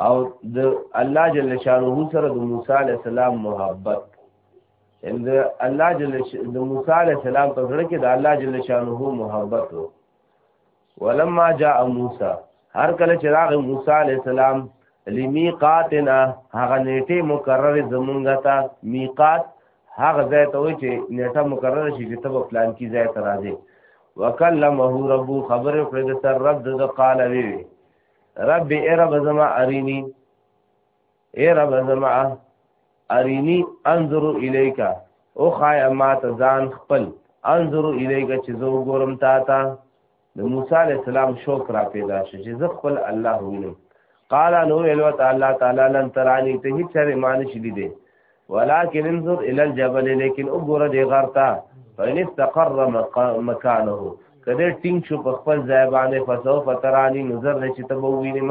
او د الله جل شانه سره د موسی علی السلام محبت ان د الله جل د موسی علی السلام په زړه کې د الله جل شانه محبت ولما جاء موسی هر کله چې راغی موسی علی السلام لمیقاتنا هغه نیټه مقرر زمونږه تا میقات هغه ځای ته وای چې نیټه مقرر شي چې تب پلان کی ځای ته راځي وکلمه رب خبر پر د سر رب د قال وی رب ای رب زما ارینی اے رب زما ارینی انظر الیکا او خای ما ته ځان خپل انظر الیکا چې زه وګورم تا ته د موسی علی السلام شوق را پیدا شو چې زه خپل الله وینم قال نو ویلو تعالی تعالی لن ترانی ته هیڅ چره مان شې دي ولكن انظر الى الجبل لیکن وګوره دی غرتا فإن استقر مكانه کله ټینګ شو په خپل ځای باندې فسوف ترانی نظر نشي ته ووینم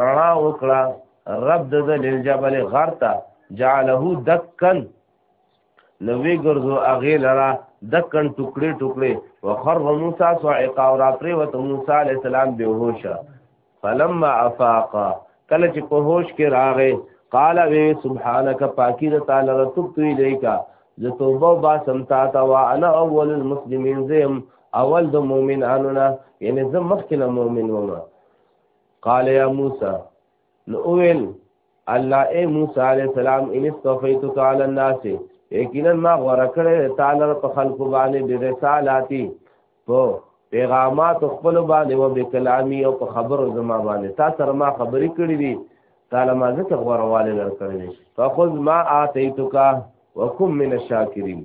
رڼا وکړه رب د ذل الجبل غرتا جعله دکن نوې ګرځو اغه لرا دکن ټوکړي ټوکړي وخر موسی صاعقه او را پرې وته موسی عليه السلام به هوشه فلما افاق کله چې په هوش کې راغې قال وی سبحانك پاکی د تعالی رتب تو الیکا زه توبه با سمتا تا وا انا اول المسلمین زم اول د مؤمنانو نه یعنی زه مخکې مؤمن وم قال یا موسی نو اویل الله اے موسی علیہ السلام ان استفیتک علی الناس یقینا ما غوړه کړې تعالی په خلق باندې د رسالاتی په پیغامات خپل باندې و به کلامی او په خبرو زما باندې تا سره ما خبرې کړې دي تعالی ما ذکر غوړواله درکړې فخذ ما اتیتک وکم من الشاکرین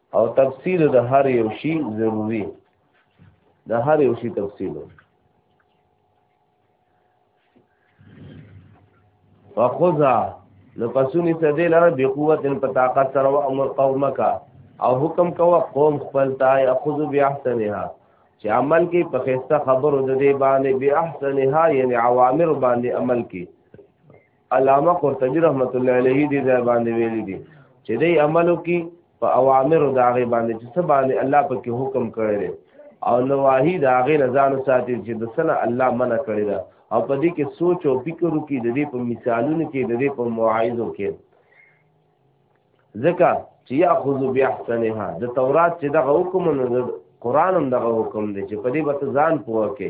او تفصیل د هر یو شی ضروری د هر یو شی تفصیل وخذا نو پسونی ته دی لره به قوت په طاقت سره او امر قومک او حکم کوه قوم خپل تا یاخذ باحسنها چې عمل کې په خسته خبرو د دې باندې به احسنها یعنی عوامر باندې عمل کې علامه قرطبي رحمت الله علیه دې ځای باندې ویل دي چې دې عملو کې په اوامر دا غي باندې چې څه باندې الله په کې حکم کړی او نواهی دا غي نه ځان ساتي چې د سنه الله منع کړی دا او په دې کې سوچ او فکر وکړي د دې په مثالونو کې د دې په مواعظو کې ځکه چې یاخذ بیاحسنها د تورات چې دغه حکم نو د قران هم دغه حکم دی چې په دې به ځان پوهه کې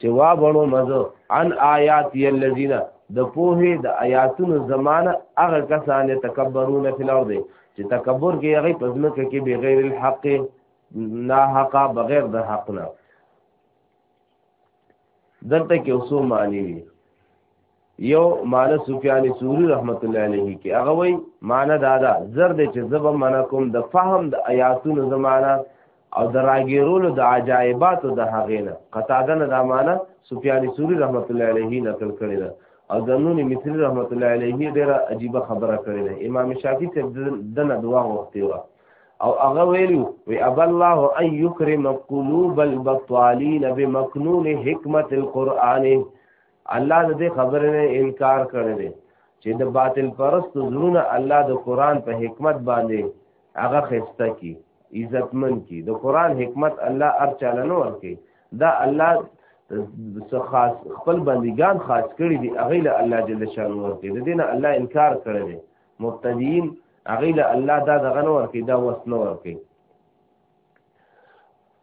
چې وا بڼو مزه ان آیات ی الذین د پوهې د آیاتونو زمانه هغه کسان تکبرون فی الارض چې تکبر کې هغه پزمکه کې بغیر الحق نا حق بغیر د حق نه دلته کې اوسو معنی وي یو معنی سفیان سوری رحمت الله علیه کې هغه وای معنی دا ده زر دې چې زب معنی کوم د فهم د آیاتونو زمانہ او د راګیرولو د عجایبات د هغې نه قطاده نه دا معنی سفیان سوری رحمت الله علیه نقل کړی ده او د نون مصری رحمت الله علیه ډیره عجیبه خبره کړې ده امام شافعی ته دنه دوا وختي و او هغه ویلو وی اب الله ان یکرم قلوب البطالین بمکنون حکمت القرآن الله د دې خبرې نه انکار کړی دی چې د باطل پرست زړونه الله د قران په حکمت باندې هغه خسته کی عزتمن کی د قران حکمت الله هر چاله نه ورکي دا الله خاص خپل بندگان خاص کړی دی هغه له الله جل شانو ورکي د دینه الله انکار کړی دی مبتدین هغه له الله دا دغه نه ورکي دا وس نه ورکي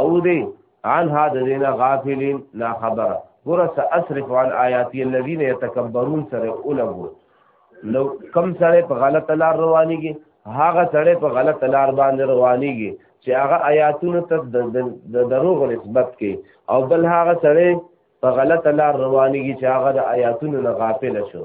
او دی عن هذا دین غافلین لا خبر ورس اصرف عن آیاتی الذین یتکبرون سره اولغو نو کم سره په غلط لار روانیږي هغه سره په غلط لار باندې روانیږي چې هغه آیاتونو ته د دروغ نسبت کوي او بل هغه سره په غلط لار روانیږي چې هغه د آیاتونو نه غافل شو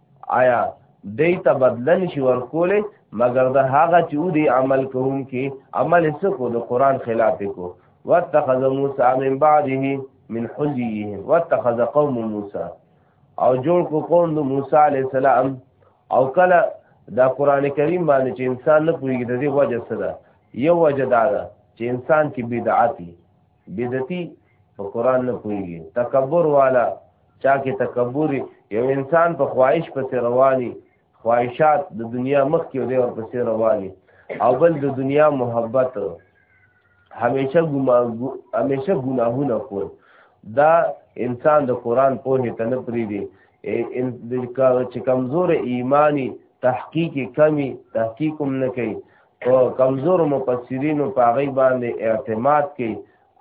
آیا دی ته بدله نشي ورکولی مګر د هغه چې او دی عمل کوم کې عمل څه کو د قرآن خلاف کو واتخذ موسی من بعده من حلیهم واتخذ قوم موسی او جوړ کو قوم د موسی علی السلام او کله دا قران کریم باندې چې انسان نه پوهیږي د دې وجه څه ده یو وجه دا ده چې انسان کې بدعتي بدعتي په قران نه پويږي تکبر والا چا کې تکبر یو انسان په خواهش پسې رواني خواهشات د دنیا مخ کې دی ور پسې رواني او بل د دنیا محبت همیشه ګما همیشه ګناهونه کول دا انسان د قران په نه تنه پری دی ان د چې کمزور ایمانی تحقیق کمی تحقیق هم نه کوي او کمزور مفسرین په هغه باندې اعتماد کوي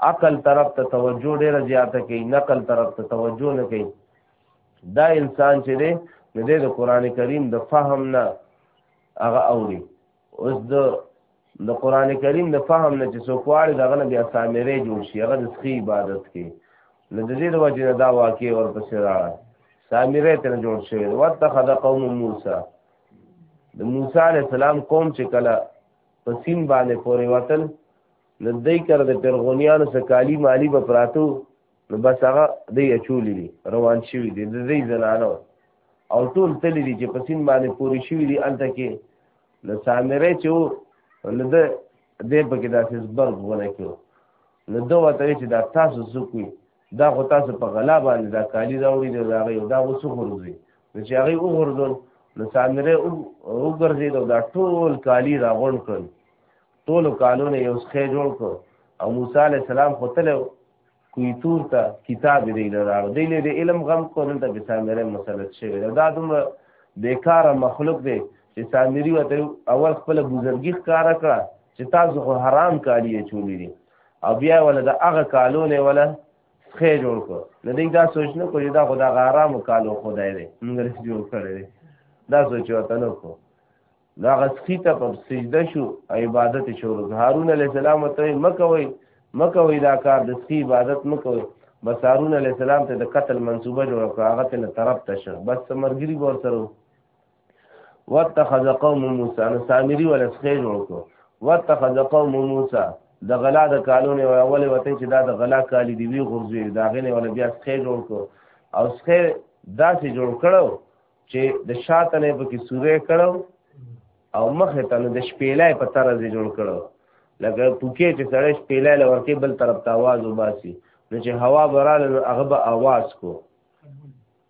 عقل طرف ته توجه ډیر زیاته کوي نقل طرف ته توجه نه کوي دا انسان چې دی نو د قران کریم د فهم نه هغه اوري اوس د د قران کریم د فهم نه چې څوک واړي دغه نه بیا سامری جوړ شي هغه د سخی عبادت کوي نو د دې د وجه نه دا واقع ورپسې راغله سامری ته جوړ شوی واتخذ قوم موسی د موسی علی السلام قوم چې کله په سین باندې پورې وتل نو دای کړ د پیرغونیانو سره کالی مالی به پراتو نو بس هغه دی اچولې دي روان شوی دي د دې زنانو او ټول تللی دي چې په سین باندې پورې شوی دي انته کې نو سامره چې نو د دې په کې داسې زبر غونه کړو نو دوه ته چې دا تاسو څوک دا خو تاسو په غلا باندې دا کالی راوړي دی دا غي دا اوس غورځي نو چې هغه وګورځول نو سامره وګرځي دا ټول کالی راغون کړ ټول کالونه یو ښه جوړ کړ او موسی علی السلام خو تل کوی تور ته کتاب دی لراغ دی له علم غم کو دلته به سامره مسلط شوی دا دومره بیکار مخلوق دی چې سامری وته اول خپل بزرګی ښکارا کړه چې تاسو خو حرام کالی چولی دي او بیا ولا د هغه کالو نه ولا خې جوړ کو نو دې دا سوچ نه کوی دا خدا غارام کالو خدای دې موږ جوړ کړی دی دا سوچ وته نو کو دا غسخی ته په سجده شو عبادت شروع هارون علی السلام ته مکوي مکوي دا کار د سخی عبادت مکوي بس هارون علی السلام ته د قتل منسوبه جوړ کړه هغه ته طرف ته شه بس مرګری ور سره واتخذ قوم موسی نو سامری ول سخه جوړ کو واتخذ قوم موسی د غلا د کالونه او اول وته چې دا د غلا کالی دی وی غرزوی دا غنه ول بیا سخه جوړ کو او سخه داسې جوړ کړو چې د شاته نه پکې سوره کړو او مخه ته د شپېلای په طرز جوړ کړو لکه پوکې چې سړی شپېلای لورکې بل طرف ته आवाज وباسي نو چې هوا براله هغه به आवाज کو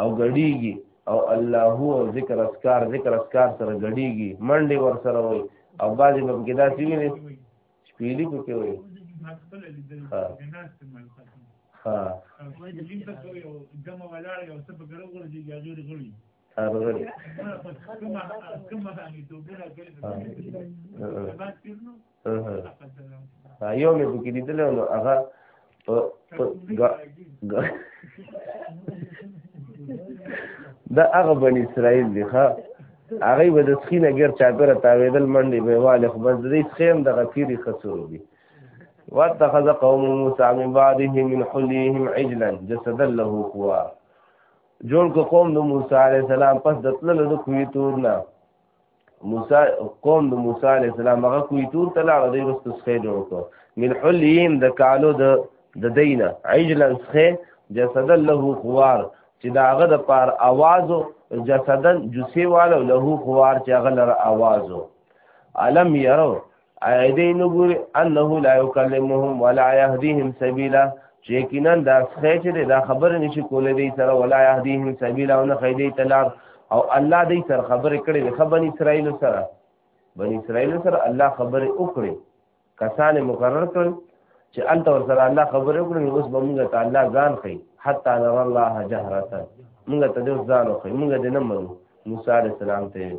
او غړیږي او الله هو ذکر اسکار ذکر اسکار سره غړیږي منډي ور سره وي او بعضې به کې داسې ویني شپېلي په کې وي ها ها ارغلی یو مې پکې لیدل نو هغه دا هغه بنی اسرائیل دی ښا هغه به د سخینه غیر چاپیره تاویدل منډي به والي خو بس دې سخیم د غفيري خسرو دي واتخذ قوم موسی من بعده من حليهم عجلا جسدا له قوا جوړ کو قوم د موسی عليه السلام پس د تللو د کوی تور نه موسی قوم د موسی علی السلام هغه کوی تور ته لاړ دی رستو سخه جوړ کو من حلیم د کالو د د دینه عجلا سخه جسد له خوار چې دا هغه د پار اوازو جسدن جسی والو له خوار چې هغه لره اوازو علم یرو ایدی نګور انه لا یکلمهم ولا یهدیهم سبیلا چې یقینا دا څه چې دا خبر نشي کولای دی سره ولا یهدیهم سبیلا او نه خیدی تلار او الله دې سره خبر کړي د خبن اسرائیل سره بن اسرائیل سره الله خبر وکړي کسان مقرر کړ چې انت ور سره الله خبر وکړي اوس به موږ ته الله ځان خي حتا نر الله جهرتا موږ ته دې ځان خي موږ دې نه منو موسی عليه السلام ته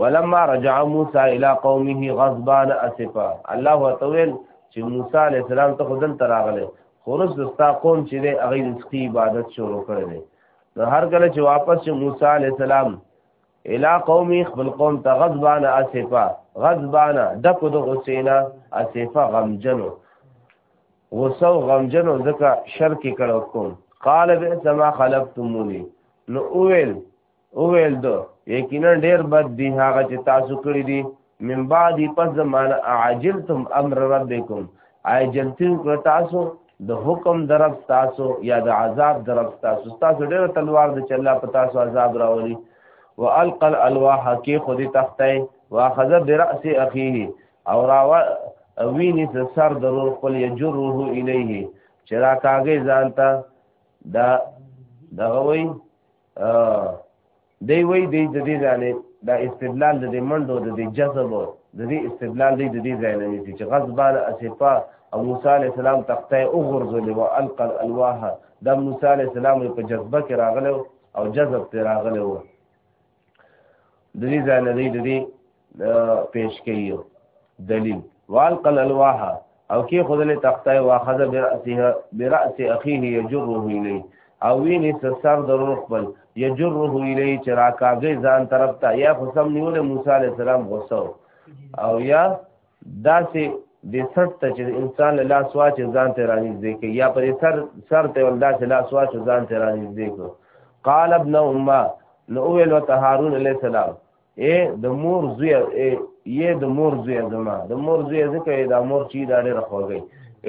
ولما رجع موسی الى قومه غضبان اسفا الله وتعالى چې موسی عليه السلام ته خدل تراغله خورس دستا قوم چې دی هغه د سخی عبادت شروع کړی دی نو هر کله چې واپس چې موسی عليه السلام الى قومه خپل قوم ته غضبان اسفا غضبان دکو د حسینا اسفا غمجنو غصه او غمجنو ځکه شر کې کړو کوم قال بئس ما خلفتموني نو اویل او ویل دو یقینا ډیر بد دی هغه چې تاسو کړی دی من بعد پس زمانه عاجلتم امر ربکم عاجلتم کړ تاسو د حکم درف تاسو یا د عذاب درف تاسو تاسو ډیر تلوار د چلا په تاسو عذاب راولي والقى الالواح کې خودي تخته واخذ براس اخيه او راوا ویني سر درو خپل یجره الیه چرا کاږي ځانته دا دغه وای دی وی دی د دې ځانې دا استدلال د دې منډو د دې جذب د دې استدلال دی د دې ځای نه نیسي چې غضبان اسفا او موسی علی السلام تخته او غرزل او القى الالواح د موسی علی السلام په جذبه کې راغله او جذب ته راغله و د دې ځای نه دی د دې پیش کوي دلیل والقل الواح او کې خدله تخته واخذ براسه براس اخيه يجره اليه او ویني سر درو خپل يجره اليه چې راکاږي ځان طرف ته یا قسم نیول موسی عليه السلام غوسه او یا داسې د سر ته چې انسان له لاس واچ ځان ته رانږدې کوي یا پر سر سر ته ول داسې لاس واچ ځان ته رانږدې کوي قال ابن امه نو ویل وته هارون عليه السلام اے د مور زوی اے یې د مور زوی زما د مور زوی ځکه دا مور چی دا ډېر خوږی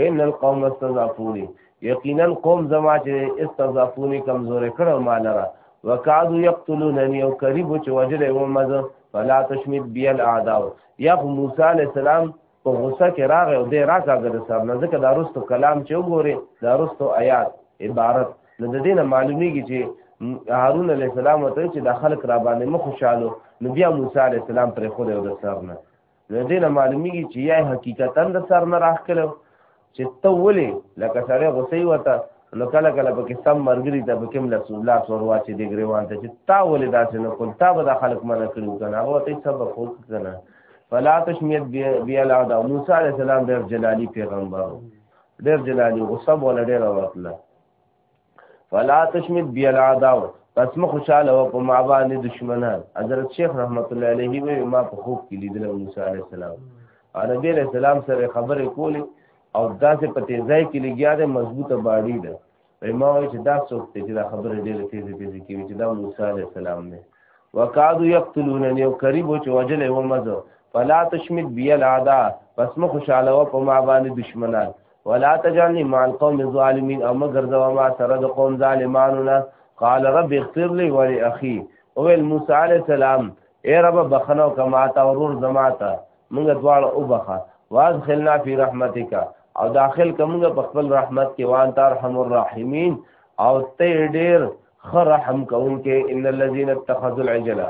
ان القوم استضعفوني یقینا قوم زما چې استضعفوني کمزورې کړو مال را وکادو یقتلوننی او قریب چې وجلې و مزه فلا تشمت بیا الاعداء یا موسی علی السلام په غوسه کې راغی او دی راکاږه د صاحب نه ځکه دا رستو کلام چې وګورې دا رستو آیات عبارت نو د دې نه معلومیږي چې هارون علیه السلام ته چې د خلک را باندې مخ خوشاله نو بیا موسی علیه السلام پرې خو د سر نه نو دې نه معلومیږي چې یا حقیقتا د سر نه راخلو چې ته ولې لکه سړی غوسې وته نو کله کله په کې سم مرګري ته په کوم لاسو لاس وروا چې دی ګریوان ته چې تا ولې داسې نه کول تا به دا خلک منع کړي کنه هغه ته سبق خو کنه فلا تشمیت بیا لا دا موسی عليه السلام ډېر جلالی پیغمبر ډېر جلالی غصب ولا ډېر ورتله فلا تشمت بی العداو پس مخ خوشاله و په ما باندې دشمنان حضرت شیخ رحمت الله علیه وی ما په خوب کې لیدل موسی علی السلام او نبی علیہ السلام سره خبرې کولې او داسې په تیزای کې لګیا ده مضبوطه باډی ده وای ما وای چې دا څوک ته چې دا خبره ډېره تیزه تیزه کوي چې دا موسی علی السلام دی وکادو یقتلوننی او قریب چې وجلې و مزه فلا تشمت بی العدا پس مخ خوشاله و په ما باندې دشمنان ولا تجعلني مع القوم الظالمين او مگر زما ما سره د قوم ظالمانو نه قال رب اغفر لي ولاخي او موسی عليه السلام اے رب بخنو کما تا ورور زما ته موږ دواړه او بخا واز خلنا فی رحمتک او داخل کومګ په خپل رحمت کې وان تر رحم الرحیمین او ته ډیر خرحم کوونکې ان الذين اتخذوا العجل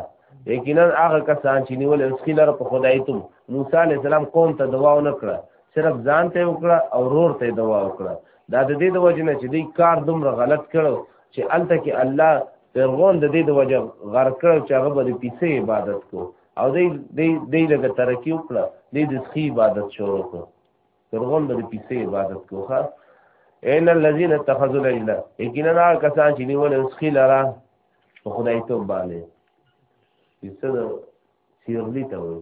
یقینا هغه کسان چې نیول اسکیلر په خدای ته موسی علی السلام قوم ته دوا ونکړه صرف ځان ته وکړه او رور ته دوا وکړه دا د دې د وجه نه چې دې کار دومره غلط کړو چې الته کې الله فرعون د دې د وجه غر کړو چې هغه به د پیسې عبادت کو او دې دې دې لګه ترقی وکړه دې د سخی عبادت شروع کړ فرعون به د پیسې عبادت کو ها ان الذين اتخذوا الاله یقینا کسان چې نیول سخی لرا په خدای ته باندې څه سیرلی ته وایي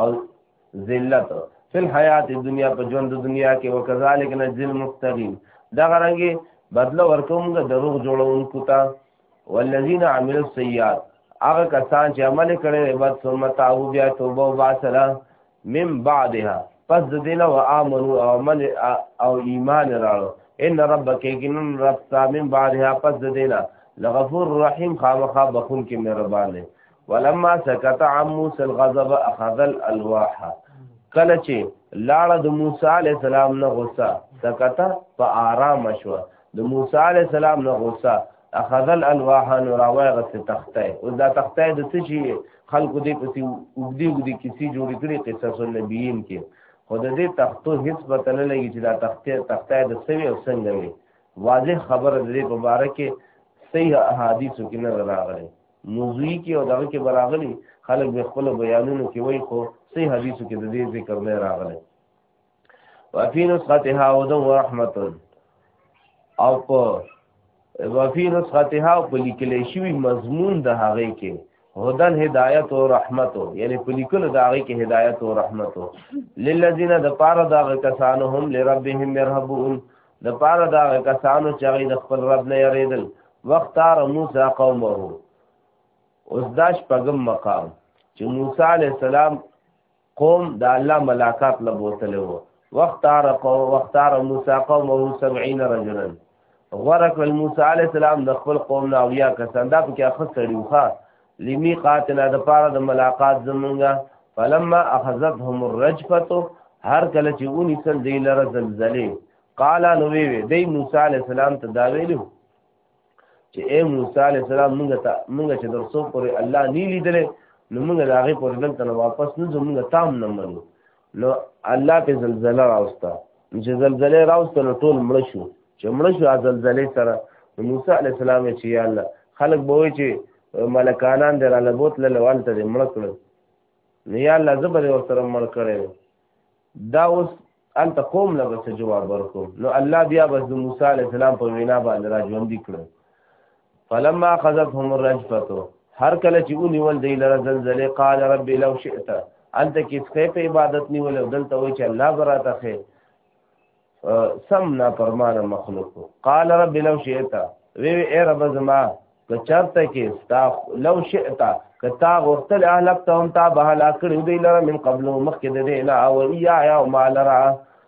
او ذلت فی الحیات دنیا په ژوند د دنیا کې وکذالک نجزی المفترین دا غرانګي بدله ورکوم د دروغ جوړونکو ته والذین عملوا السیئات هغه کسان چې عمل کړي بعد ثم تابوا بیا توبه واسره من بعدها پس د دینه و امنو او عمل او ایمان راړو ان ربک یقینا رب من بعدها پس د دینه لغفور رحیم خامخا بخون کې مهربان دی ولما سکت عن موسی الغضب اخذ الالواح کله چې لاړه د موسی علی السلام نه غوسه سکت په آرام شو د موسی علی السلام نه غوسه اخذ الالواح نو راوی غس تخته او دا تخته د څه شي خلکو دې پسې وګدي وګدي کسی جوړ کړي قصص النبیین کې خو د دې تختو هیڅ پته نه لګي چې دا تخته تخته د سوي او څنګه وي واضح خبره دې په باره کې صحیح احادیث کې نه راغلي موضوعي کې او دغه کې براغلي خلک به خپل بیانونو کې وای خو صحیح حدیثو کې د دې ذکر نه راغلی وفي نسختها هدى ورحمه او په وفي نسختها او په لیکل شوی مضمون د هغه کې هدن هدایت او رحمت یعنی په لیکل د هغه کې هدایت او رحمت للذین د پاره د کسانو هم لربهم يرهبون د پاره دا کسانو چې هغه د خپل رب نه یریدل وخت تار موسی قومه اوس دا شپږم مقام چې موسی علی السلام قوم د الله ملاقات لبوتل وو وخت تار قوم وخت تار موسی قومه 70 رجلا غره کړ موسی علی السلام د خپل قوم نه اویا کسان دا په کې اخستړي وخا لمیقاتنا د پاره د ملاقات زمونږه فلما اخذتهم الرجفه هر کله چې ونی سل دی لره زلزله قال نو وی وی دی موسی علی السلام ته دا ویلو چې اے موسی علی السلام موږ ته موږ چې درسو پر الله نی لیدلې نو موږ دا غي پر دلته واپس نه زموږ تام نه منو نو الله په زلزله راوسته چې زلزله راوسته نو ټول مړ شو چې مړ شو زلزله سره موسی علی السلام چې یا الله خلق به وي چې ملکانان در الله بوت له والته دې مړ کړ نو یا الله زبر ور سره مړ کړي دا اوس انت قوم له بس جواب ورکو نو الله بیا بس موسی علی السلام په وینا باندې را ژوند کړ فلما اخذتهم الرجفه هر کله چې ونیول دی لره زلزله قال رب لو شئت انت کې څه په عبادت نیول دلته وای چې الله براته خې سم نا پرمانه مخلوق قال رب لو شئت وی وی اے رب زما که چرته کې ستا لو شئت که تا غوښتل اهلک ته هم تا به هلاک کړو دی لره من قبل مخکې د دې نه او یا یا ما لره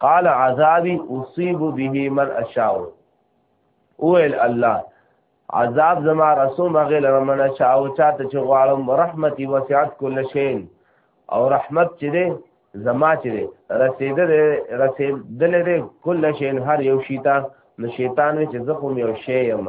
قال عذابي اصيب به من اشاء اول الله عذاب زما رسول مغه لمن اشاء او چاته چې غواړم رحمتي وسعت كل شيء او رحمت چې دې زما چې دې رسیدل رسیدل دې كل شيء هر یو شیطان نو شیطان چې زخم یو شی یم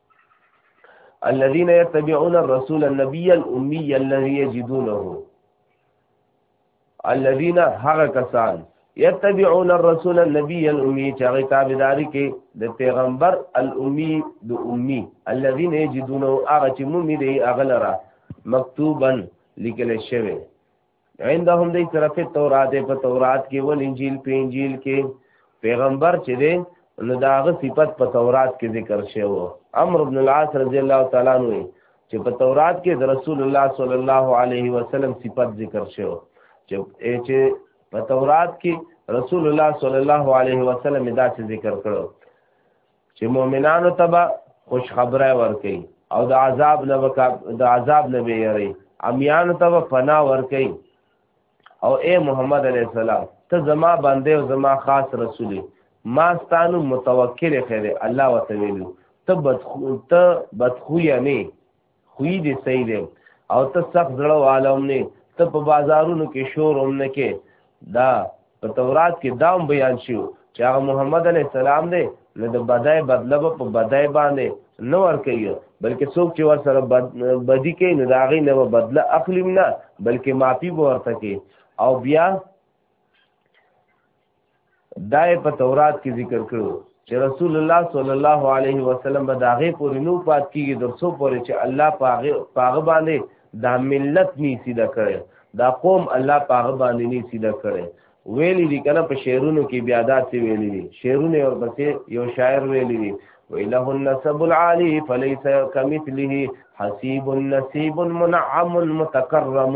الذين يتبعون الرسول النبي الامي الذي يجدونه الذين هغه کسان يتبعون الرسول النبي الامي چې هغه تابعداري کې د پیغمبر الامي د امي الذين يجدونه هغه چې مومي دی هغه لره مکتوبا لیکل شوی عندهم دی طرف تورات په تورات کې ول انجیل په انجیل کې پیغمبر چې دی نو داغه صفت په تورات کې ذکر شوی عمرو بن العاص رضی الله تعالی عنہ چې په تورات کې د رسول الله صلی الله علیه وسلم صفت ذکر شو چې په تورات کې رسول الله صلی الله علیه وسلم دا څه ذکر کړو چې مؤمنانو ته به خوش خبره ورکي او د عذاب نه د عذاب نه ویری امیانو ته به فنا ورکي او اے محمد علی السلام ته زما باندې او زما خاص رسول ما ستانو متوکل خیر الله وتعالى ته بدخو ته بدخو یعنی خوې دې صحیح دی او ته سخت زړه عالم نه ته په بازارونو کې شور هم نه کې دا په تورات کې دام بیان شو چې هغه محمد علی السلام دی نو د بدای بدله په بدای باندې نه ور کوي بلکې څوک چې ور سره بدی کوي نو دا غي نه بدله اخلیم نه بلکې معافي به ورته کوي او بیا دای په تورات کې ذکر کړو چې رسول الله صلی الله علیه وسلم به داغه پورې نو پات کیږي درڅو پورې چې الله پاغه پاغه باندې دا ملت نی سیده کړي دا قوم الله پاغه باندې نی سیده کړي ویلی دي کنه په شعرونو کې بیا داسې ویلی دي شعرونه اور بسې یو شاعر ویلی دي وله النسب العالی فليس كمثله حسيب نسيب منعم متكرم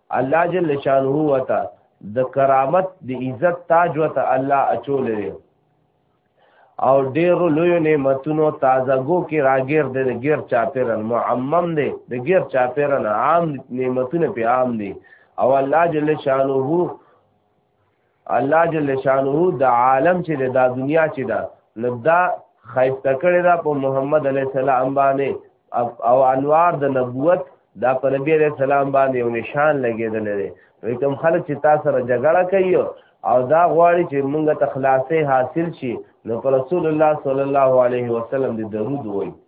الله جل شانه وتا د کرامت د عزت تاج وتا الله اچول دی او ډیرو لوی نعمتونو تازه گو کې راګیر دی د غیر چاپیرن معمم دی د غیر چاپیرن عام نعمتونه په عام دی او الله جل شانه الله جل شانه د عالم چې دا دنیا چې دا نو دا خیسته کړی دا په محمد علی السلام باندې او انوار د نبوت دا په نبی علی السلام باندې یو نشان لګیدل دی وی کوم خلک چې تاسو سره جګړه کوي او دا غواړي چې موږ ته خلاصې حاصل شي نو پر رسول الله صلی الله علیه وسلم د درود وایي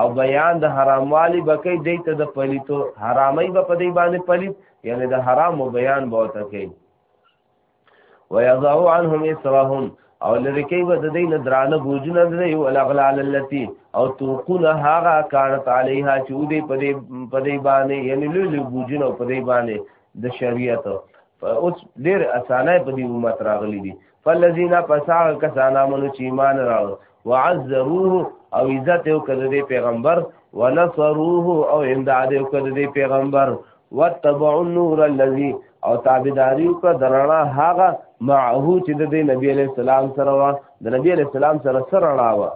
او بیان د حراموالی به کوي دی ته د پلیتو حرامي به په دی باندې پلیت یعنی د حرام و بیان به ته کوي ويضعوا عنهم اسرهم او لری کوي به د دې نه درانه بوجونه دی او الاغلال التي او توقونه هغه کارت عليها چې دی په دی په دی باندې یعنی لوی لوی بوجونه په دی باندې د شریعت اوس ډېر اسانه په دې امت راغلي دي فالذین پسا کسانا منو چې ایمان راو وعزروه او عزت یو کړه دی پیغمبر ونصروه او امداد یو کړه دی پیغمبر واتبعوا النور الذي او تابعداري وکړه درنا هغه معه چې د نبی علی السلام سره وا د نبی علی السلام سره سره راو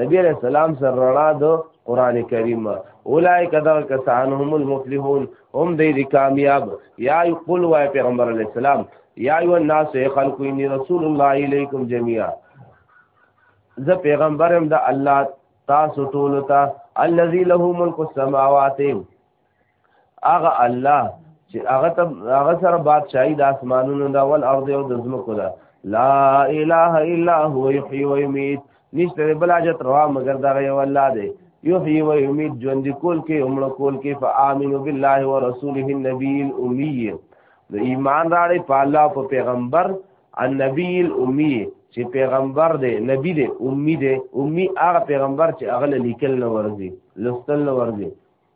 نبی علیہ السلام سره رڼا د قران کریم اولائک دا کسان هم المفلحون هم دې دي کامیاب یا یقول وای پیغمبر علیہ السلام یا ایو الناس خلق انی رسول الله الیکم جميعا زه پیغمبرم د الله تاسو ټول ته الذی له ملک السماوات هغه الله چې هغه ته هغه سره بادشاہي د اسمانونو دا ول ارض او د زمکو دا لا اله الا هو یحیی و یمیت نشته بل حاجت روا مگر دا یو الله دی یحیی و یمیت ژوند کول کې عمر کول کې فآمنو بالله ورسوله النبی الامی د ایمان راړې په الله په پیغمبر النبی الامی چې پیغمبر دی نبی دی امی دی امی هغه پیغمبر چې هغه لیکل نه ورځي لوستل نه ورځي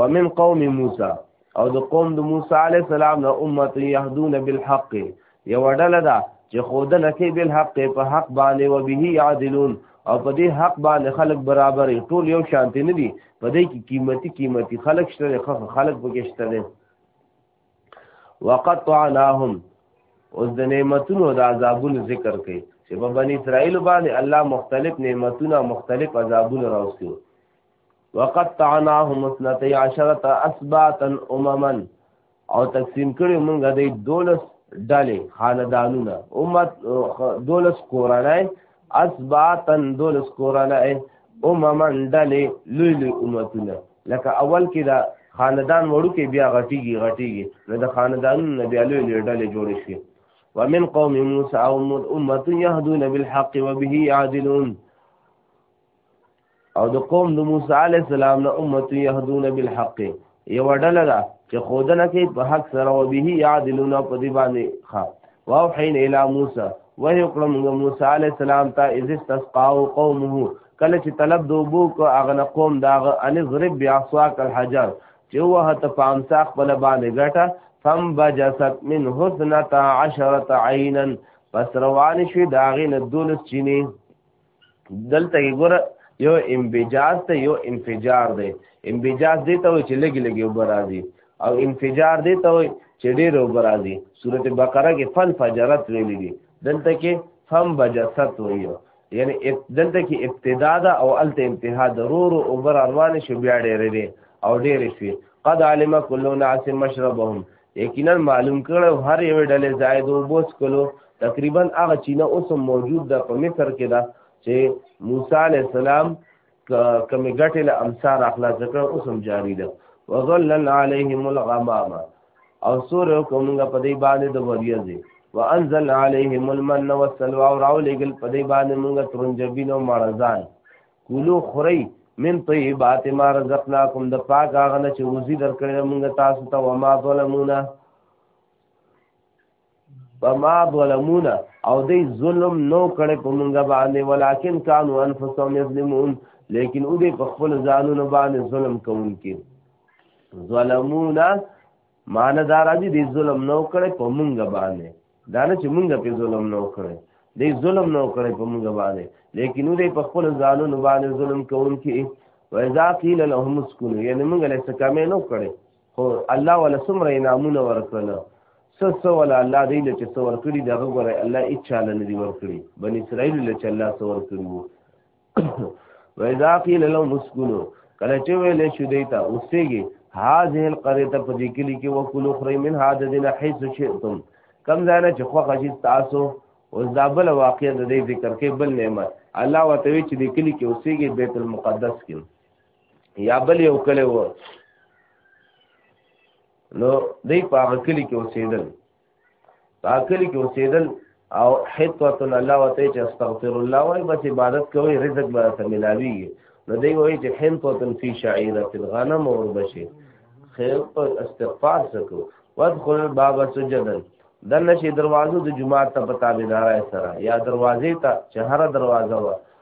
ومن قوم موسی او د قوم د موسی علی السلام نه امت يهدون بالحق یو ډله ده چې خود نه کې بالحق په حق باندې او به عادلون او په دې حق باندې خلک برابر ټول یو شانتی نه دي په دې کې قیمتي قیمتي خلک شته خلک پکې شته دي وقطعناهم اوس د نعمتونو د عذابونو ذکر کوي چې په بنی اسرائیل باندې الله مختلف نعمتونه مختلف عذابونه راوستي وقطعناهم اثنتي عشرة اسباطا امما او تقسیم کړي مونږ د دولس ډلې خاندانونه امت دولس کورنۍ اسباطا دولس کورنۍ امما ډلې لوی لوی امتونه لکه اول کې دا خاندان وړو کې بیا غټيږي غټيږي نو د خاندانونو بیا لوی لوی ډلې جوړې شي ومن قوم موسی او امه يهدون بالحق وبه يعدلون او د قوم د موسی علی السلام نه امت يهدون بالحق یو ډله ده چې خودنه کې په حق سره او به یعدلون په دی باندې ښا واو حين الى موسی وه کړم موسی علی السلام ته اذ استسقاو قومه کله چې طلب دوبو کو اغنه قوم داغه ان ضرب بیاسواک الحجر چې وه ته فامسا خپل باندې ګټه فم بجست من حسنه عشرة عینا پس روان شوی داغه نه دولس چینه دلته یې ګوره یو انبجاز ته یو انفجار دی انبجاز دی ته وایي چې لږې لږې اوبه راځي او انفجار دی ته وایي چې ډېرې اوبه راځي صورت بقره کې فن فجرت ویلي دي دلته کې فم بجست وایي یعنی دلته کې ابتدا ده او الته انتها ده رو رو اوبه روانې شو بیا ډېرې دی او ډېرې شوې قد علم کلو ناس مشربهم یقینا معلوم کړو هر یو ډلې زائد او بوس کلو تقریبا هغه چینه اوس موجود ده په مصر کې ده چې موسی علی السلام کمی ګټه له امثار اخلا ذکر اوس هم جاری ده وظلل علیهم الغمام او سور کومګه په دې باندې د وریځي وانزل علیهم المن والسلوى او راولېګل په دې باندې موږ ترنجبین او مړزان کولو خوري من طیبات ما رزقناکم د پاک هغه نه چې روزي درکړې موږ تاسو ته و ما ظلمونا وما ظلمونا او دې ظلم نو کړې په موږ باندې ولکن كانوا انفسهم يظلمون لیکن او دې په خپل ځانونو باندې ظلم کوونکي ظلمونا معنی دا راځي دی ظلم نو کړي په مونږ باندې دا نه چې مونږ په ظلم نو کړي دی ظلم نو کړي په مونږ باندې لیکن دوی په خپل ځانونو باندې ظلم کوونکي وإذا قيل لهم اسكنوا یعنی مونږ له څه کمې نو کړي خو الله ولا سمره انعامونه ورکړل سسو ولا الله دې له چې څو ورکړي دا غوړي الله هیڅ چاله نه دی ورکړي بنی اسرائیل له چې الله څو ورکړي و اذا قيل لهم اسكنوا کله چې ویلې شو دی ته اوسېږي هاذه القريه ته په دې کلی کې وکولو خری من هاذه دین حيث شئتم کم ځای نه چې خو خجی تاسو اوس دا بل واقعې د دې ذکر کې بل نعمت الله وتعالى چې دې کلی کې اوسېږي بیت المقدس کې یا بل یو کلی و نو دې په هغه کلی کې اوسېدل پاکلی کې اوسېدل او حتوت الله وته چې استغفر الله وای بس عبادت کوي رزق به ته ملاوي نو دی وای چې حنتوت فی شعیره الغنم اور بشي خیر پر استغفار سکو وادخل الباب سجدا دنه شي دروازو د جمعه ته پتا بيدارای سره یا دروازې ته چې هر دروازه وا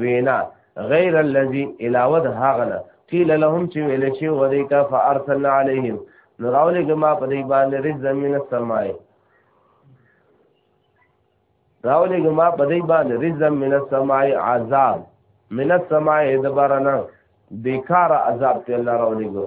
وینا غیر الذي علاوه د هغه نه قیل لهم چې ویل شي و دې کا فارسلنا عليهم نو راولې ګما په دې باندې رز زمين السماء راولې ګما په دې باندې رز زمين السماء عذاب من السماء دبرنا بیکار عذاب ته الله راولې ګو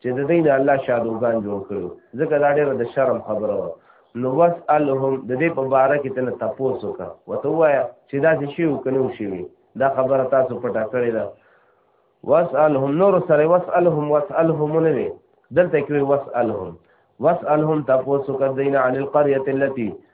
چې د دین الله شادوغان جوړ کړو ځکه دا ډېر د شرم خبره و نو وسالهم د دې په باره کې تنه تاسو کا وته وایا چې دا څه شی وکنو شی دا خبره تاسو پټه کړې ده وسالهم نور سره وسالهم وسالهم نه وي دلته کې وسالهم وسالهم تاسو کا دین عن القريه التي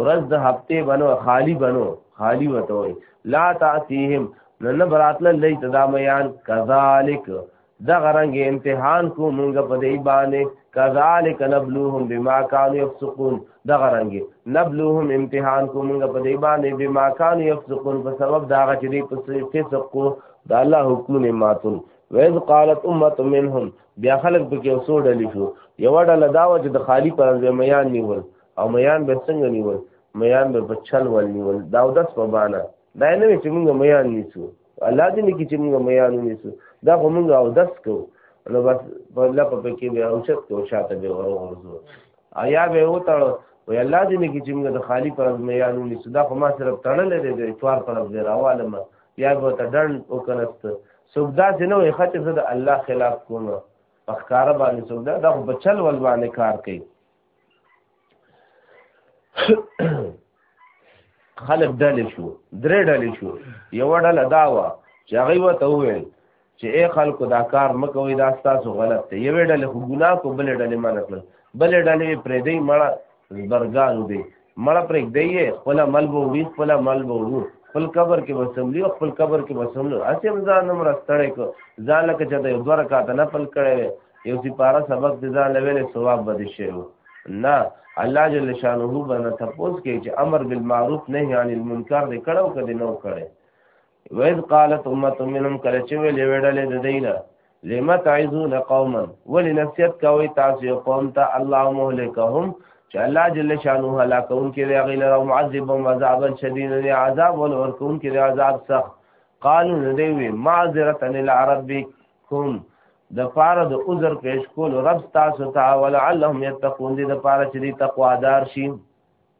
ورځ د هفته بنو خالی بنو خالی وته وي لا تاسیهم نن براتل لې تدامیان کذالک دا غرنګ امتحان کو مونږ په دې باندې کذالک نبلوهم بما كانوا يفسقون دا غرنګ نبلوهم امتحان کو مونږ په دې باندې بما كانوا يفسقون په سبب دا چې دې په فسق کو دا الله حکم نه ماتون ویز قالت امه منهم بیا خلق به کې وسو ډلې شو یو ډله دا و چې د خالی پر ځمیان نیول او میان به څنګه نیول میان به په چل ول نیول دا او داس په بانا دا نه چې موږ میان نیسو الله دې نه کې چې موږ میان نیسو دا خو موږ او داس کو نو بس په الله په کې به او چت کو شاته به ورغورځو ایا به وتاړو وی الله دې نه کې چې موږ د خالی پر میان نیسو دا خو ما صرف تړل دې د اتوار پر دې راواله ما یا به ته ډن وکړست سوګدا چې نو یې خاطر زه د الله خلاف کوم په ښکارا باندې سوګدا دا په چل ول باندې کار کوي خلق ډلې شو درې ډلې شو یو ډله دا و چې هغه وته وویل چې اے خلکو دا کار مکوئ دا تاسو غلط دی یو ډله خو ګناه کو بل ډله منه کړ بل ډله پرې دی مړه برګانو دی مړه پرېګ دی خپل عمل به وی خپل عمل به وو خپل قبر کې وسملی او خپل قبر کې وسملو اسیم ځان نم راستړې کو ځان لکه چې د یو دوه رکعات نه پل کړي یو سپاره سبق دي ځان لویل ثواب بده شي نه الله جل شانه باندې تاسو کې چې امر بالمعروف نهي عن المنکر دې کړو کدي نو کړي وَإِذْ قَالَتْ أُمَّةٌ مِّنْهُمْ کله چې ویلې وړلې د دینه لم تعذون قوما ولې نصیحت کوي تاسو قوم ته الله مهلکهم چې الله جل شانه هلاکون کې دی غیر او معذب او عذاب شدید دی عذاب ول ورکون کې دی عذاب سخت قالو ندی وی معذرت الى ربکم د پاره د عذر پیش کول رب تاسو ته ولعلهم یتقون دې د پاره چې تقوا دار شي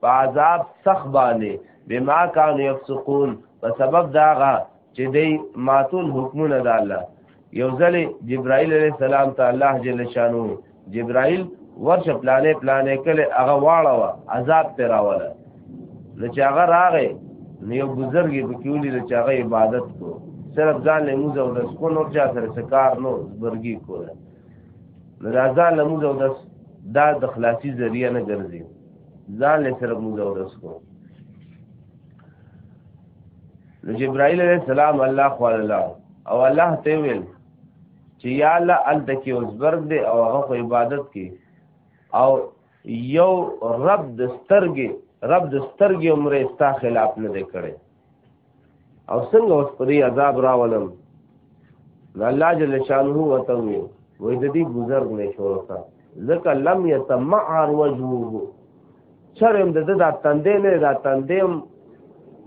په عذاب سخت باندې بما كانوا يفسقون په سبب داغه چې دی ماتون حکمونه د الله یو ځل جبرائیل علیہ السلام ته الله جل شانو جبرائیل ورشه پلانې پلانې کله هغه واړه وا عذاب پر راوله نو چې هغه راغې نو یو بزرګي په کیولې د چاغه عبادت کو صرف ځان له موزه او د سکو نور چا سره سکار نو برګي کو نو ځان له موزه او د دا د خلاصي ذریعہ نه ګرځي ځان له سره موږ ورس کو نو جبرائیل علیہ السلام الله خواله او الله ته ویل چې یا الله انت کې اوس برګ دې او هغه عبادت کې او یو رب د سترګې رب د سترګې عمره ستا خلاف نه دی کړی او څنګه اوس په دې عذاب راولم نو الله جل شانه وته وي وې د دې گذر نه شروع کړ ځکه لم يتمعر وجهه شرم د د تندې نه د تندې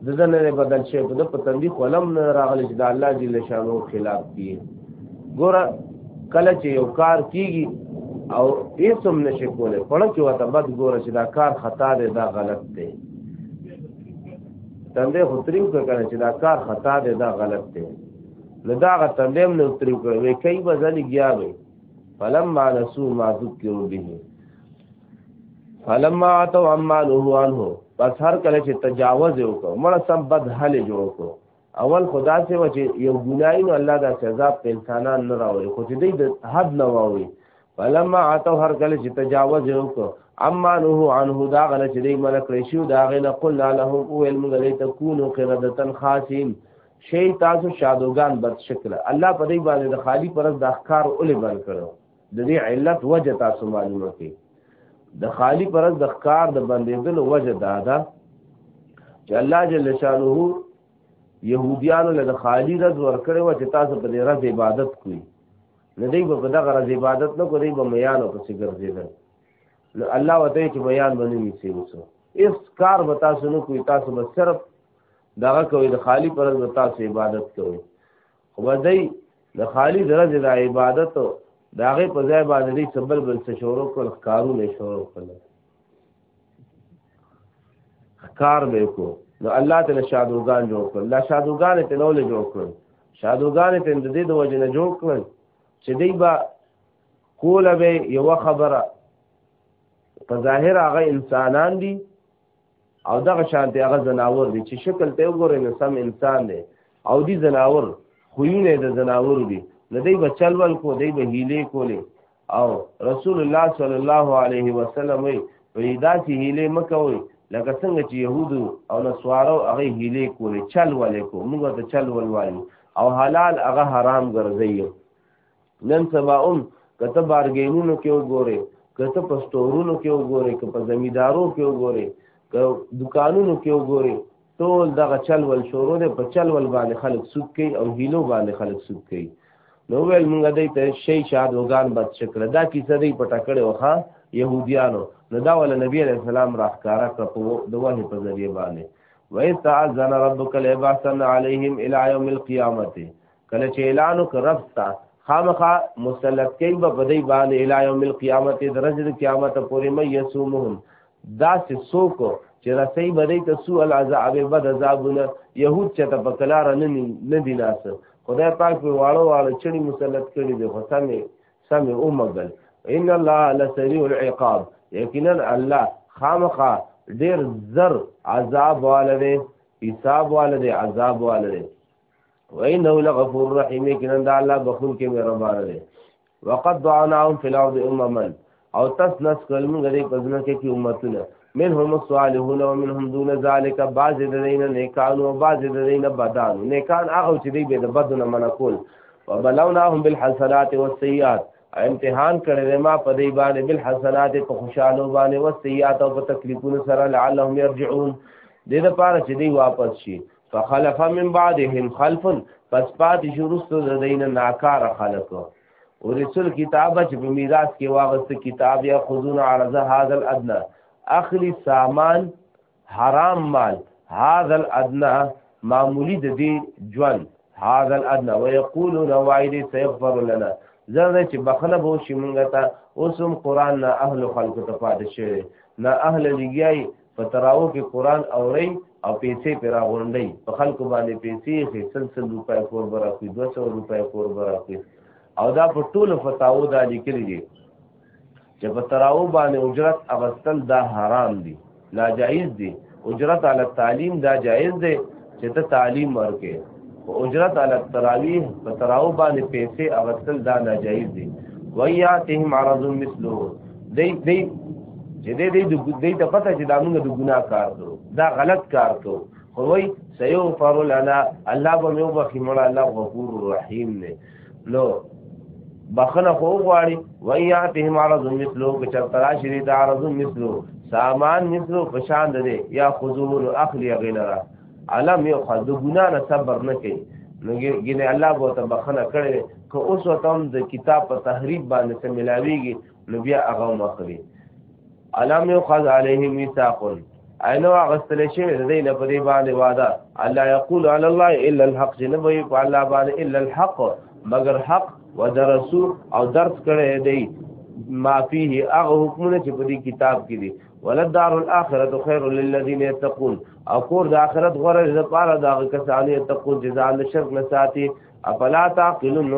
د دنه نه بدل شي په په تندې خلم نه راغلی چې د الله جل شانه خلاف دی ګور کله چې یو کار کیږي او هیڅم نشي کولای پړ کې وته بد ګور چې دا کار خطا دی دا غلط دی تندې خو تریو کړ کنه چې دا کار خطا دی دا غلط دی نو دا غ تندې هم نو تریو کړ وې کای به ځلې گیا وې فلما نسو ما ذکر به فلما اتو اما نهو عنه پس هر کله چې تجاوز وکړ مړ سم بد حل جوړ کړ اول خدا سي و چې یو ګناي نو الله دا سزا په انسانان نه راوړي خو چې دوی د حد نه واوړي فلما اتو هر کله چې تجاوز وکړو اما نوه عنه دا غنه چې دوی ملک رشیو دا غنه قلنا لهم او علم غلی تکونو قردتن خاصین شی تاسو شادوغان بد شکل الله په دې باندې د خالی پرز د احکار اولې بند کړو د دې علت وجه تاسو معلومه کې د خالی پرز د ښکار د بندیدل وجه دا ده چې الله جل شانه يهوديانو له خالی رز ورکړي و چې تاسو په دې رز عبادت کوئ نه دی په دغه رز عبادت نه کوي به میانو پسې ګرځیدل نو الله وته چې بیان باندې نیسی وسو اس کار به تاسو نه کوی تاسو به صرف دغه کوي د خالی پر تاسو عبادت کوي خو به دی د خالی درځ د عبادت د هغې په ځای باندې دی سبل بل څه شروع کړ ښکارونه یې شروع کړل ښکار به یې کو نو الله ته له شادوګان جوړ کړل لا شادوګان یې ته نو له جوړ کړل شادوګان یې ته د دې د وجې نه جوړ کړل چې دی به کوله به یوه خبره په ظاهر هغه انسانان دي او دغه شان دی هغه زناور دی چې شکل ته وګورئ نو سم انسان دی او دی زناور خویونه د زناور دی نو دی به چلول کو دی به هیلې کولې او رسول الله صلی الله علیه وسلم وی دا چې هیلې مکوئ لکه څنګه چې يهودو او نسوارو هغه هیلې کولې چل ولې کو موږ ته چل ول وایو او حلال هغه حرام ګرځي نن سبا هم کته بارګینونو کې وګوره کته په ستورونو کې وګوره که په زمیدارو کې وګوره که دکانونو کې وګوره ټول دغه چل ول شروع ده په چل ول باندې خلک سود کوي او هیلو باندې خلک سود کوي نو ویل مونږ دې ته شي شاد وګان بد شکر دا کیسه دې پټه کړې وخه يهوديانو نو دا ول نبی عليه السلام راخکارا کړ په دوه په ذریعہ باندې وَإِذْ تَعَذَّنَ رَبُّكَ لَيَبْعَثَنَّ عَلَيْهِمْ إِلَى يَوْمِ الْقِيَامَةِ کله چې اعلان وکړ رب تا خامخا مسلط کوي به په دې باندې الی یوم القیامت درجه د قیامت پورې مې یسومهم دا چې څوک چې رسې به دې ته سو العذاب بد عذابونه يهود چې ته په کلار نه نه دی لاس خدای پاک په واړو واړو چړي مسلط کړي دي خو سمې سمې اومګل ان الله لسریع العقاب یقینا الله خامخا ډیر زر عذاب والده حساب والده عذاب والده وانه لغفور رحیم کینن دا الله بخون کې مهربان دی وقد دعاناهم فی الارض امما او تس نس کلم غری پزنه کې کی امتونه منهم الصالحون ومنهم دون ذلك بعض الذين نیکان او بعض الذين بدان نیکان هغه چې دی به د بدونه منکول وبلوناهم بالحسنات والسيئات امتحان کړی ما په دې باندې بل حسنات په خوشاله باندې او سیئات او په تکلیفونو سره لعلهم يرجعون دې لپاره چې دی واپس شي فخلف من بعدهم خلف پس پات شروستو د دین ناکار خلق او رسول کتاب چې په میراث کې واغست کتاب یا خذون عرضه هذا الادنى اخلی سامان حرام مال هذا الادنى معمولی د دې ژوند هذا الادنى ويقولون وعيد سيغفر لنا زرد چې بخنه بو شي مونږ ته اوسم قران نه اهل خلق ته پاتې شوی نه اهل لګیای په تراو کې قران اوري او پیسې پر راغونډي په خلکو باندې پیسې خې سلسل روپۍ کور برا کوي 200 روپۍ کور برا کوي او دا په ټولو فتاو دا لیکلي دي چې په تراو باندې اجرت اغستل دا حرام دي لا جایز دي اجرت علی تعلیم دا جایز دي چې ته تعلیم ورکې او اجرت علی التراویح په تراو باندې پیسې اغستل دا ناجایز دي ویاتهم عرض مثلو دی دی چې دې دې دې ته پته چې دا موږ د ګناه کار کړو دا غلط کار کړو خو وای سيغفر لنا الله به مو بخي مولا الله غفور رحيم نه نو بخنه خو غواړي وياتهم عرض مثلو که چرته راشي دي ته عرض مثلو سامان مثلو په شان دی یا خذول اخلی غیلرا علم یو خو د ګنا نه صبر نه کوي نو ګینه الله به ته بخنه کړي که اوس وتم د کتاب په تحریف باندې ته ملاويږي نو بیا هغه مخري علم یو خذ علیه میثاق اینو غسل شي دې نه پرې باندې وعده الله یقول علی الله الا الحق جنب یو په الله باندې الا الحق مگر حق ودرسو او درس کړي دی ما فيه هغه حکمونه چې په دې کتاب کې دي ولدار الاخره خير للذين يتقون او کور د اخرت غوړه د پاره دا کسان يتقون چې ځان شرک نه ساتي افلا تعقلون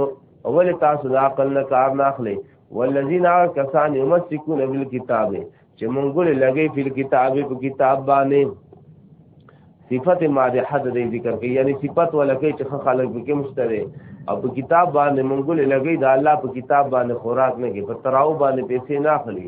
اول تاسو د عقل نه کار نه اخلي والذین کسان یمسکون بالکتاب چې مونږ له لګي فل کتاب په کتاب باندې صفت مادحه د ذکر کوي یعنی صفت ولکه چې خلک به کې مشتره او په کتاب باندې مونږ له لګي د الله په کتاب باندې خوراک نه کې په تراو باندې پیسې نه اخلي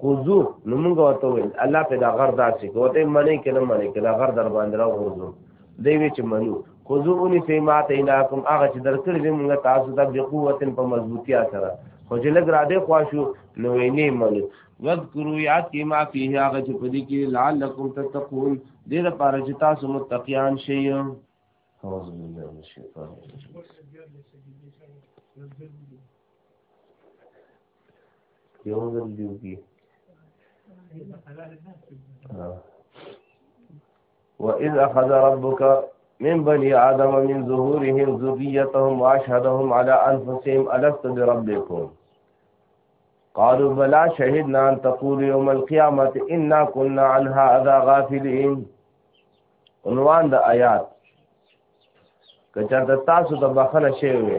خذو نو موږ ورته ویل الله په دا غر داسې کوته منی کنه منی کدا غر در باندې را غورځو دی وی چې منو خذو اونې سي ما ته الهکم هغه چې درکړې دې موږ تاسو ته به قوت په مضبوطیا سره خو چې لګ را دې خواشو نو یې نه منو وذکروا یاد کی ما فيه هغه چې پدې کې لعلکم تتقون دې لپاره چې تاسو متقیان شئ اعوذ بالله من الشیطان الرجیم یو ځل دیو کی وإذ أخذ ربك من بني آدم من ظهورهم ذريتهم وأشهدهم على أنفسهم ألست بربكم قالوا بلى شهدنا أن تقول يوم القيامة إنا كنا عن هذا غافلين عنوان د آیات کچا تاسو د بخنه شوی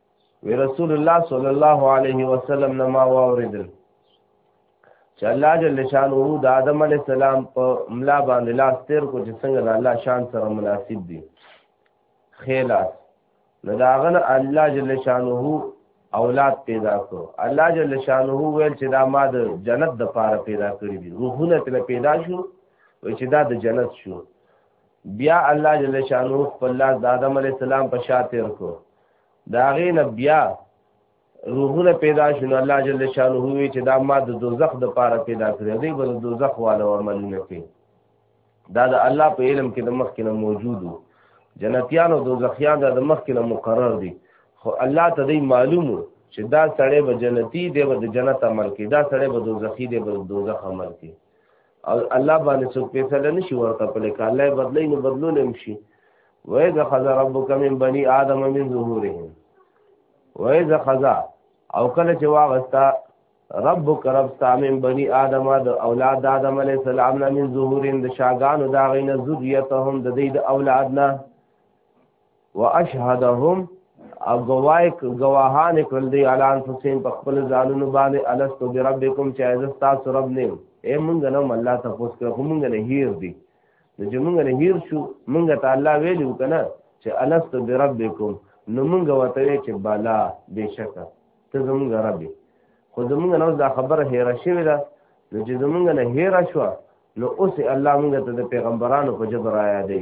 وی رسول الله صلی الله علیه وسلم نه ما واوریدل چې الله جل شانه د آدم علی السلام په ملا باندې لاس تیر کو چې څنګه د الله شان سره مناسب دي خیلاس نو دا غن الله جل شانه اولاد پیدا کو الله جل شانه ویل چې دا ما د جنت د پاره پیدا کړی دي روحونه تل پیدا شو و چې دا د جنت شو بیا الله جل شانه خپل لاس د آدم علی السلام په شاتیر کو دا غي نبیا روحونه پیدا شونه الله جل شانه وی چې دا ما د دوزخ د پاره پیدا کړی دی بل دوزخ والو عملونه کوي دا د الله په علم کې د مخ کې موجودو جنتیان او دوزخیان دا د مخ کې مقرر دي خو الله ته دی معلومو چې دا سړی به جنتی دی به د جنت عمل کوي دا سړی به دوزخی دی به دوزخ عمل کوي او الله باندې څوک فیصله نشي ورته پلي کړه الله بدلی نو بدلول هم شي وایذ خذ ربک من بنی آدم من ظهورهم وایذ خذ او کله چې واغستا ربک رب تامن بنی آدم د اولاد د آدم علی السلام نه من ظهورهم د شاګانو دا غین ذریتهم د دې د اولاد نه واشهدهم او گواهی گواهان کړل دی اعلان حسین په خپل ځانونو باندې الستو بربکم چې عزت تاسو رب نه اے مونږ نه الله تاسو کړو مونږ نه هیر دی نو چې مونږ نه هیر شو مونږ ته الله ویلي وکنه چې الست بربکم نو مونږ وته چې بالا بشکا ته زمونږ رب خو زمونږ نو دا خبره هیر شوی ده نو چې زمونږ نه هیر شو نو اوس الله مونږ ته د پیغمبرانو په جبر آیا دی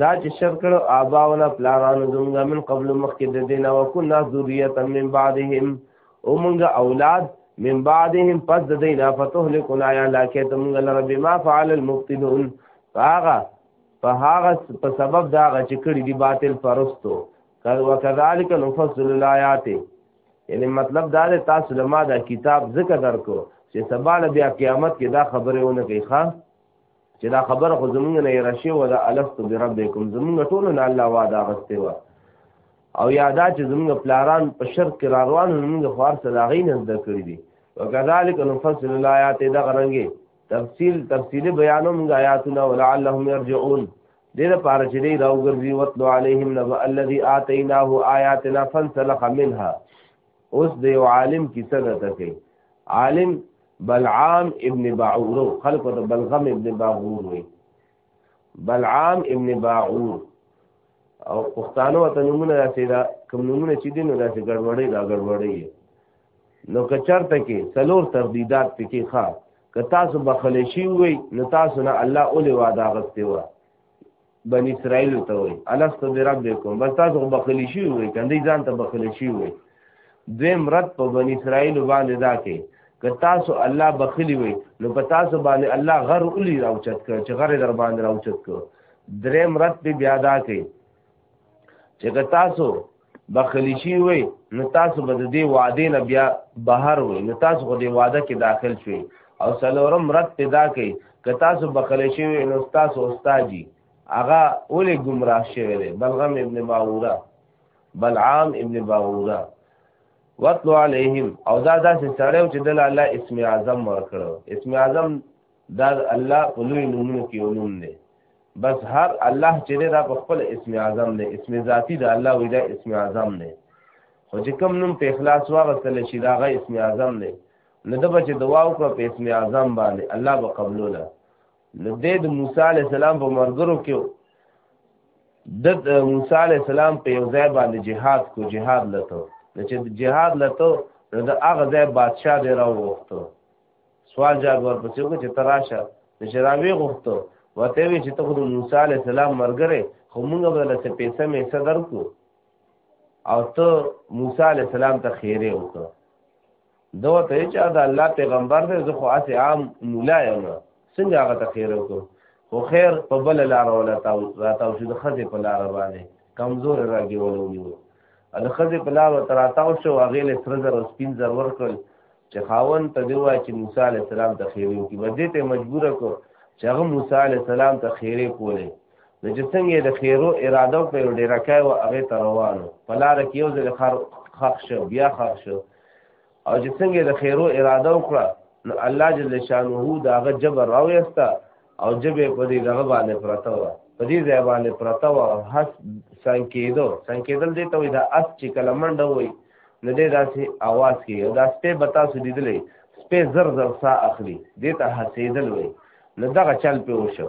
دا چې شر کړو آباونا پلارانو زمونږه من قبل مخکې د دینه وکنا ذریه من بعدهم او مونږه اولاد من بعدهم پس د دینه فتهلکنا یا لاکه ته مونږه لره بما فعل المبتدون فاغه فهاغه په سبب دا چې کړي دي باطل پرستو وکذالک نفصل الایات یعنی مطلب دا دی تاسو لما دا کتاب ذکر درکو چې سبا بیا قیامت کې دا خبره ونه کوي ښا چې دا خبره خو زمونږ نه راشي و دا الست بربکم زمونږ ټول نه الله وعده غسته و او یادا چې زمونږ پلاران په شرک کې روان زمونږ خوار صداغې نه زده کړې دي وکذالک نفصل الایات دا غرنګي تفصیل تفصیل بیانوم آیاتنا ولعلهم يرجعون دې لپاره چې دی راوګرځي وتلو عليهم نبأ الذي آتيناه آياتنا فانسلخ منها اوس دی عالم کیسه ده کوي عالم بلعام ابن باعور خلق ته بلغم ابن باعور وي بلعام ابن باعور او پښتانو ته نمونه راځي دا کوم نمونه چې دین راځي ګډوډي دا ګډوډي نو کچرته کې سلور تردیدات پکې ښا که تاسو بخلشي وي نو تاسو نه الله اولې واده غستې وره بنی اسرائیل ته وای الست بربکم بس تاسو بخلی شي وای کندې ځان ته بخلی شي وای دویم رد په بنی اسرائیل باندې دا کې که تاسو الله بخلی وای نو په تاسو باندې الله غر اولی راوچت کړ چې غر در باندې راوچت کړ دریم رد په بیا دا کې چې که تاسو بخلی شي وي نو تاسو به د دې وعده نه بیا بهر وي نو تاسو خو دې وعده کې داخل شوي او سلورم رد پیدا کوي که تاسو بخلی شي وي نو تاسو استادي هغه ولې گمراه شوی دی بلغم ابن باوره بلعام ابن باوره وطلو علیهم او دا داسې سړی چې دل الله اسم اعظم ورکړو اسم اعظم دا الله په لوی نومونو کې یو نوم دی بس هر الله چې دی دا په خپل اسم اعظم دی اسم ذاتی د الله وی دا اسم اعظم دی خو چې کوم نوم په اخلاص واغستل شي دا غي اسم اعظم دی نو د بچ دعا وکړه په اسم اعظم باندې الله به قبولوله نو د موسی علی السلام په مرګرو کې د موسی علی السلام په یو ځای باندې jihad کو jihad لته چې jihad لته نو د هغه ځای بادشاه دی راووخته سوال جواب ورپسې وکړه چې تراشه د شراوی غوښتو وته وی چې ته د موسی علی السلام مرګره خو موږ به له پیسې مې صدر کو او ته موسی علی السلام ته خیره وکړه دوه ته چې دا الله پیغمبر دی زه خو اسې عام مولا یم څنګه هغه ته خیر وکړو خو خیر په بل لار ولا تاو راتاو شو د خزه په لار باندې کمزور راګي ولونیو د خزه په لار تراتاو شو هغه له سر زر او سپین زر ورکل چې خاون ته دی وای چې موسی علی السلام ته خیر وکړي بده ته مجبور کو چې هغه موسی علی السلام ته خیر کولې د چې څنګه د خیرو اراده په یو ډیر کای او هغه تروانو په لار کې یو ځل خر خخ شو بیا خخ شو او چې څنګه د خیرو اراده وکړه نو الله جل شانه دا غ جبر راويستا او جبه په دې دغه باندې پرته و په دې ځای باندې پرته و او حس سانکیدو سانکیدل دې ته وي دا اس چې کله منډه وي نو دې داسې आवाज کوي او دا سپه بتا سو دیدلې سپه زر زر سا اخلي دې ته حسیدل وي نو دغه چل په وشو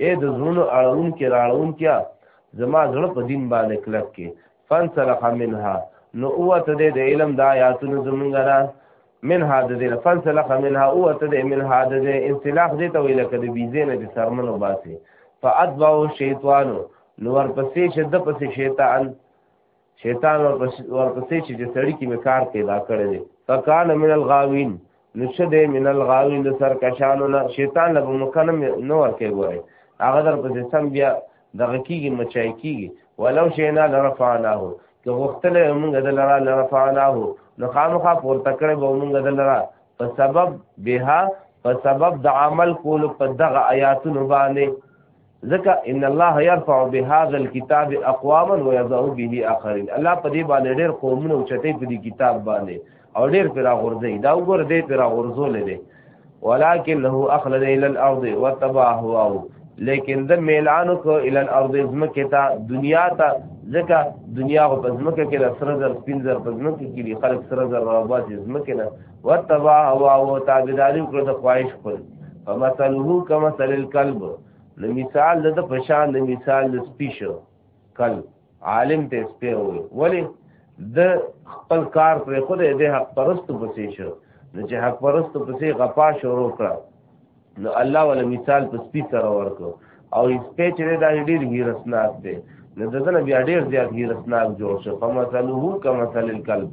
اے د زړونو اړون کې راړون کیا زما زړه په دین باندې کلک کې فن سلخ منها نو اوته دې د علم د آیاتونو زمونږ نه من هاد دې فن سلخ منها اوته دې من هاد دې انسلاخ دې ته ویل کده بیزې نه دې سرمنو باسي فاتبعوا شیطانو نو ورپسې شد پسې شیطان شیطان ورپسې چې د سړی کې مې کار پیدا کړی دی فکان من الغاوین نو شه دی من الغاوین د سرکشانو نه شیطان له مکنه نه ورکې ګوري هغه در پسې سم بیا دغه کېږي مچای کېږي ولو شینا لرفعناه که غوښتلی مونږ د لرا لرفعناه نو خامخا پورته کړی به مونږ د لرا په سبب بها په سبب د عمل کولو په دغه آیاتونو باندې ځکه ان الله يرفع بهذا الكتاب اقواما ويضع به اخرين الله په دې باندې ډېر قومونه او چټې په دې کتاب باندې او ډېر پر غورځي دا وګور دې پر غورځول دي ولكن له اخلد الى الارض وتبع هواه لیکن د میلانو کو ال الارض زمکه تا دنیا تا ځکه دنیا په زمکه کې د سره زر سپین زر په زمکه کې خلک سره زر راوباسي زمکه نه وتبع هواو تابعداري وکړه د خواهش خپل فمثله كمثل الكلب نو مثال د پشان د مثال د سپی شو کل عالم ته سپی وي ولی د خپل کار پر خود د حق پرست پسې شو نو چې حق پرست پسې غپا شروع کړه نو الله ول مثال په سپی سره ورکو او سپی چې دا ډیر هیرسناک دی نو دغه بیا ډیر زیات هیرسناک جوړ شو په مثلو کما مثل الكلب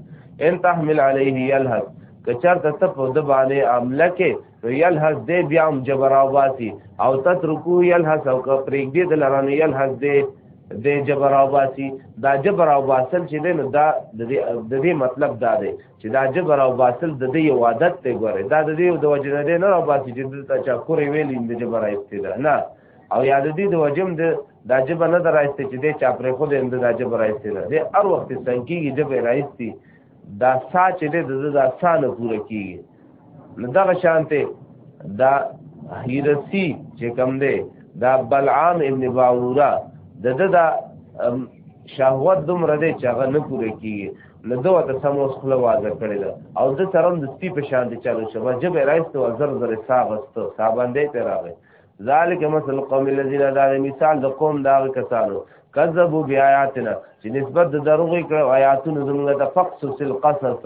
ان تحمل عليه يلهث کچرته ته په د باندې عمله کې نو یلحس دی بیا هم جبر او باسی او تترکو یلحس او که پرېږدې د لره نو یلحس دی د جبر او باسی دا جبر او باسل چې دی نو دا د دې مطلب دا دی چې دا جبر او باطل د دې یو عادت ته ګوره دا د دې د وجه نه دی نه او باطل چې دلته چا کورې ویلې د جبر ابتدا نه او یا د دې د وجم د دا جبر نه درایسته چې د چا پرې خو دې د دا جبر راځي نه دی هر وخت څنګهږي جبر راځي دا سا چې د دا سا نه پوره کیږي نو دا شانته دا هیرسی چې کم دی دا بلعام ابن باورا د د دا شهوت دومره دی چې هغه نه پوره کیږي نو دوه ته سم اوس خپل واځه کړی ده او د ترم د سپی په شان دي چالو شو جب راځته او زر زر ساغستو صاحباندې ته راغی ذالک مثل قوم الذين دا مثال د قوم دا کسانو کذبوا بیااتنا چې نسبت د دروغ کړو آیاتونو زموږ ته فقصص القصص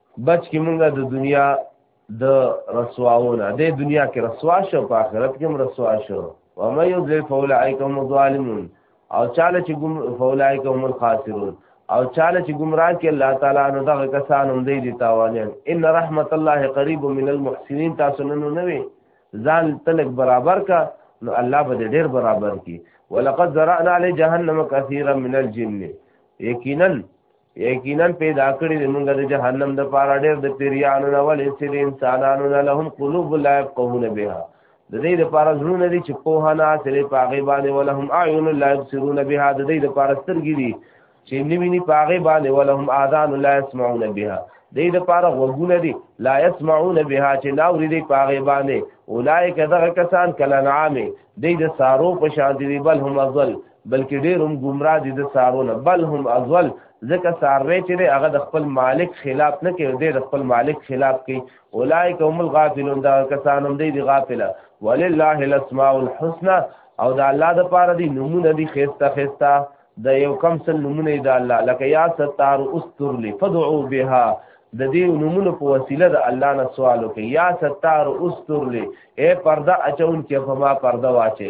بچ کې مونږه د دنیا د رسواونه د دنیا کې رسوا شو په آخرت کې هم رسوا شو و مې یو ځای فولایک هم ظالمون او چاله چې ګم فولایک هم خاسرون او چاله چې گمراه کې الله تعالی نو دغه کسان هم دی دي تاوانیان ان رحمت الله قریب من المحسنین تاسو نن نه وي ځان تلک برابر کا نو الله به ډیر برابر کی ولقد زرعنا علی جهنم كثيرا من الجن یقینا یقینا پیدا کړی دی موږ د جهنم د پاره ډېر د پیریانو نه ولې چې د انسانانو نه لهم قلوب لا يفقهون بها د دې د پاره زړونه دي چې په هانا سره پاغه باندې ولهم اعین لا يبصرون بها د دې د پاره سترګې دي چې نیویني پاغه باندې ولهم اذان لا يسمعون بها د دې د پاره غوګونه دي لا يسمعون بها چې لا ورې دي پاغه باندې اولایک دغه کسان کله نعامه د دې د سارو په شان دي بل هم ازل بلکې ډېر هم ګمراه دي د سارونه بل هم ازول ځکه ساروی چې دی هغه د خپل مالک خلاف نه کوي دی د خپل مالک خلاف کوي اولایک هم الغافلون دا کسان هم دی دی غافله ولله الاسماء الحسنى او د الله د پاره دی نمونه دی خسته خسته د یو کم سل نمونه دی الله لکه یا ستار استر لفدعو بها د دې نمونه په وسیله د الله نه سوال وکي یا ستار استر لې اے پرده اچون کې فما پرده واچي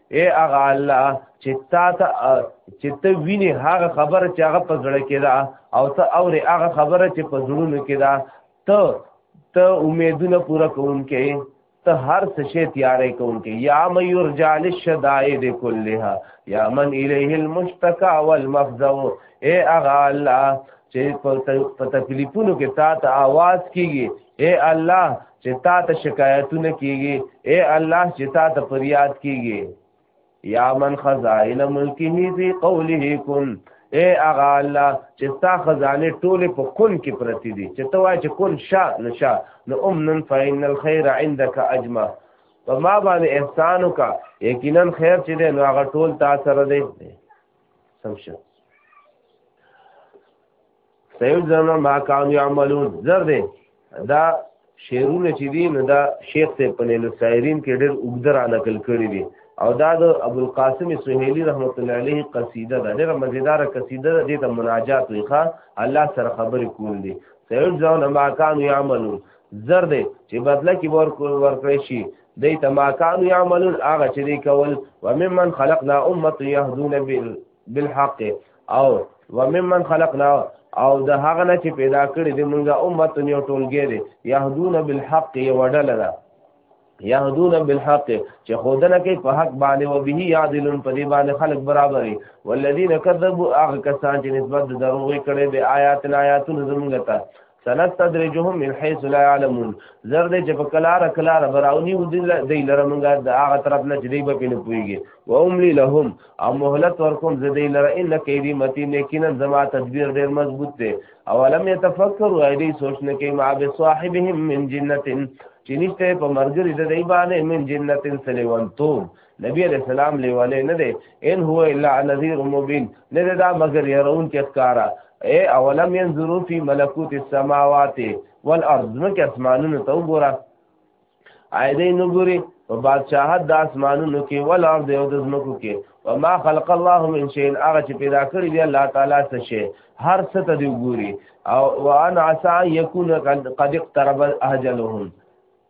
اے اغا الله چې تا ته چې ته ویني هغه خبره چې هغه په زړه کې ده او ته اورې هغه خبره چې په زړونو کې ده ته ته امیدونه پوره کوونکې ته هر څه شی تیارې کوونکې یا من یرجع للشدائد كلها یا من الیه المشتکا والمفزع اے اغا الله چې په تکلیفونو کې تا ته आवाज کیږي اے الله چې تا ته شکایتونه کیږي اے الله چې تا ته فریاد کیږي یا من خزائن ملکه فی قوله کن اے اغا الله چې تا خزانه ټوله په کون کې پرتی دي چې ته وای چې کون شا نشا نو امن فین الخير عندك اجمع په ما باندې احسان وکا یقینا خیر چې دی نو هغه ټول تا سره دی سمشه سيجزون ما كانوا يعملون زر دې دا شعرونه چې دي نو دا شیخ ته په لیل سایرین کې ډېر اوګدر نقل کړی دي او دا د ابو القاسم سهیلی رحمت الله علیه قصیده ده ډېره مزیداره قصیده ده دې ته مناجات وي ښا الله سره خبرې کول دي سید ځاو نه ماکان یعملون زر دې چې بدله کې ور ورکړې شي دې ته ماکان یعملون هغه چې دې کول وممن خلقنا امه يهدون بالحق او وممن خلقنا او د هغه نه چې پیدا کړی دی مونږه امت یو ټولګی دی یهدون بالحق یو ډله ده یهدون بالحق چې خودنه کوي په حق باندې او به یادلون په دې باندې خلق برابرې والذین کذبوا هغه کسان چې نسبت د دروغ کړي به آیات نه آیاتونه زمونږ ته سنستدرجهم من حيث لا يعلمون زر دې چې په کلار کلار براونی و دې لره مونږه د هغه طرف نه چې دې به پینې پويږي و املي لهم او مهلت ورکوم زه دې لره ان کيدي متين یقینا زما تدبیر ډېر مضبوط دی او لم يتفکروا ايدي سوچ نه کوي مع بصاحبهم من جنته چې نشته په مرګ دې دې باندې من جنته سلیوان تو نبی علیہ السلام لیواله نه دی ان هو الا نذیر مبین نه دی دا مگر يرون کې ښکارا اے اولم ينظروا فی ملکوت السماوات والارض نو کې اسمانونو ته وګوره عیدې نو ګوري او بادشاہت د اسمانونو کې ول او د یو د زمکو کې او ما خلق الله من شيء هغه چې پیدا کړی دی الله تعالی څه شي هر څه ته دی ګوري او وان عسى يكون قد اقترب اجلهم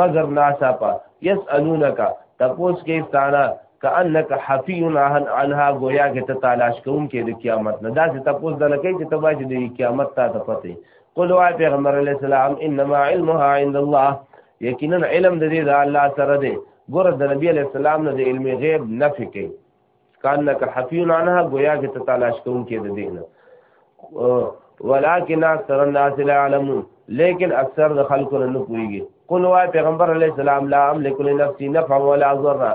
مگر ناصافا يسالونك تپوس کې ستانه کانک حفی عن عنها گویا کې ته تلاش کوم کې د قیامت نه دا چې تپوس دنه کوي چې تبا چې د قیامت تا ته پته قل وا پیغمبر علی السلام انما علمها عند الله یقینا علم د دې د الله سره دی ګور د نبی علی السلام نه د علم غیب نفي کوي کانک حفیون عنها گویا کې ته تلاش کوم کې د دینه ولکن اکثر الناس لا علمون لیکن اکثر د خلکو نه پويږي قل وا پیغمبر علی السلام لا املک لنفسي نفعا ولا ضرا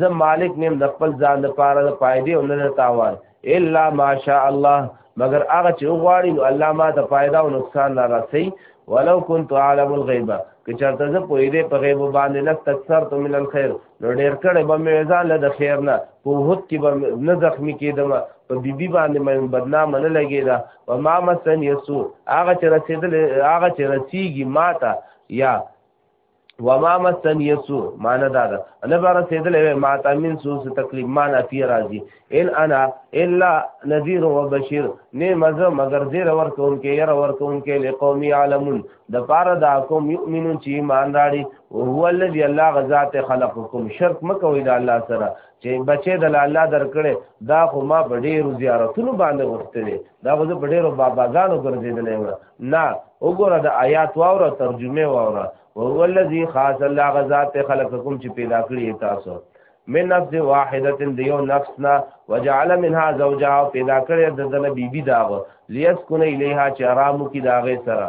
زم مالک نیم د خپل ځان لپاره د فائدې او نه تاوان الا ماشاء الله مگر هغه چې غواړي نو الله ما ته فائدہ او نقصان را رسي ولو كنت عالم الغيب که چرته زه پوی دې په غیب باندې لست اکثر تو من الخير نو ډیر کړه به مې ځان له د خیر نه په هوت کې به نه زخمی کېدم په بیبي باندې مې بدنام نه لګیدا و ما مسن یسو هغه چې رسیدل هغه چې رسیږي ماته یا وما مسن یسو معنا دا ده انا بار سیدلې ما تا من سو څه تکلیف معنا فی راضی ان انا الا نذیر و بشیر نه مزه مگر زیر ور کون کې ير ور کون کې لقوم یعلمون د پاره دا قوم یؤمنون چې ایمان راړي او هو الذی الله غزاد خلقکم شرک مکوې دا الله سره چې بچې د الله درکړې دا خو ما بډې روزي ارتونو باندې وختلې دا خو زه په ډېرو باباګانو ګرځېدلی وم نه وګوره د آیات واوره ترجمه واوره وهو الذي خاص الله غذات خلقکم چې پیدا کړی تاسو من نفس واحده دیو نفسنا وجعل منها زوجها پیدا کړی د دنه بیبي داغه لیسکن الیها چې آرامو کې داغه سره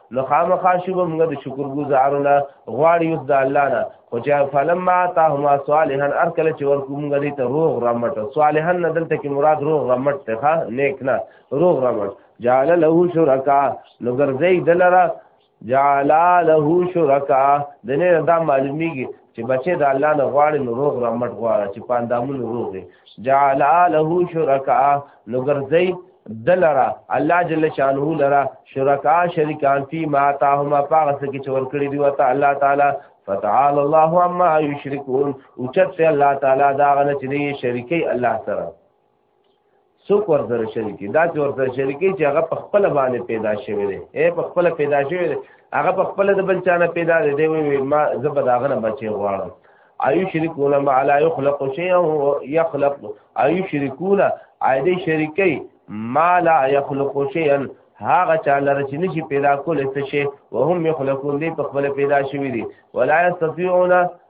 نو خامخا شو به موږ د شکر ګزارونه غواړي اوس د الله نه خو چې فلما تاهما صالحا ارکل چې ورکو موږ دې ته روغ رمټ صالحا نه دلته کې مراد روغ رمټ ته ښه نیک نه روغ رمټ جعل له شرکا نو ګرځي دلرا جعل له شرکا د نه دا معلومیږي چې بچي د الله نه غواړي نو روغ رحمت غواړي چې پاندامونو روغ وي جعل له شرکا نو ګرځي دلرا الله جل شانه لرا شرکا شریکان فی ما تاهما پاغس کې چور کړی دی وته الله تعالی فتعال الله عما یشرکون او چت الله تعالی دا غنه چې شریکي الله سره څوک ورسره شریکي دا چې ورسره شریکي چې هغه په خپل باندې پیدا شوی دی اے په خپل پیدا شوی دی هغه په خپل د بل چانه پیدا دی دی وی ما زبر هغه نه بچي غواړم ایو شرکون ما لا یخلق شیئا یخلق ایو شرکون ایدی شریکی ما لا یخلق شیئا هغه چا لره چې نشي پیدا کول څه شي وهم یخلقون دی په خپل پیدا شوی دی ولا یستطيعون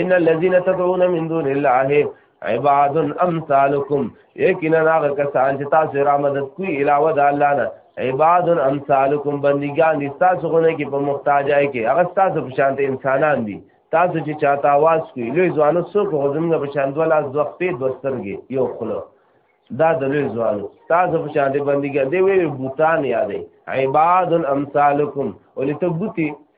ان الذين تدعون من دون الله عباد امثالكم یقینا هغه کسان چې تاسو را مدد کوي علاوه د الله نه عباد امثالكم بندگان دي تاسو غونه کې په محتاجای کې هغه تاسو په شانته انسانان دي تاسو چې چاته आवाज کوي لوی ځوانو څوک غوځمږه په شان دوه لاس دوه پې دوه سترګې یو خلک دا د لوی ځوانو تاسو په شان دي بندګان دی وی بوتان یادې عباد امثالکم ولې ته بوتي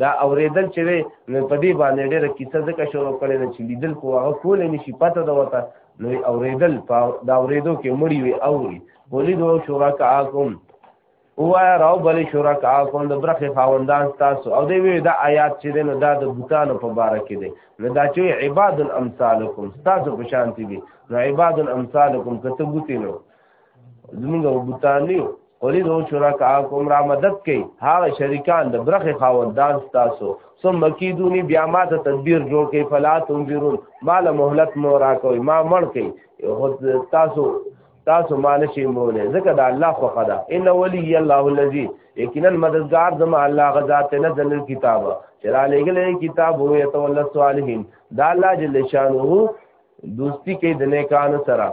دا اوریدل چې وي نو په دې باندې ډېره کیسه ځکه شروع کړې ده چې لیدل کو هغه کولای نشي پته ده ورته نو اوریدل دا اوریدو کې مړی وي اوري ولید او شرکاکم وایا راو بل شرکاکم د برخې خاوندان تاسو او دی وی دا آیات چې نو دا د بوتانو په باره کې دی نو دا چې عباد الامثالکم تاسو په شانتی دي نو عباد الامثالکم کته بوتینو زمونږ بوتانی اولی دو شرکاکم را مدد کئی هاغ شرکان د برخ خاوندان ستاسو سم مکیدونی بیا ما ته تدبیر جوړ کئی فلا تنظرون ما له مهلت مو را کوي ما مړ کئی تاسو تاسو ما نشي موله ځکه دا الله خو خدا ان ولی الله الذی یقینا مددگار زما الله غزا ته نزل کتاب چرا لګلې کتاب هو یتول الصالحین دا الله جل شانه دوستی کې د نیکانو سره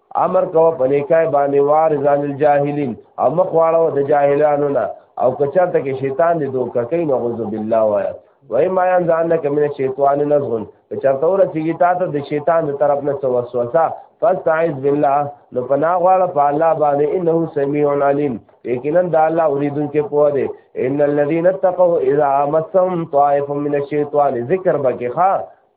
امر کوه په نیکای باندې وار ځان الجاهلین او مخواړو د جاهلانو نه او کچاته کې شیطان دې دوکه کوي نعوذ بالله وایا وای ما یان ځان نه کوم شیطان نه ځون په چرته ور چې تا ته د شیطان د طرف نه وسوسه فاستعذ بالله نو پناه غواړه په الله باندې انه سمیع علیم یقینا د الله اوریدونکو په دې ان الذين اتقوا اذا مسهم طائف من الشیطان ذکر بکې ښا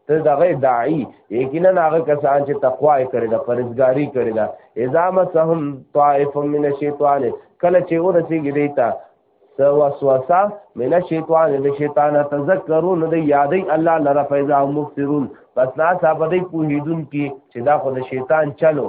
ته دغه داعی یقینا هغه کسان چې تقوا یې کړې ده پرهیزګاری کړې ده اذا مسهم طائف من الشیطان کله چې ورسیږي دی ته وسوسه من الشیطان د شیطان تذکرون د یادې الله لره فیضا مفترون پس نا صاحب دې پوهیدون کې چې دا خو د شیطان چلو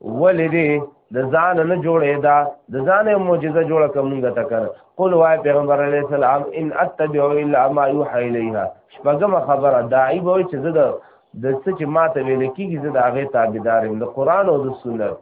ولې دې د ځان نه جوړې دا د ځان یو معجزه جوړه کومګه تا کړ قل وای پیغمبر علی السلام ان اتبع الا ما یوحى الیها شپږم خبره دای به چې زه د څه چې ماته ویل کیږي زه د هغه تابعدار یم د قران او د سنت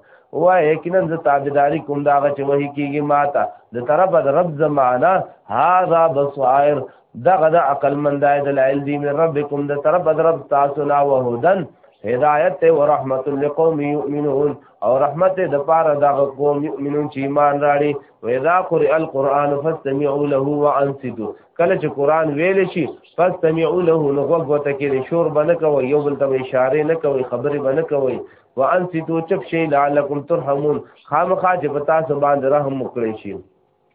وای یقینا زه تابعداري کوم دا هغه چې وਹੀ کیږي ماته د طرف د رب زمانہ هاذا بصائر دا غدا عقل مندای دلائل دی من ربکم د طرف درب تاسو نا وهدن هدایت او رحمت لقوم یؤمنون او رحمت د پاره د قوم یؤمنون چې ایمان راړي و اذا قرئ القرآن فاستمعوا له وانصتوا کله چې قران ویل شي فاستمعوا له نو غوږ کې شور بنه کوي یو بل ته اشاره نه کوي خبرې بنه کوي وانصتوا چپ شي لعلکم ترحمون خامخا چې پتا سبحان رحم وکړي شي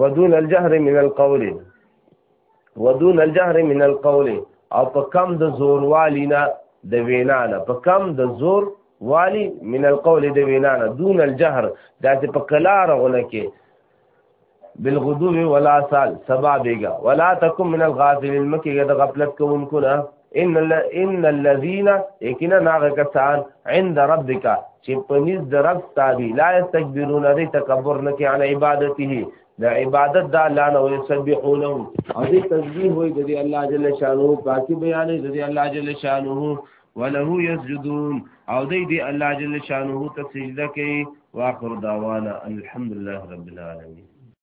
ودون الجهر من القول ودون الجهر من القول او په کم د زور والی نه د وینا نه په کم د زور والی من القول د وینا نه دون الجهر دا چې په کلار غونه کې بالغدو ولا سال سبا بیگا ولا تکم من الغافلین مکه د غفلت کوونکو نه ان ان الذين یقینا هغه کسان عند ربک چې پنځ درب تابع لا استكبرون دې تکبر نه کې علی عبادته د عبادت دا الله نو یسبحونه او دې تسبیح وي د الله جل شانه پاکي بیان دې د الله جل شانه وله یسجدون او دې دې الله جل شانه ته سجده کوي واخر دعوانا الحمدلله رب العالمین